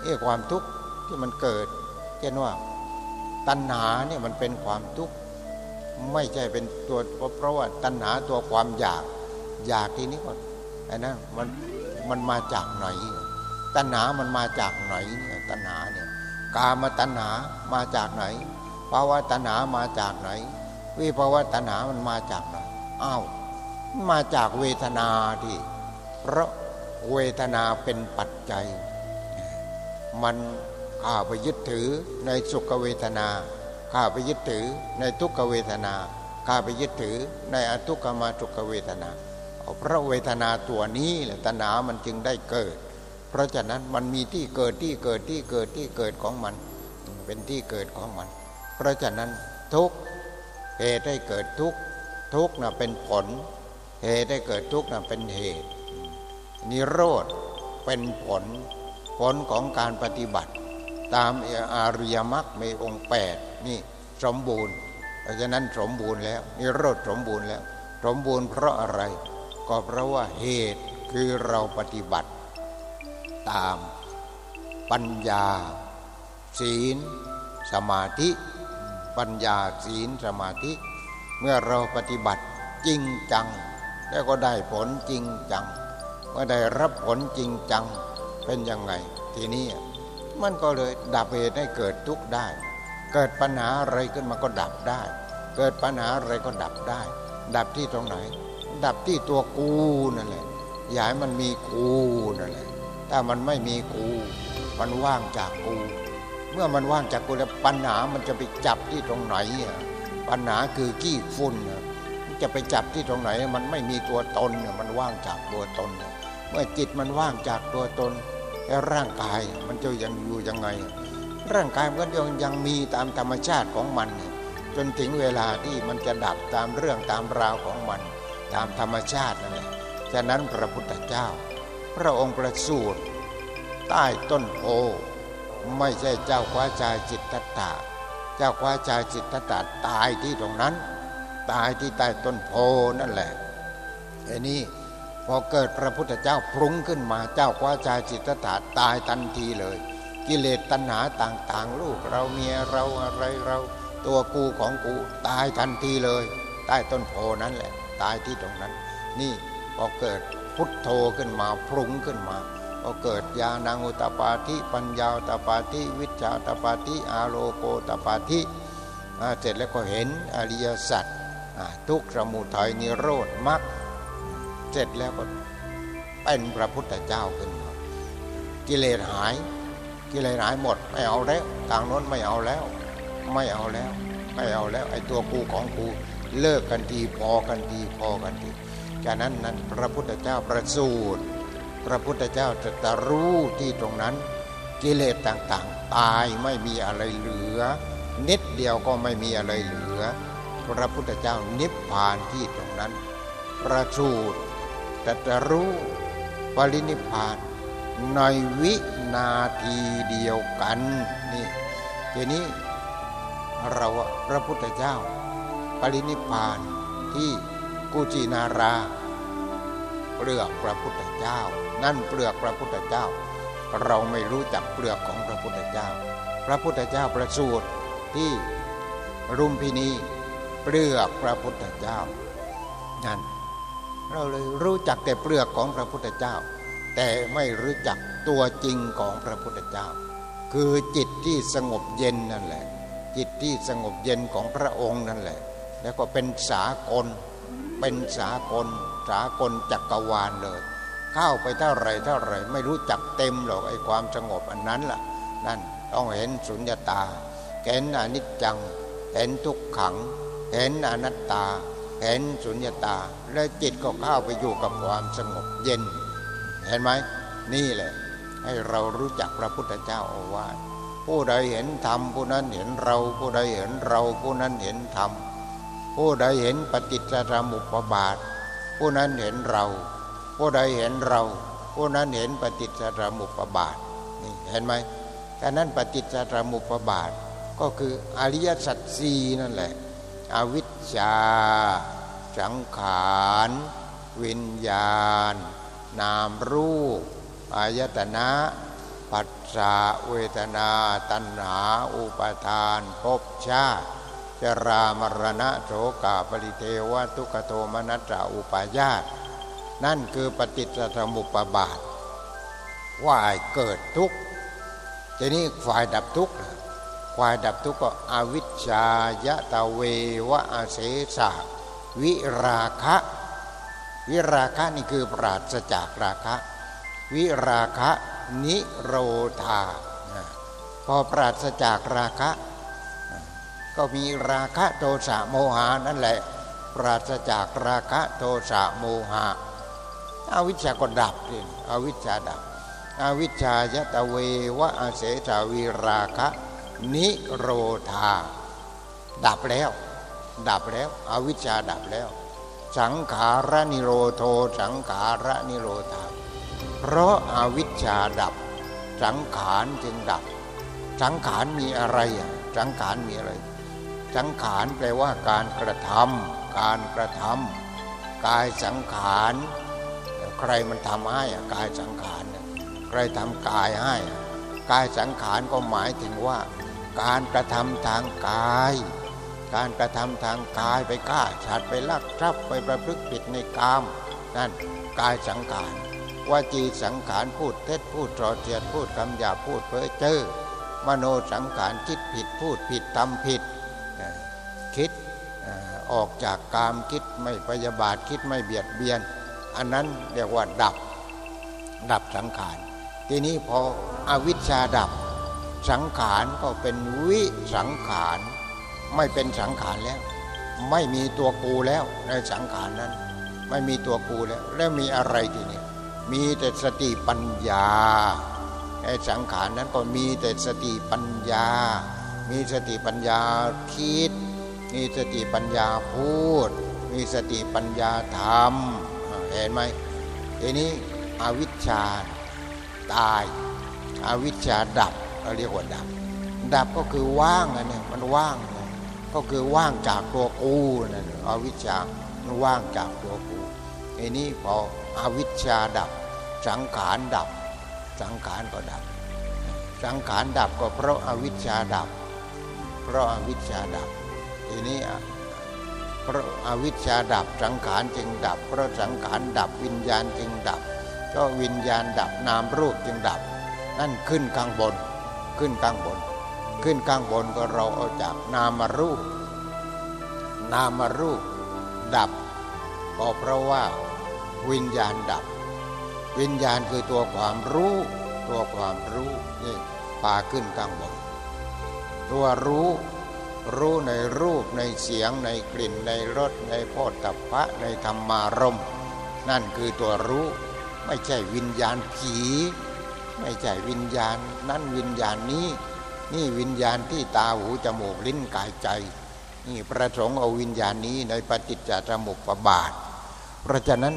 เอ้ความทุกข์ที่มันเกิดเช่นว่าตัณหาเนี่ยมันเป็นความทุกข์ ไม่ใช่เป็นตัวเพราะว่าตัณหาตัวความอยาก อยากทีนี้ก่อนไอ้นั่นมันมันมาจากไหน ตัณหามันมาจากไหนเนี่ยตัณหาเนี่ยกามตัณหามาจากไหนภาวะตัณหามาจากไหน วิภาวะตัณหามันมาจากไหนอ้าวมาจากเวทนาที่ เพราะเวทนาเป็นปัจจัย มันข้าไปยึดถือในสุขเวทนา ข้าไปยึดถือในทุกขเวทนาข้าไปยึดถือในอทุกขมาทุกขเวทนาเพราะเวทนาตัวนี้แหละตัณหามันจึงได้เกิด เพราะฉะนั้นมันมีที่เกิดที่เกิดที่เกิดที่เกิดของมัน เป็นที่เกิดของมัน เพราะฉะนั้นทุกเหตุให้เกิดทุกทุกน่ะเป็นผล เหตุให้เกิดทุกน่ะเป็นเหตุ นิโรธเป็นผล ผลของการปฏิบัติ ตามอาริยมรรคในองค์แปดนี่สมบูรณ์ เพราะฉะนั้นสมบูรณ์แล้วนิโรธสมบูรณ์แล้ว สมบูรณ์เพราะอะไร ก็เพราะว่าเหตุคือเราปฏิบัติ ตามปัญญา ศีล สมาธิ ปัญญาศีลสมาธิ เมื่อเราปฏิบัติจริงจัง แล้วก็ได้ผลจริงจังเมื่อได้รับผลจริงจังเป็นยังไงทีนี้ มันก็เลยดับเหตุให้เกิดทุกข์ได้ เกิดปัญหาอะไรขึ้นมาก็ดับได้ เกิดปัญหาอะไรก็ดับได้ ดับที่ตรงไหน ดับที่ตัวกูนั่นแหละอย่าให้มันมีกูนั่นแหละถ้ามันไม่มีกู มันว่างจากกู เมื่อมันว่างจากกูแล้วปัญหามันจะไปจับที่ตรงไหนอะปัญหาคือขี้ฝุ่นจะไปจับที่ตรงไหน มันไม่มีตัวตนมันว่างจากตัวตน เมื่อจิตมันว่างจากตัวตน ร่างกายมันจะยังอยู่ยังไง ร่างกายมันก็ยังยังมีตามธรรมชาติของมัน จนถึงเวลาที่มันจะดับตามเรื่องตามราวของมัน ตามธรรมชาตินั่นแหละฉะนั้นพระพุทธเจ้า พระองค์ประสูติใต้ต้นโพไม่ใช่เจ้าคว้าชายจิตตตาเจ้าคว้าชายจิตตตาตายที่ตรงนั้น ตายที่ใต้ต้นโพนั่นแหละไอ้นี่ อเกิดพระพุทธเจ้าพรุ้งขึ้นมาเจ้าคว้าชายจิตตาตายทันทีเลย กิเลสตัณหาต่างๆ ลูกเราเมียเราอะไรเรา ตัวกูของกูตายทันทีเลย ใต้ต้นโพนั้นแหละ ตายที่ตรงนั้น นี่พอเกิดพุทโธขึ้นมาพรุ้งขึ้นมาพอเกิดญาณังอุตปาธิปัญญาอุตปาธิวิชาตปาธิอาโลโกตปาธิเสร็จแล้วก็เห็นอริยสัจทุกสมุทัยนิโรธมรรค เสร็จแล้วก็เป็นพระพุทธเจ้าขึ้นมากิเลสหาย กิเลสหายหมดไม่เอาแล้วทางโน้นไม่เอาแล้ว ไม่เอาแล้ว ไม่เอาแล้ว ไอ้ตัวกูของกูเลิกกันทีพอกันทีพอกันทีจากนั้นนั้นพระพุทธเจ้าประสูติพระพุทธเจ้าจะตรู้ที่ตรงนั้น กิเลสต่างๆ ตายไม่มีอะไรเหลือ นิดเดียวก็ไม่มีอะไรเหลือ พระพุทธเจ้านิพพานที่ตรงนั้น ประสูติ จะตรู้ปรินิพพานในวินาทีเดียวกันนี่ทีนี้เราพระพุทธเจ้า ปรินิพพานที่กุจินารา เปลือกพระพุทธเจ้า นั่นเปลือกพระพุทธเจ้า เราไม่รู้จักเปลือกของพระพุทธเจ้า พระพุทธเจ้าประสูติที่รุมพินีเปลือกพระพุทธเจ้านั่น เราเลยรู้จักแต่เปลือกของพระพุทธเจ้า แต่ไม่รู้จักตัวจริงของพระพุทธเจ้า คือจิตที่สงบเย็นนั่นแหละ จิตที่สงบเย็นของพระองค์นั่นแหละ แล้วก็เป็นสากล เป็นสากล สากลจักรวาลเลย เข้าไปเท่าไรเท่าไรไม่รู้จักเต็มหรอกไอ้ความสงบอันนั้นล่ะ นั่นต้องเห็นสุญญตาเห็นอนิจจัง เห็นทุกขัง เห็นอนัตตา เห็นสุญญตา และจิตก็เข้าไปอยู่กับความสงบเย็น เห็นไหมนี่แหละ ให้เรารู้จักพระพุทธเจ้าเอาไว้ผู้ใดเห็นธรรมผู้นั้นเห็นเรา ผู้ใดเห็นเราผู้นั้นเห็นธรรมผู้ใดเห็นปฏิจจสมุปบาท ผู้นั้นเห็นเรา ผู้ใดเห็นเรา ผู้นั้นเห็นปฏิจจสมุปบาทนี่เห็นไหมแต่นั้นปฏิจจสมุปบาทก็คืออริยสัจสีนั่นแหละ อวิชชา สังขาร วิญญาณ นามรูป อายตนะ ปัจจาเวทนา ตัณหา อุปทานภพชาติจรามรณะโสกาปริเทวทุกโทมนัสสาอุปายาตนั่นคือปฏิจจสมุปบาท ว่าเกิดทุกข์ทีนี้ฝ่ายดับทุกข์ ฝ่ายดับทุกข์ก็อวิชชายะตะเววะอาเสสะวิราคะ วิราคะนี่คือปราศจากราคะ วิราคะนิโรธาพอปราศจากราคะ ก็มีราคะโทสะโมหานั่นแหละ ปราศจากราคะโทสะโมหะอวิชชาก็ดับเองอวิชชาดับอวิชชายตะเววะอาเสสาวิราคะ นิโรธา ดับแล้ว ดับแล้ว อวิชชาดับแล้ว สังขารนิโรโทสังขารนิโรธา เพราะอาวิชชาดับ สังขารจึงดับ สังขารมีอะไรอะสังขารมีอะไร สังขารแปลว่าการกระทำการกระทำกายสังขารใครมันทำให้กายสังขารใครทำกายให้กายสังขารก็หมายถึงว่า การกระทำทางกาย การกระทำทางกายไปฆ่าฉัดไปลักทรัพย์ไปประพฤติผิดในกามนั่นกายสังขารวาจีสังขารพูดเท็จพูดตรอเจียดพูดคำหยาพูดเพ้อเจ้อมโนสังขารคิดผิดพูดผิดทำผิดคิดออกจากกามคิดไม่พยาบาทคิดไม่เบียดเบียน อันนั้นเรียกว่าดับดับสังขาร ทีนี้พออวิชชาดับ สังขารก็เป็นวิสังขารไม่เป็นสังขารแล้ว ไม่มีตัวกูแล้วในสังขารนั้น ไม่มีตัวกูแล้ว แล้วมีอะไรทีนี้มีแต่สติปัญญาในสังขารนั้นก็มีแต่สติปัญญา มีสติปัญญาคิด มีสติปัญญาพูด มีสติปัญญาทำเห็นไหมทีนี้อวิชชาตาย อวิชชาดับ เราเรียกว่าดับ ดับก็คือว่างอันนี้มันว่างก็คือว่างจากตัวกูนั่นอวิชชามันว่างจากตัวกูไอ้นี้พออวิชชาดับ สังขารดับ สังขารก็ดับ สังขารดับก็เพราะอาวิชชาดับ เพราะอาวิชชาดับทีนี้เพราะอาวิชชาดับสังขารจึงดับ เพราะสังขารดับวิญญาณจึงดับ ก็วิญญาณดับนามรูปจึงดับ นั่นขึ้นข้างบน ขึ้นข้างบน ขึ้นข้างบนก็เราเอาจากนามารูป นามารูป ดับก็เพราะว่าวิญญาณดับ วิญญาณคือตัวความรู้ ตัวความรู้นี่พาขึ้นข้างบน ตัวรู้รู้ในรูปในเสียงในกลิ่นในรสในโพธิพะในธรรมารม นั่นคือตัวรู้ ไม่ใช่วิญญาณผี ไม่ใช่วิญญาณ นั่นวิญญาณนี้ นี่วิญญาณที่ตาหูจมูกลิ้นกายใจ นี่ประสงค์เอาวิญญาณนี้ในปฏิจจสมุปบาท เพราะฉะนั้น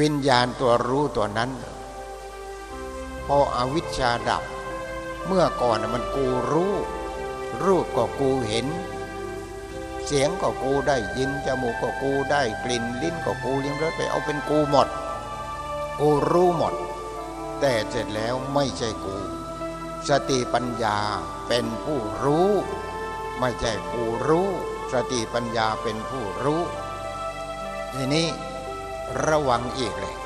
วิญญาณตัวรู้ตัวนั้นพออวิชชาดับ เมื่อก่อนมันกูรู้ รูปก็กูเห็น เสียงก็กูได้ยินจมูกก็กูได้กลิ่นลิ้นก็กูลิ้มรสไปเอาเป็นกูหมด กูรู้หมด แต่เสร็จแล้วไม่ใช่กู สติปัญญาเป็นผู้รู้ ไม่ใช่กูรู้ สติปัญญาเป็นผู้รู้ ทีนี้ระวังอีกเลย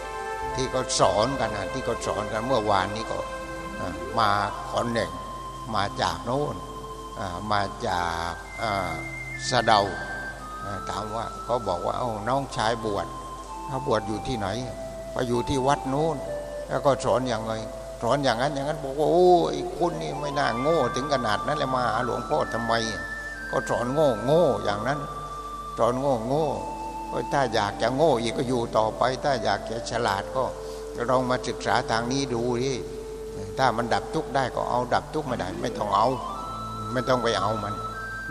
ที่เขาสอนกันนะที่เขาสอนกันเมื่อวานนี้ก็มาคนหนึ่งมาจากโน้นมาจากสะเดาถามว่าเขาบอกว่าเอาน้องชายบวชเขาบวชอยู่ที่ไหนไปอยู่ที่วัดนู้น แล้วก็สอนอย่างไรสอนอย่างนั้นอย่างนั้นบอกว่าโอ้ยคุณนี่ไม่น่าโง่ถึงขนาดนั้นเลยมาหาหลวงพ่อทำไม ก็สอนโง่โง่อย่างนั้นสอนโง่โง่ถ้าอยากจะโง่อีกก็อยู่ต่อไป ถ้าอยากจะฉลาดก็ลองมาศึกษาทางนี้ดูที่ถ้ามันดับทุกข์ได้ก็เอาดับทุกข์ไม่ได้ ไม่ต้องเอา ไม่ต้องไปเอามัน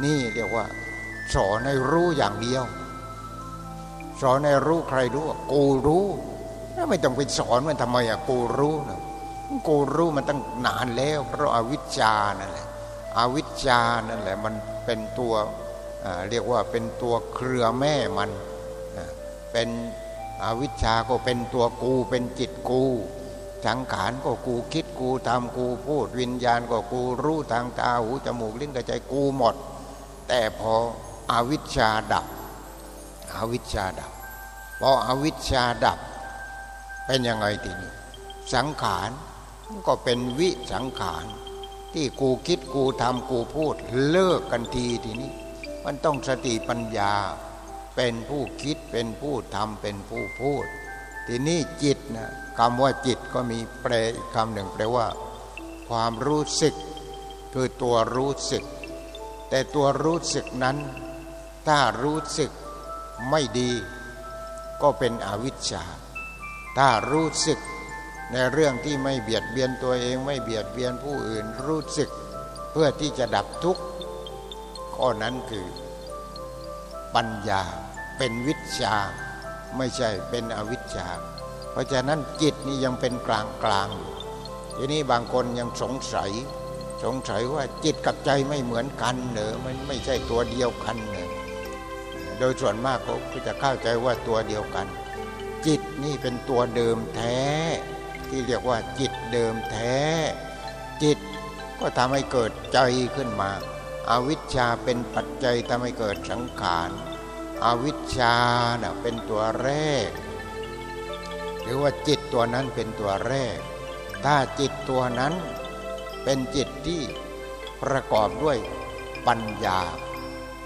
นี่เรียกว่า สอนให้รู้อย่างเดียว สอนให้รู้ใครรู้กูรู้ ไม่ต้องไปสอนมันทำไมอะกูรู้นะกูรู้มันตั้งนานแล้ว เพราะอาวิชชานั่นแหละอวิชชานั่นแหละ มันเป็นตัวเรียกว่าเป็นตัวเครือแม่มันเป็นอวิชชาก็เป็นตัวกูเป็นจิตกูสังขารก็กูคิดกูทำกูพูดวิญญาณก็กูรู้ทางตาหูจมูกลิ้นกระใจกูหมด แต่พออวิชชาดับอวิชชาดับพออวิชชาดับ เป็นยังไงทีนี้สังขารก็เป็นวิสังขารที่กูคิดกูทำกูพูดเลิกกันทีทีนี้ มันต้องสติปัญญา เป็นผู้คิดเป็นผู้ทำเป็นผู้พูด ทีนี้จิตนะคำว่าจิตก็มีแปลอีกคำหนึ่งแปลว่า ความรู้สึก คือตัวรู้สึก แต่ตัวรู้สึกนั้น ถ้ารู้สึกไม่ดี ก็เป็นอวิชชา ถ้ารู้สึกในเรื่องที่ไม่เบียดเบียนตัวเองไม่เบียดเบียนผู้อื่นรู้สึก เพื่อที่จะดับทุกข์ข้อนั้นคือปัญญาเป็นวิชา ไม่ใช่เป็นอวิชชา เพราะฉะนั้นจิตนี่ยังเป็นกลางกลางอยู่ทีนี้บางคนยังสงสัย สงสัยว่าจิตกับใจไม่เหมือนกันเหรอมันไม่ใช่ตัวเดียวกันเหรอโดยส่วนมากก็จะเข้าใจว่าตัวเดียวกัน จิตนี่เป็นตัวเดิมแท้ ที่เรียกว่าจิตเดิมแท้ จิตก็ทำให้เกิดใจขึ้นมาอาวิชชาเป็นปัจจัยทำให้เกิดสังขารอาวิชชาเน่ะเป็นตัวแรก หรือว่าจิตตัวนั้นเป็นตัวแรก ถ้าจิตตัวนั้นเป็นจิตที่ประกอบด้วยปัญญา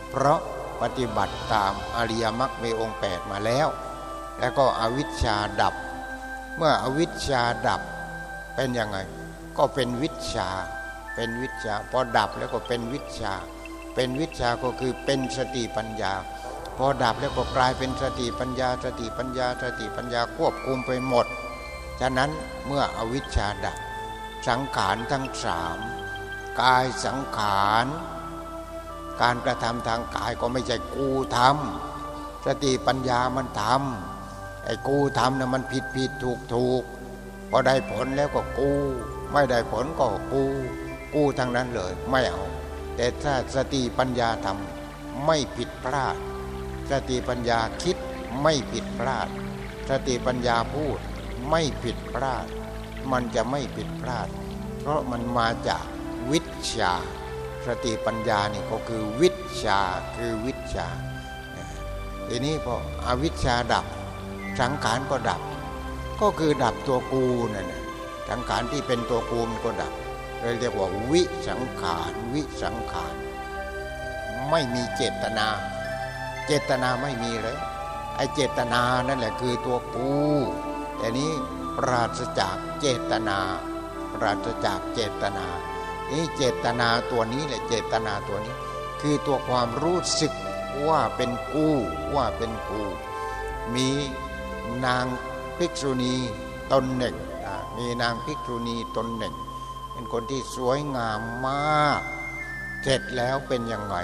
เพราะปฏิบัติตามอริยมรรคมีองค์แปดมาแล้ว แล้วก็อวิชชาดับ เมื่ออวิชชาดับเป็นยังไง ก็เป็นวิชา เป็นวิชาพอดับแล้วก็เป็นวิชา เป็นวิชาก็คือเป็นสติปัญญา พอดับแล้วก็กลายเป็นสติปัญญา สติปัญญา สติปัญญาควบคุมไปหมดฉะนั้นเมื่ออวิชชาดับ สังขารทั้งสามกายสังขารการกระทำทางกายก็ไม่ใช่กูทำสติปัญญามันทำ ไอ้กูทำเนะ่ะมันผิดผิดถูกถูกพอได้ผลแล้วก็กู ไม่ได้ผลก็กู กูทางนั้นเลยไม่เอา แต่ถ้าสติปัญญาทำไม่ผิดพลาด สติปัญญาคิดไม่ผิดพลาด สติปัญญาพูดไม่ผิดพลาด มันจะไม่ผิดพลาด เพราะมันมาจากวิชา สติปัญญานี่ก็คือวิชาคือวิชาทีนี้พออวิชชาดับ สังขารก็ดับ ก็คือดับตัวกูนั่นสังขารที่เป็นตัวกูมันก็ดับเลยเรียกว่าวิสังขารวิสังขาร ไม่มีเจตนา เจตนาไม่มีเลยไอเจตนานั่นแหละคือตัวกูแต่นี้ปราศจากเจตนาปราศจากเจตนานี่เจตนาตัวนี้แหละเจตนาตัวนี้ คือตัวความรู้สึกว่าเป็นกูว่าเป็นกูมี นางภิกษุณีตนหนึ่งมีนางภิกษุณีตนหนึ่ง เป็นคนที่สวยงามมาก เสร็จแล้วเป็นยังไง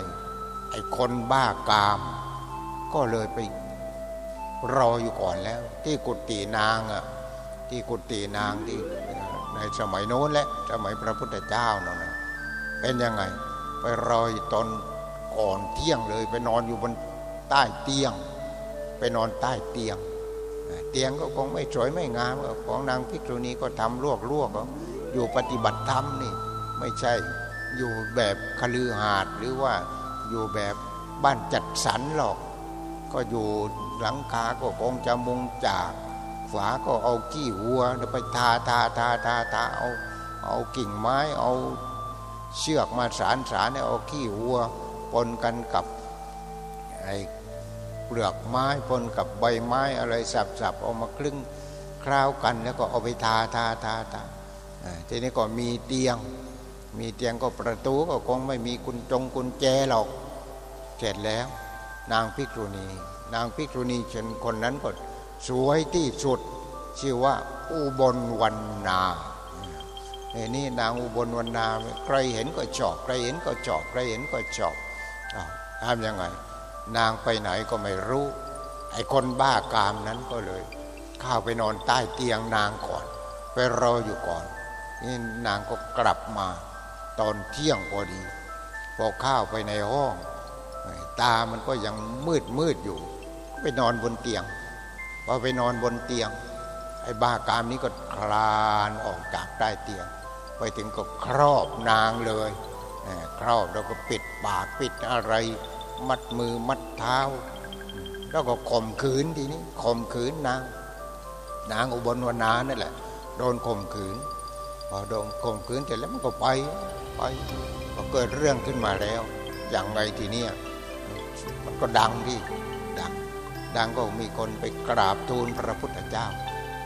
ไอ้คนบ้ากาม ก็เลยไปรออยู่ก่อนแล้ว ที่กุฏินางอะที่กุฏินางที่ในสมัยโน้นแหละสมัยพระพุทธเจ้านั่นนะเป็นยังไง ไปรออยู่ตนก่อนเที่ยงเลย ไปนอนอยู่บนใต้เตียง ไปนอนใต้เตียง เตียงก็คงไม่สวยไม่งามของนางพิกษุณีก็ทำลวกลวกอยู่ปฏิบัติธรรมนี่ไม่ใช่อยู่แบบคลือหาดหรือว่าอยู่แบบบ้านจัดสรรหรอก ก็อยู่หลังคาก็คงจะมุงจากฝาก็เอากี้วัวไปทาทาทาทาทาเอาเอากิ่งไม้เอาเชือกมาสารสารเอาขี้วัวปนกันกับไอ เปลือกไม้ปนกับใบไม้อะไรสับๆเอามาคลึงคราวกันแล้วก็เอาไปทาทาทาทาทีนี้ก็มีเตียง มีเตียงก็ประตูก็คงไม่มีกุญจงกุญแจหรอกเสร็จแล้ว นางพิกรุณี นางพิกรุณีชนคนนั้นก็สวยที่สุด ชื่อว่าอุบลวันนาเอ้นี่นางอุบลวันนา ใครเห็นก็ชอบ ใครเห็นก็ชอบ ใครเห็นก็ชอบทำยังไง นางไปไหนก็ไม่รู้ ไอ้คนบ้ากามนั้นก็เลย เข้าไปนอนใต้เตียงนางก่อน ไปรออยู่ก่อน นี่นางก็กลับมา ตอนเที่ยงพอดี พอเข้าไปในห้อง ตามันก็ยังมืดมืดอยู่ ไปนอนบนเตียง พอไปนอนบนเตียง ไอ้บ้ากามนี้ก็คลานออกจากใต้เตียง ไปถึงก็ครอบนางเลยครอบแล้วก็ปิดปากปิดอะไร มัดมือมัดเท้า แล้วก็ข่มขืนทีนี้ข่มขืนนาง นางอุบลวนานั่นแหละ โดนข่มขืนพอโดนข่มขืนเสร็จแล้วมันก็ไปไปพอเกิดเรื่องขึ้นมาแล้ว อย่างไรทีนี้มันก็ดังที่ดังดังก็มีคนไปกราบทูลพระพุทธเจ้า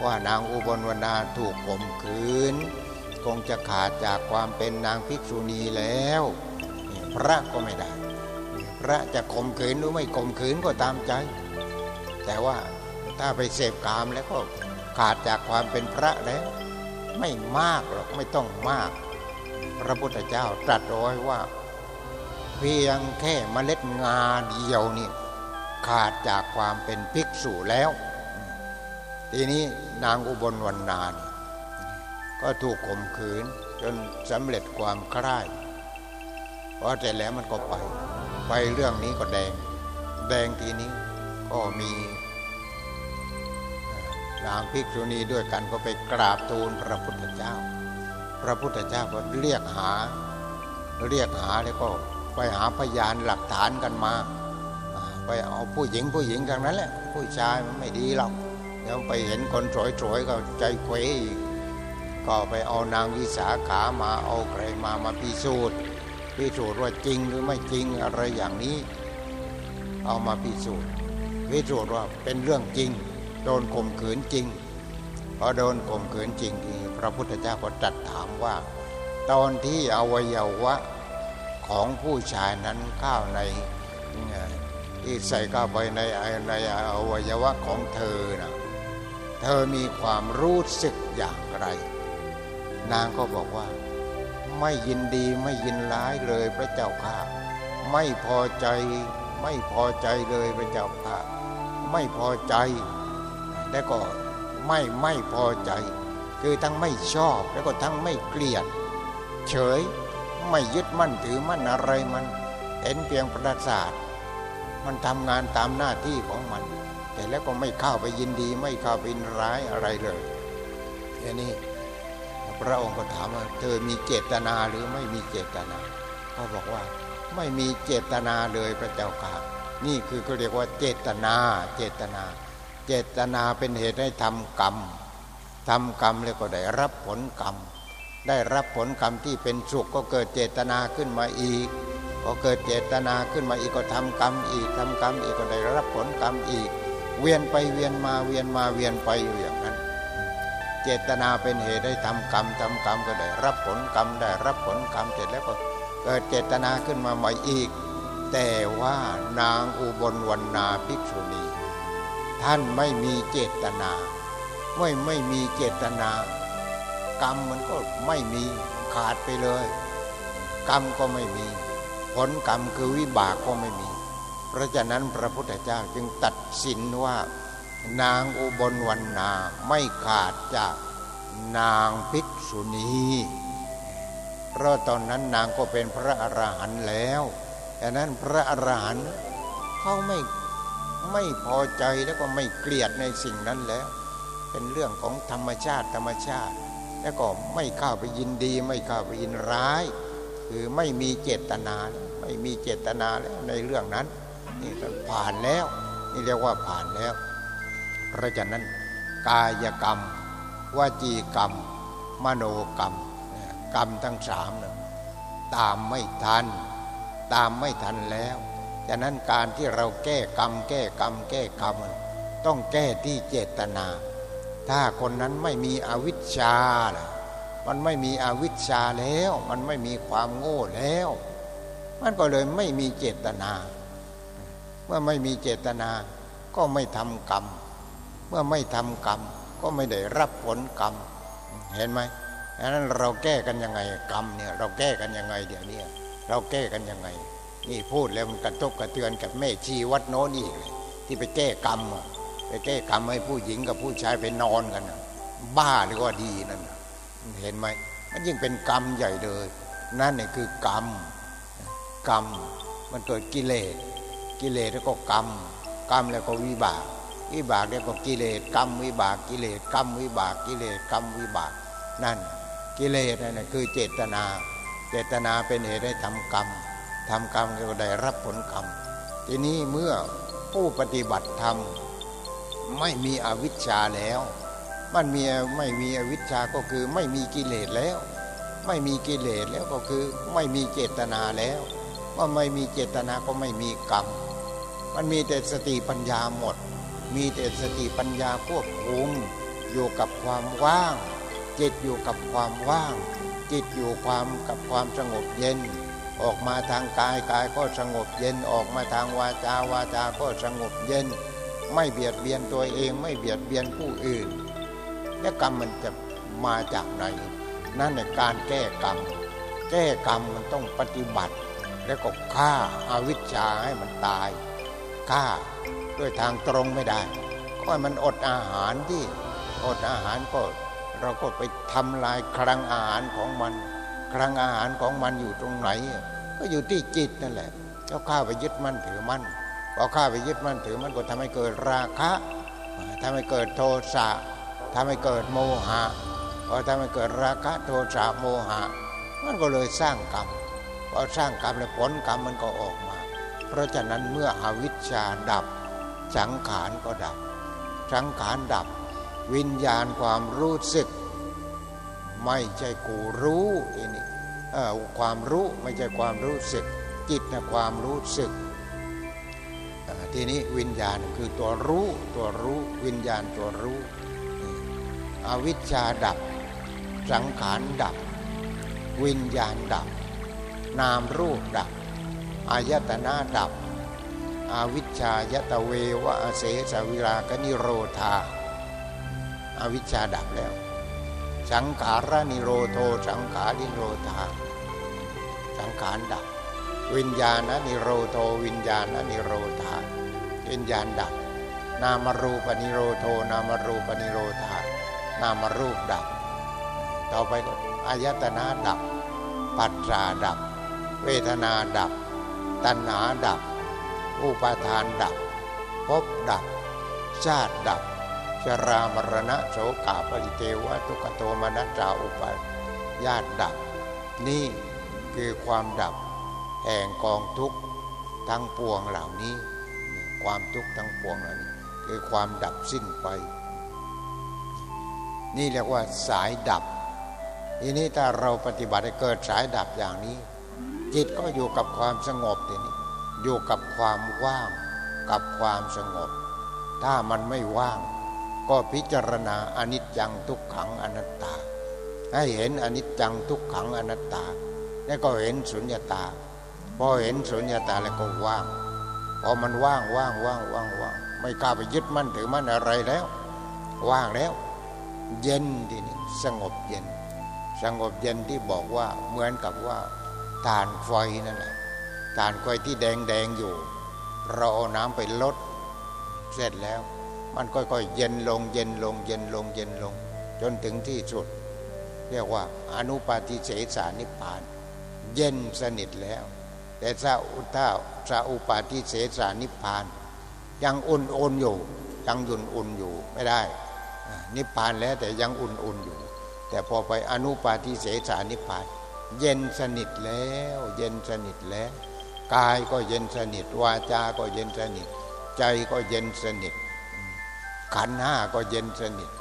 ว่านางอุบลวนาถูกข่มขืน คงจะขาดจากความเป็นนางภิกษุณีแล้ว พระก็ไม่ได้ พระจะข่มขืนหรือไม่ข่มขืนก็ตามใจ แต่ว่าถ้าไปเสพกามแล้วก็ขาดจากความเป็นพระแล้ว ไม่มากหรอกไม่ต้องมาก พระพุทธเจ้าตรัสไว้ว่า เพียงแค่เมล็ดงาเดียวนี่ขาดจากความเป็นภิกษุแล้ว ทีนี้นางอุบลวรรณานก็ถูกข่มขืนจนสำเร็จความคร่าย พอเสร็จแล้วมันก็ไป ไปเรื่องนี้ก็แดง แดงทีนี้ก็มีนางภิกษุณีด้วยกันก็ไปกราบทูลพระพุทธเจ้า พระพุทธเจ้าก็เรียกหา เรียกหาแล้วก็ไปหาพยานหลักฐานกันมา ไปเอาผู้หญิงผู้หญิงทางนั้นแหละ ผู้ชายมันไม่ดีหรอกเดี๋ยวไปเห็นคนสวยๆก็ใจเขวอีกก็ไปเอานางวิสาขามาเอาใครมามาพิสูจน์ พิสูจน์ว่าจริงหรือไม่จริงอะไรอย่างนี้ เอามาพิสูจน์พิสูจน์ว่าเป็นเรื่องจริง โดนข่มขืนจริงพอโดนข่มขืนจริงทีพระพุทธเจ้าก็จัดถามว่า ตอนที่อวัยวะของผู้ชายนั้นเข้าในที่ใส่เข้าไปในในอวัยวะของเธอนะเธอมีความรู้สึกอย่างไร นางก็บอกว่า ไม่ยินดีไม่ยินร้ายเลยพระเจ้าค่ะ ไม่พอใจไม่พอใจเลยพระเจ้าค่ะ ไม่พอใจ แล้วก็ไม่ไม่พอใจ คือทั้งไม่ชอบแล้วก็ทั้งไม่เกลียด เฉยไม่ยึดมั่นถือมั่นอะไรมัน เห็นเพียงประสาทมันทำงานตามหน้าที่ของมัน แต่แล้วก็ไม่เข้าไปยินดีไม่เข้าไปร้ายอะไรเลยอันนี้ พระองค์ก็ถามว่า เธอมีเจตนาหรือไม่มีเจตนาเขาบอกว่าไม่มีเจตนาเลยพระเจ้าค่ะ นี่คือเขาเรียกว่าเจตนา เจตนา เจตนาเป็นเหตุให้ทำกรรมทำกรรมแล้วก็ได้รับผลกรรม ได้รับผลกรรมที่เป็นสุขก็เกิดเจตนาขึ้นมาอีกพอเกิดเจตนาขึ้นมาอีกก็ทำกรรมอีกทำกรรมอีกก็ได้รับผลกรรมอีก เวียนไปเวียนมาเวียนมาเวียนไปอยู่อย่างนั้น เจตนาเป็นเหตุได้ทำกรรมทำกรรมก็ได้ รับผลกรรมได้รับผลกรรมเสร็จแล้วก็เกิดเจตนาขึ้นมาใหม่อีก แต่ว่านางอุบลวรรณาภิกษุณี ท่านไม่มีเจตนา ไม่ไม่มีเจตนา กรรมมันก็ไม่มีขาดไปเลย กรรมก็ไม่มี ผลกรรมคือวิบากก็ไม่มี เพราะฉะนั้นพระพุทธเจ้าจึงตัดสินว่า นางอุบลวรรณาไม่ขาดจากนางภิกษุณี เพราะตอนนั้นนางก็เป็นพระอรหันต์แล้วดังนั้นพระอรหันต์เขาไม่ไม่พอใจแล้วก็ไม่เกลียดในสิ่งนั้นแล้ว เป็นเรื่องของธรรมชาติธรรมชาติ แล้วก็ไม่เข้าไปยินดี ไม่เข้าไปยินร้าย คือไม่มีเจตนาไม่มีเจตนาแล้วในเรื่องนั้นนี่ผ่านแล้ว นี่เรียกว่าผ่านแล้ว เพราะฉะนั้น กายกรรมวจีกรรม มโนกรรมกรรมทั้งสามนะตามไม่ทัน ตามไม่ทันแล้วฉะนั้นการที่เราแก้กรรม แก้กรรม แก้กรรม ต้องแก้ที่เจตนา ถ้าคนนั้นไม่มีอวิชชามันไม่มีอวิชชาแล้ว มันไม่มีความโง่แล้ว มันก็เลยไม่มีเจตนา เมื่อไม่มีเจตนาก็ไม่ทำกรรม เมื่อไม่ทำกรรม ก็ไม่ได้รับผลกรรม เห็นไหมดังนั้นเราแก้กันยังไงกรรมเนี่ยเราแก้กันยังไงเดี๋ยวนี้เราแก้กันยังไง นี่พูดแล้วมันกระทบกระเทือนกับแม่ชีวัดโน้นอีกเลยที่ไปแก้กรรมไปแก้กรรมให้ผู้หญิงกับผู้ชายไปนอนกันบ้าหรือว่าดีนั่นเห็นไหมมันยิ่งเป็นกรรมใหญ่เลย นั่นนี่คือกรรมกรรมมันเกิดกิเลสกิเลสแล้วก็กรรม กรรมแล้วก็วิบาก วิบากแล้วก็กิเลสกรรมวิบากกิเลสกรรมวิบากกิเลสกรรมวิบากนั่น กิเลสนั่นคือเจตนา เจตนาเป็นเหตุให้ทำกรรมทำกรรมก็ได้รับผลกรรม ทีนี้เมื่อผู้ปฏิบัติธรรมไม่มีอวิชชาแล้ว มันมีไม่มีอวิชชาก็คือไม่มีกิเลสแล้ว ไม่มีกิเลสแล้วก็คือไม่มีเจตนาแล้วว่าไม่มีเจตนาก็ไม่มีกรรม มันมีแต่สติปัญญาหมด มีแต่สติปัญญาควบคุมอยู่กับความว่าง จิตอยู่กับความว่าง จิตอยู่ความกับความสงบเย็น ออกมาทางกายกายก็สงบเย็นออกมาทางวาจาวาจาก็สงบเย็น ไม่เบียดเบียนตัวเองไม่เบียดเบียนผู้อื่น และกรรมมันจะมาจากไหน นั่นในการแก้กรรม แก้กรรมมันต้องปฏิบัติ แล้วก็ฆ่าอาวิชชาให้มันตาย ฆ่า ด้วยทางตรงไม่ได้ก็มันอดอาหารที่อดอาหารก็เราก็ไปทำลายคลังอาหารของมัน คลังอาหารของมันอยู่ตรงไหน ก็อยู่ที่จิตนั่นแหละเจ้าข้าไปยึดมั่นถือมั่นพอข้าไปยึดมั่นถือมั่นก็ทำให้เกิดราคะทำให้เกิดโทสะทำให้เกิดโมหะพอทำให้เกิดราคะโทสะโมหะ มันก็เลยสร้างกรรมพอสร้างกรรมแล้วผลกรรมมันก็ออกม เพราะฉะนั้นเมื่ออวิชชาดับ สังขารก็ดับ สังขารดับ วิญญาณความรู้สึก ไม่ใช่กูรู้ทีนี้ความรู้ไม่ใช่ความรู้สึก จิตนะความรู้สึกทีนี้วิญญาณคือตัวรู้ตัวรู้วิญญาณตัวรู้อวิชชาดับ สังขารดับ วิญญาณดับ นามรูปดับ อายตนะดับ อาวิชชายตเววะเสสวิรากนิโรธาอาวิชชาดับแล้ว สังขารนิโรโทสังขาริโรธาสังขารดับ วิญญาณนิโรโทวิญญาณนิโรธาวิญญาณดับ นามรูปนิโรโทนามรูปนิโรธานามรูปดับ ต่อไปก็อายตนะดับ ปัจจาดับ เวทนาดับ ตัณหาดับ อุปาทานดับภพดับ ชาติดับ ชรามรณะโสกาปริเทวทุกโทมนัสจาอุปาญาติดับ นี่คือความดับ แห่งกองทุกข์ทั้งปวงเหล่านี้ ความทุกข์ทั้งปวงเหล่านี้ คือความดับสิ้นไป นี่เรียกว่าสายดับทีนี้ถ้าเราปฏิบัติให้เกิดสายดับอย่างนี้ จิตก็อยู่กับความสงบทีนี้อยู่กับความว่าง กับความสงบ ถ้ามันไม่ว่าง ก็พิจารณาอนิจจังทุกขังอนัตตา ให้เห็นอนิจจังทุกขังอนัตตา แล้วก็เห็นสุญญตา พอเห็นสุญญตาแล้วก็ว่าง พอมันว่างว่างว่างว่างว่างไม่กล้าไปยึดมั่นถือมั่นอะไรแล้ว ว่างแล้ว เย็นทีนี้สงบเย็น สงบเย็นที่บอกว่าเหมือนกับว่า ฐานไฟนั่นแหละฐานไฟที่แดงแดงอยู่ เราเอาน้ำไปลด เสร็จแล้ว มันค่อยๆเย็นลงเย็นลงเย็นลงเย็นลง จนถึงที่สุด เรียกว่า อนุปาทิเสสานิพาน เย็นสนิทแล้ว แต่ถ้าอุท่าสาอุปาทิเสสานิพาน ยังอุ่นๆอยู่ ยังยุ่นอุ่นอยู่ไม่ได้ นิพพานแล้วแต่ยังอุ่นๆอยู่ แต่พอไปอนุปาทิเสสานิพาน เย็นสนิทแล้ว เย็นสนิทแล้ว กายก็เย็นสนิท วาจาก็เย็นสนิท ใจก็เย็นสนิท ขันห้าก็เย็นสนิท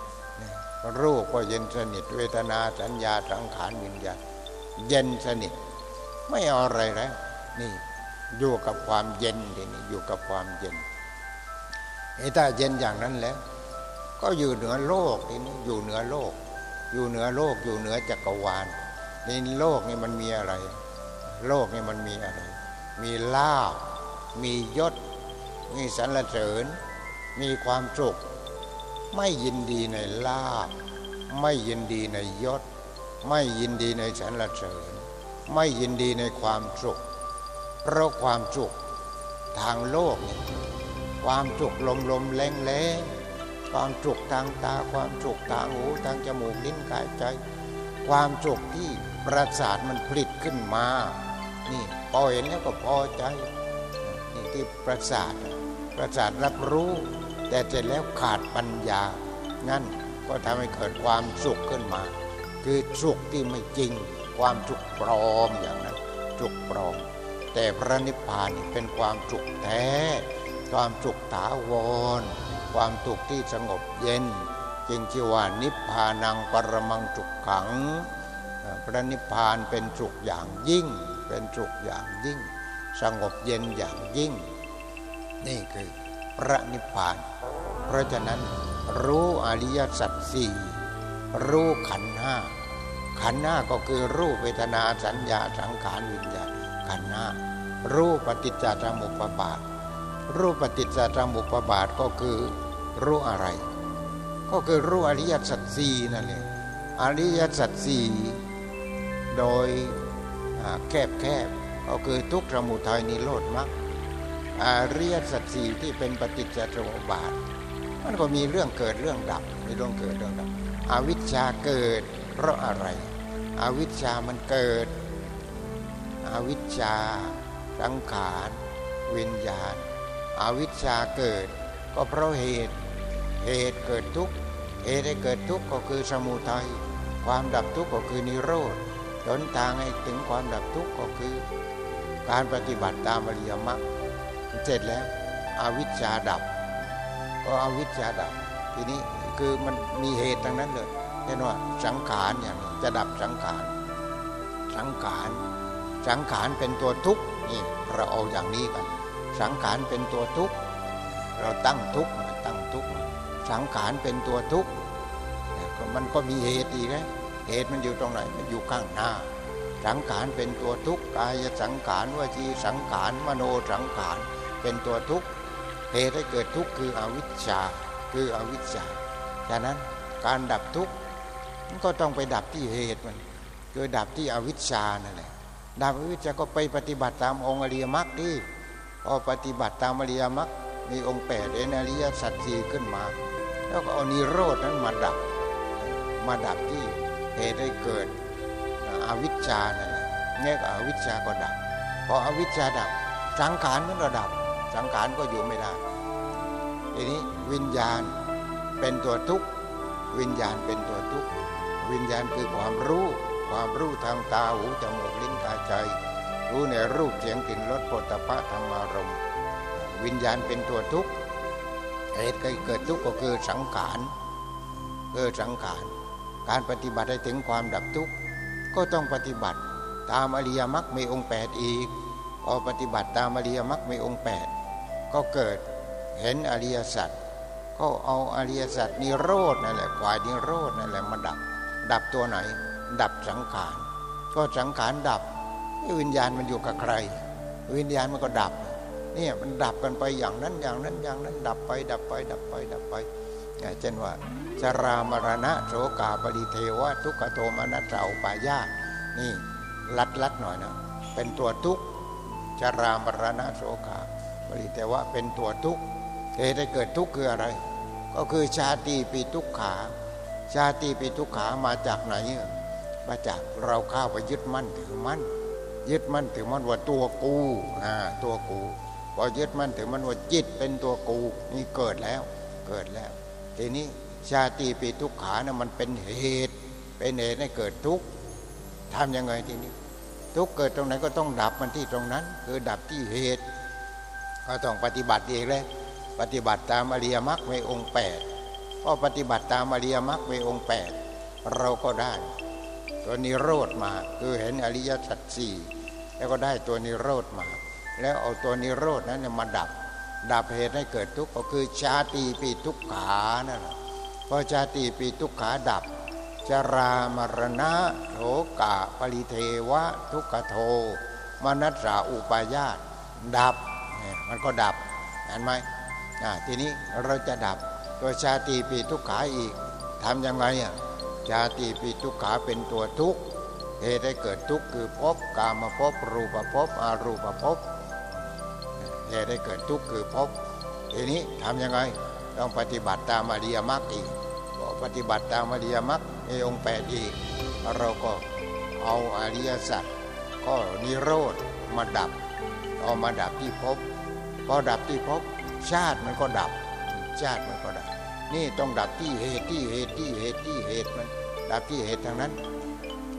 รูปก็เย็นสนิท เวทนาสัญญาสังขารวิญญาณเย็นสนิท ไม่เอาอะไรแล้วนี่อยู่กับความเย็นทีนี้อยู่กับความเย็นไอ้ถ้าเย็นอย่างนั้นแล้ว ก็อยู่เหนือโลกทีนี้อยู่เหนือโลก อยู่เหนือโลกอยู่เหนือจักรวาล ในโลกนี่มันมีอะไร โลกนี่มันมีอะไร มีลาบ มียศ มีสรรเสริญ มีความสุข ไม่ยินดีในลาบ ไม่ยินดีในยศ ไม่ยินดีในสรรเสริญ ไม่ยินดีในความสุข เพราะความสุขทางโลกความสุขลมลมแรงแรงความสุขทางตา ความสุขทางหู ทางจมูก ลิ้น กายใจ ความสุขที่ ประสาทมันผลิตขึ้นมา นี่พอเห็นแล้วก็พอใจ นี่ที่ประสาท ประสาทรับรู้ แต่เสร็จแล้วขาดปัญญางั้นก็ทำให้เกิดความสุขขึ้นมา คือสุขที่ไม่จริง ความสุขปลอมอย่างนั้น สุขปลอม แต่พระนิพพานเป็นความสุขแท้ ความสุขถาวร ความสุขที่สงบเย็น จึงชื่อว่านิพพานังปรมังสุขขัง พระนิพพานเป็นสุขอย่างยิ่ง เป็นสุขอย่างยิ่ง สงบเย็นอย่างยิ่ง นี่คือพระนิพพาน เพราะฉะนั้นรู้อริยสัจสี่รู้ขันห้าขันห้าก็คือรูปเวทนาสัญญาสังขารวิญญาณขันห้ารูปปฏิจจสมุปบาท รูปปฏิจจสมุปบาทก็คือรู้อะไร ก็คือรู้อริยสัจสี่นั่นเองอริยสัจสี่ โดยแคบแคบก็คือทุกสมุทัยนิโรธมรรคอริยสัจสี่ที่เป็นปฏิจจสมุปบาท มันก็มีเรื่องเกิดเรื่องดับมีเรื่องเกิดเรื่องดับอวิชชาเกิดเพราะอะไร อวิชชามันเกิด อวิชชาสังขารวิญญาณ อวิชชาเกิด ก็เพราะเหตุเหตุเกิดทุกข์เหตุให้เกิดทุกข์ก็คือสมุทัยความดับทุกข์ก็คือนิโรธ หนทางให้ถึงความดับทุกข์ก็คือ การปฏิบัติตามอริยมรรคเสร็จแล้วอวิชชาดับก็อวิชชาดับ ทีนี้คือมันมีเหตุทั้งนั้นเลยเช่นว่าสังขารอย่างนี้จะดับสังขารสังขารสังขารเป็นตัวทุกข์นี่เราเอาอย่างนี้กัน สังขารเป็นตัวทุกข์เราตั้งทุกข์ตั้งทุกข์สังขารเป็นตัวทุกข์มันก็มีเหตุอีกนะ เหตุมันอยู่ตรงไหนมันอยู่ข้างหน้า สังขารเป็นตัวทุกข์กายสังขารวจีสังขารมโนสังขารเป็นตัวทุกข์เหตุให้เกิดทุกข์คืออวิชชาคืออวิชชาฉะนั้นการดับทุกข์ก็ต้องไปดับที่เหตุมันคือดับที่อวิชชานั่นแหละดับอวิชชาก็ไปปฏิบัติตามองค์อริยมรรคที่พอปฏิบัติตามอริยมรรคมีองค์แปดเอนอริยสัจสี่ขึ้นมา แล้วก็เอานิโรดนั้นมาดับ มาดับที่ เหตุให้เกิดอวิชชานั่นแหละเนี่ยก็อวิชชาก็ดับพออวิชชาดับสังขารมันก็ดับ สังขารก็อยู่ไม่ได้ทีนี้วิญญาณเป็นตัวทุกข์วิญญาณเป็นตัวทุกข์วิญญาณคือความรู้ ความรู้ทางตาหูจมูกลิ้นกายใจ รู้ในรูปเสียงกลิ่นรสโผฏฐะธรรมารมวิญญาณเป็นตัวทุกข์เหตุเกิดทุกข์ก็คือสังขารเกิดสังขาร การปฏิบัติให้ถึงความดับทุกข์ก็ต้องปฏิบัติตามอริยมรรคมีองค์แปดอีกพอปฏิบัติตามอริยมรรคมีองค์แปดก็เกิดเห็นอริยสัจก็เอาอริยสัจนิโรธนั่นแหละฝ่ายนิโรธนั่นแหละมาดับ ดับตัวไหน ดับสังขารก็สังขารดับวิญญาณมันอยู่กับใคร วิญญาณมันก็ดับเนี่ยมันดับกันไปอย่างนั้นอย่างนั้นอย่างนั้น ดับไป ดับไป ดับไปดับไปเช่นว่า สรามรณะโสกาปริเทวะทุกขโทมนัสสาปายานี่ลัดลัดหน่อยนะ เป็นตัวทุกข์ชรามรณะโสกาปริเทวะเป็นตัวทุกข์เหตุให้เกิดทุกข์คืออะไร ก็คือชาติปีทุกขา ชาติปีทุกขามาจากไหน มาจากเราเข้าไปยึดมั่นถือมั่นยึดมั่นถือมั่นว่าตัวกูอ่าตัวกูพอยึดมั่นถือมั่นว่าจิตเป็นตัวกูนี่เกิดแล้ว เกิดแล้ว ทีนี้ ชาติปีทุกขานะ่ะมันเป็นเหตุ เป็นเหตุให้เกิดทุกข์ทำยังไงทีนี้ ทุกเกิดตรงไหนก็ต้องดับมันที่ตรงนั้น คือดับที่เหตุ ก็ต้องปฏิบัติเองเลยปฏิบัติตามอริยมรรคในองค์แปดพอปฏิบัติตามอริยมรรคในองค์แปดเราก็ได้ ตัวนิโรธมาคือเห็นอริยสัจสี่แล้วก็ได้ตัวนิโรธมา แล้วเอาตัวนิโรธนั้นมาดับ ดับเหตุให้เกิดทุกข์ก็คือชาติปีทุกขานั่นแหละ พอชาติปีทุกขาดับ จรามรณะโถกะปริเทวะ ทุกขโทมนัสสาอุปายาตดับ มันก็ดับเห็นไหมทีนี้เราจะดับตัวชาติปีทุกขาอีกทำยังไงอะชาติปีทุกขาเป็นตัวทุกข์เหตุให้เกิดทุกข์คือภพกามภพรูปภพอารูปภพเหตุให้เกิดทุกข์คือภพทีนี้ทำยังไง ต้องปฏิบัติตามอริยมรรคอีกบอกปฏิบัติตามอริยมรรคในองค์แปดอีก เราก็เอาอริยสัจก็นิโรธมาดับ เอามาดับที่ภพพอดับที่ภพชาติมันก็ดับ ชาติมันก็ดับ นี่ต้องดับที่เหตุที่เหตุที่เหตุที่เหตุมันดับที่เหตุทางนั้น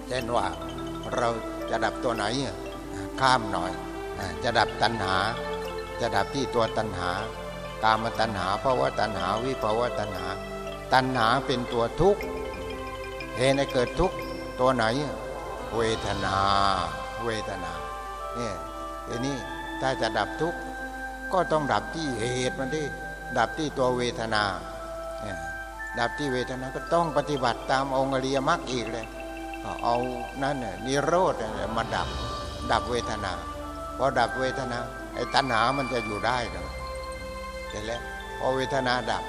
เช่นว่าเราจะดับตัวไหนข้ามหน่อย จะดับตัณหา จะดับที่ตัวตัณหา กามตัณหาภาวะตัณหาวิภาวะตัณหา ตัณหาเป็นตัวทุกข์เหตุให้เกิดทุกข์ตัวไหน เวทนา เวทนาเนี่ยทีนี้ถ้าจะดับทุกข์ก็ต้องดับที่เหตุมันที่ดับที่ตัวเวทนาเนี่ยดับที่เวทนาก็ต้องปฏิบัติตามองค์อริยมรรคอีกเลยเอานั่นน่ยนิโรธเนี่ยมาดับดับเวทนาพอดับเวทนาไอ้ตัณหามันจะอยู่ได้ เหรอเห็นแล้วพอเวทนาดับ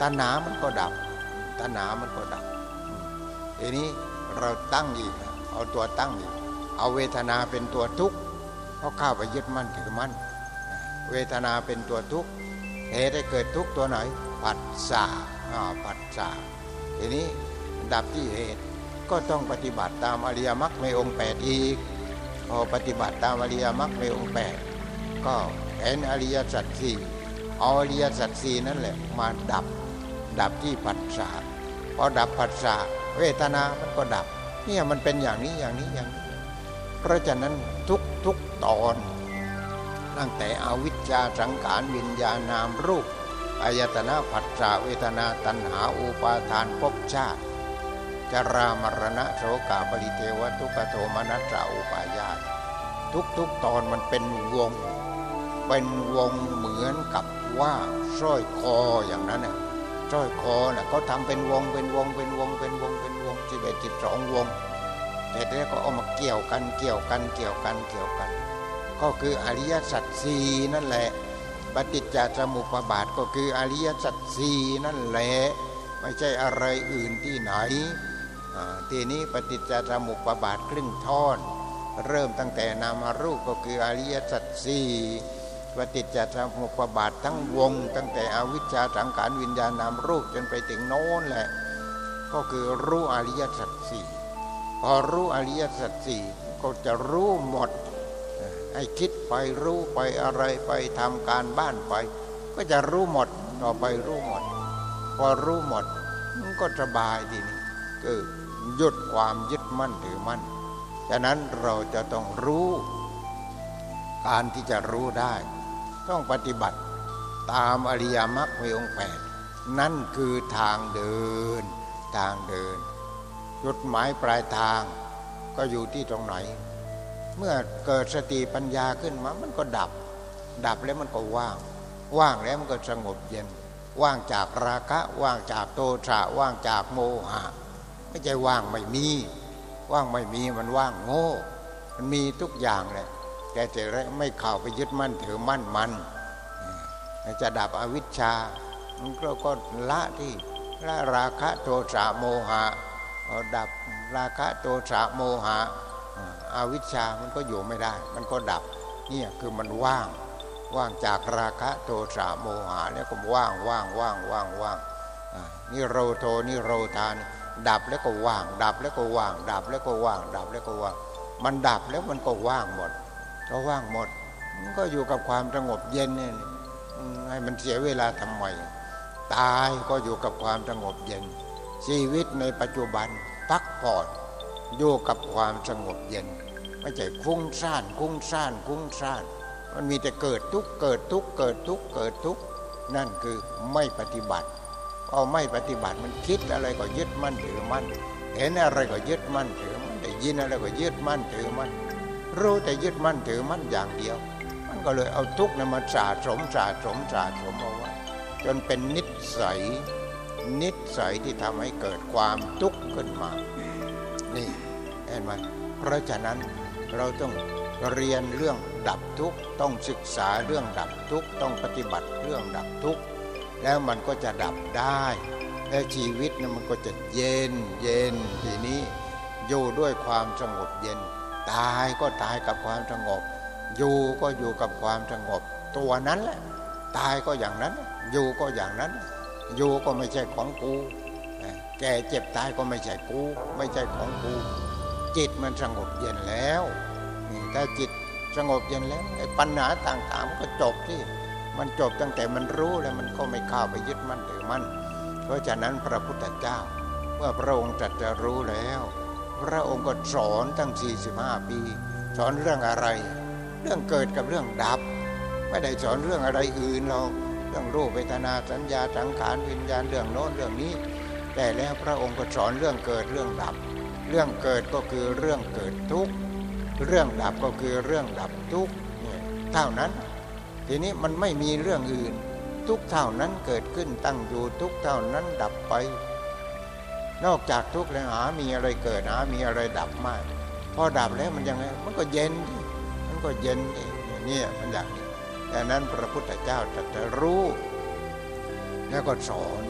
ตัณหามันก็ดับ ตัณหามันก็ดับทีนี้เราตั้งอีก เอาตัวตั้งอีก เอาเวทนาเป็นตัวทุกข์เพราะข้าไปยึดมั่นถือมั่น เวทนาเป็นตัวทุกข์เหตุให้เกิดทุกข์ตัวไหน ปัสสาปัสสาทีนี้ดับที่เหตุก็ต้องปฏิบัติตามอริยมรรคในองค์แปดอีก พอปฏิบัติตามอริยมรรคในองค์แปดก็เห็นอริยสัจสี่ เอาอริยสัจสีนั่นแหละมาดับ ดับที่ผัสสะพอดับผัสสะเวทนามันก็ดับ เนี่ยมันเป็นอย่างนี้อย่างนี้อย่างนี้ เพราะฉะนั้นทุกทุกตอนตั้งแต่อวิชชาสังขารวิญญาณนามรูปอายตนะผัสสะเวทนาตัณหาอุปาทานภพชาติจรามรณะโสกาปริเทวทุกโทมนัสสาอุปายาตทุกทุกตอนมันเป็นวง เป็นวงเหมือนกับว่าสร้อยคออย่างนั้นน่ะร้อยคอน่ะเขาทำเป็นวงเป็นวงเป็นวงเป็นวงเป็นวงสิบเอ็ดสิบสองวงแต่แล้วก็เอามาเกี่ยวกันเกี่ยวกันเกี่ยวกันเกี่ยวกัน ก็คืออริยสัจสีนั่นแหละปฏิจจสมุปบาทก็คืออริยสัจสีนั่นแหละไม่ใช่อะไรอื่นที่ไหนทีนี้ปฏิจจสมุปบาทครึ่งท่อน เริ่มตั้งแต่นามารูปก็คืออริยสัจสี่ ปฏิจจสมุปบาททั้งวง ตั้งแต่อวิชชาสังขารวิญญาณนามรูปจนไปถึงโน้นแหละ ก็คือรู้อริยสัจสี่พอรู้อริยสัจสี่ก็จะรู้หมดให้คิดไปรู้ไปอะไรไปทำการบ้านไป ก็จะรู้หมดต่อไปรู้หมด พอรู้หมดก็สบายทีนี้ก็หยุดความยึดมั่นถือมั่นฉะนั้นเราจะต้องรู้ การที่จะรู้ได้ ต้องปฏิบัติตามอริยมรรคมีองค์แปดนั่นคือทางเดิน ทางเดิน จุดหมายปลายทางก็อยู่ที่ตรงไหน เมื่อเกิดสติปัญญาขึ้นมา มันก็ดับ ดับแล้วมันก็ว่าง ว่างแล้วมันก็สงบเย็น ว่างจากราคะ ว่างจากโทสะว่างจากโมหะ ไม่ใช่ว่างไม่มี ว่างไม่มีมันว่างโง่ มันมีทุกอย่างเลย แต่จะไม่เข้าไปยึดมั่นถือมั่นมัน จะดับอวิชชามันก็ละที่ละราคะโทสะโมหะดับราคะโทสะโมหะอวิชชามันก็อยู่ไม่ได้ มันก็ดับนี่คือมันว่างว่างจากราคะโทสะโมหะแล้วก็ว่างว่างว่างว่างว่างนี่โรโทนี่โรธานดับแล้วก็ว่าง ดับแล้วก็ว่าง ดับแล้วก็ว่าง ดับแล้วก็ว่าง มันดับแล้วมันก็ว่างหมด ก็ว่างหมด ก็อยู่กับความสงบเย็นนี่ให้มันเสียเวลาทำไมตายก็อยู่กับความสงบเย็น ชีวิตในปัจจุบันพักผ่อนอยู่กับความสงบเย็น ไม่ใช่คุ้งซ่าน คุ้งซ่าน คุ้งซ่าน มันมีแต่เกิดทุกเกิดทุกเกิดทุกเกิดทุกนั่นคือไม่ปฏิบัติพอไม่ปฏิบัติมันคิดอะไรก็ยึดมั่นถือมั่นเห็นอะไรก็ยึดมั่นถือมั่นได้ยินอะไรก็ยึดมั่นถือมั่น รู้แต่ยึดมั่นถือมั่นอย่างเดียว มันก็เลยเอาทุกข์นั้นมาสะสมสะสมสะสมเอาไว้จนเป็นนิสัยนิสัยที่ทำให้เกิดความทุกข์ขึ้นมา นี่เห็นไหมเพราะฉะนั้นเราต้องเรียนเรื่องดับทุกข์ต้องศึกษาเรื่องดับทุกข์ต้องปฏิบัติเรื่องดับทุกข์แล้วมันก็จะดับได้ และชีวิตนะมันก็จะเย็นเย็นทีนี้อยู่ด้วยความสงบเย็น ตายก็ตายกับความสงบ อยู่ก็อยู่กับความสงบ ตัวนั้นแหละ ตายก็อย่างนั้น อยู่ก็อย่างนั้น อยู่ก็ไม่ใช่ของกู แก่เจ็บตายก็ไม่ใช่กู ไม่ใช่ของกู จิตมันสงบเย็นแล้วถ้าจิตสงบเย็นแล้วไอ้ปัญหาต่างๆก็จบที่มันจบตั้งแต่มันรู้แล้วมันก็ไม่เข้าไปยึดมั่นถือมั่นเพราะฉะนั้นพระพุทธเจ้าเมื่อพระองค์จัดจะรู้แล้ว พระองค์ก็สอนตั้ง 45 ปี สอนเรื่องอะไร เรื่องเกิดกับเรื่องดับ ไม่ได้สอนเรื่องอะไรอื่นหรอกรื่องรูปเวทนาสัญญาสังขารวิญญาณเรื่องโน้นเรื่องนี้ แต่แล้วพระองค์ก็สอนเรื่องเกิดเรื่องดับ เรื่องเกิดก็คือเรื่องเกิดทุกข์เรื่องดับก็คือเรื่องดับทุกข์เนี่ยเท่านั้น ทีนี้มันไม่มีเรื่องอื่น ทุกเท่านั้นเกิดขึ้นตั้งอยู่ทุกเท่านั้นดับไป นอกจากทุกข์แล้วหามีอะไรเกิดหามีอะไรดับมากพอดับแล้วมันยังไงมันก็เย็นมันก็เย็นเองนี่มันอย่างนี้ดังนั้นพระพุทธเจ้าจะรู้ แล้วก็สอน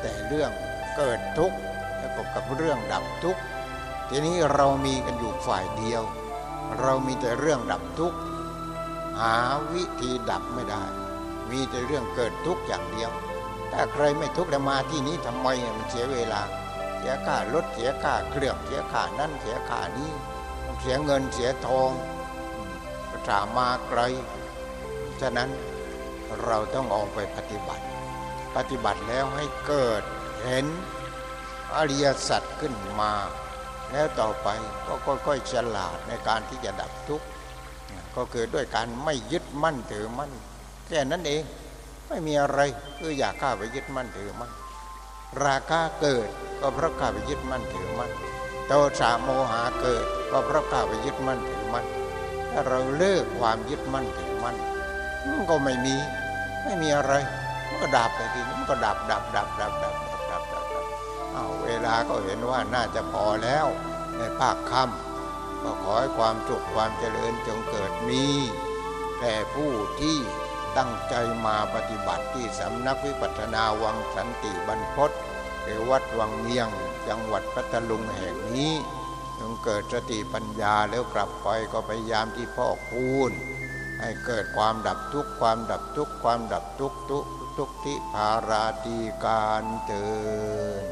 แต่เรื่องเกิดทุกข์แล้วก็กับเรื่องดับทุกข์ทีนี้เรามีกันอยู่ฝ่ายเดียว เรามีแต่เรื่องดับทุกข์หาวิธีดับไม่ได้ มีแต่เรื่องเกิดทุกข์อย่างเดียว ถ้าใครไม่ทุกข์แล้วมาที่นี้ทำไมมันเสียเวลา เสียค่ารถเสียค่าเครื่องเสียค่านั่นเสียค่านี้เสียเงินเสียทองประชามาไกลฉะนั้นเราต้องออกไปปฏิบัติ ปฏิบัติแล้วให้เกิดเห็นอริยสัจขึ้นมา แล้วต่อไปก็ค่อยๆฉลาดในการที่จะดับทุกข์ก็คือด้วยการไม่ยึดมั่นถือมั่นแค่นั้นเอง ไม่มีอะไรคืออยากข้าไปยึดมั่นถือมั่นราคะเกิดก็เพราะข้าไปยึดมั่นถือมั่นโทสะโมหะเกิดก็เพราะข้าไปยึดมั่นถือมั่นถ้าเราเลิกความยึดมั่นถือมั่นมันก็ไม่มีไม่มีอะไรมันก็ดับไปทีมันก็ดับดับดับดับดับดับดับดับดับเอาเวลาก็เห็นว่าน่าจะพอแล้ว ในภาคค่ำก็ขอให้ความสุขความเจริญจงเกิดมีแต่ผู้ที่ ตั้งใจมาปฏิบัติที่สำนักวิปัฒนาวังสันติบรรพศหรือวัดวังเมียง จังหวัดพัทลุงแห่งนี้จงเกิดสติปัญญาแล้วกลับไปก็พยายามที่พ่อคูณให้เกิดความดับทุกข์ความดับทุกข์ความดับทุกข์ทุกทุกทิภาราตีการเตือน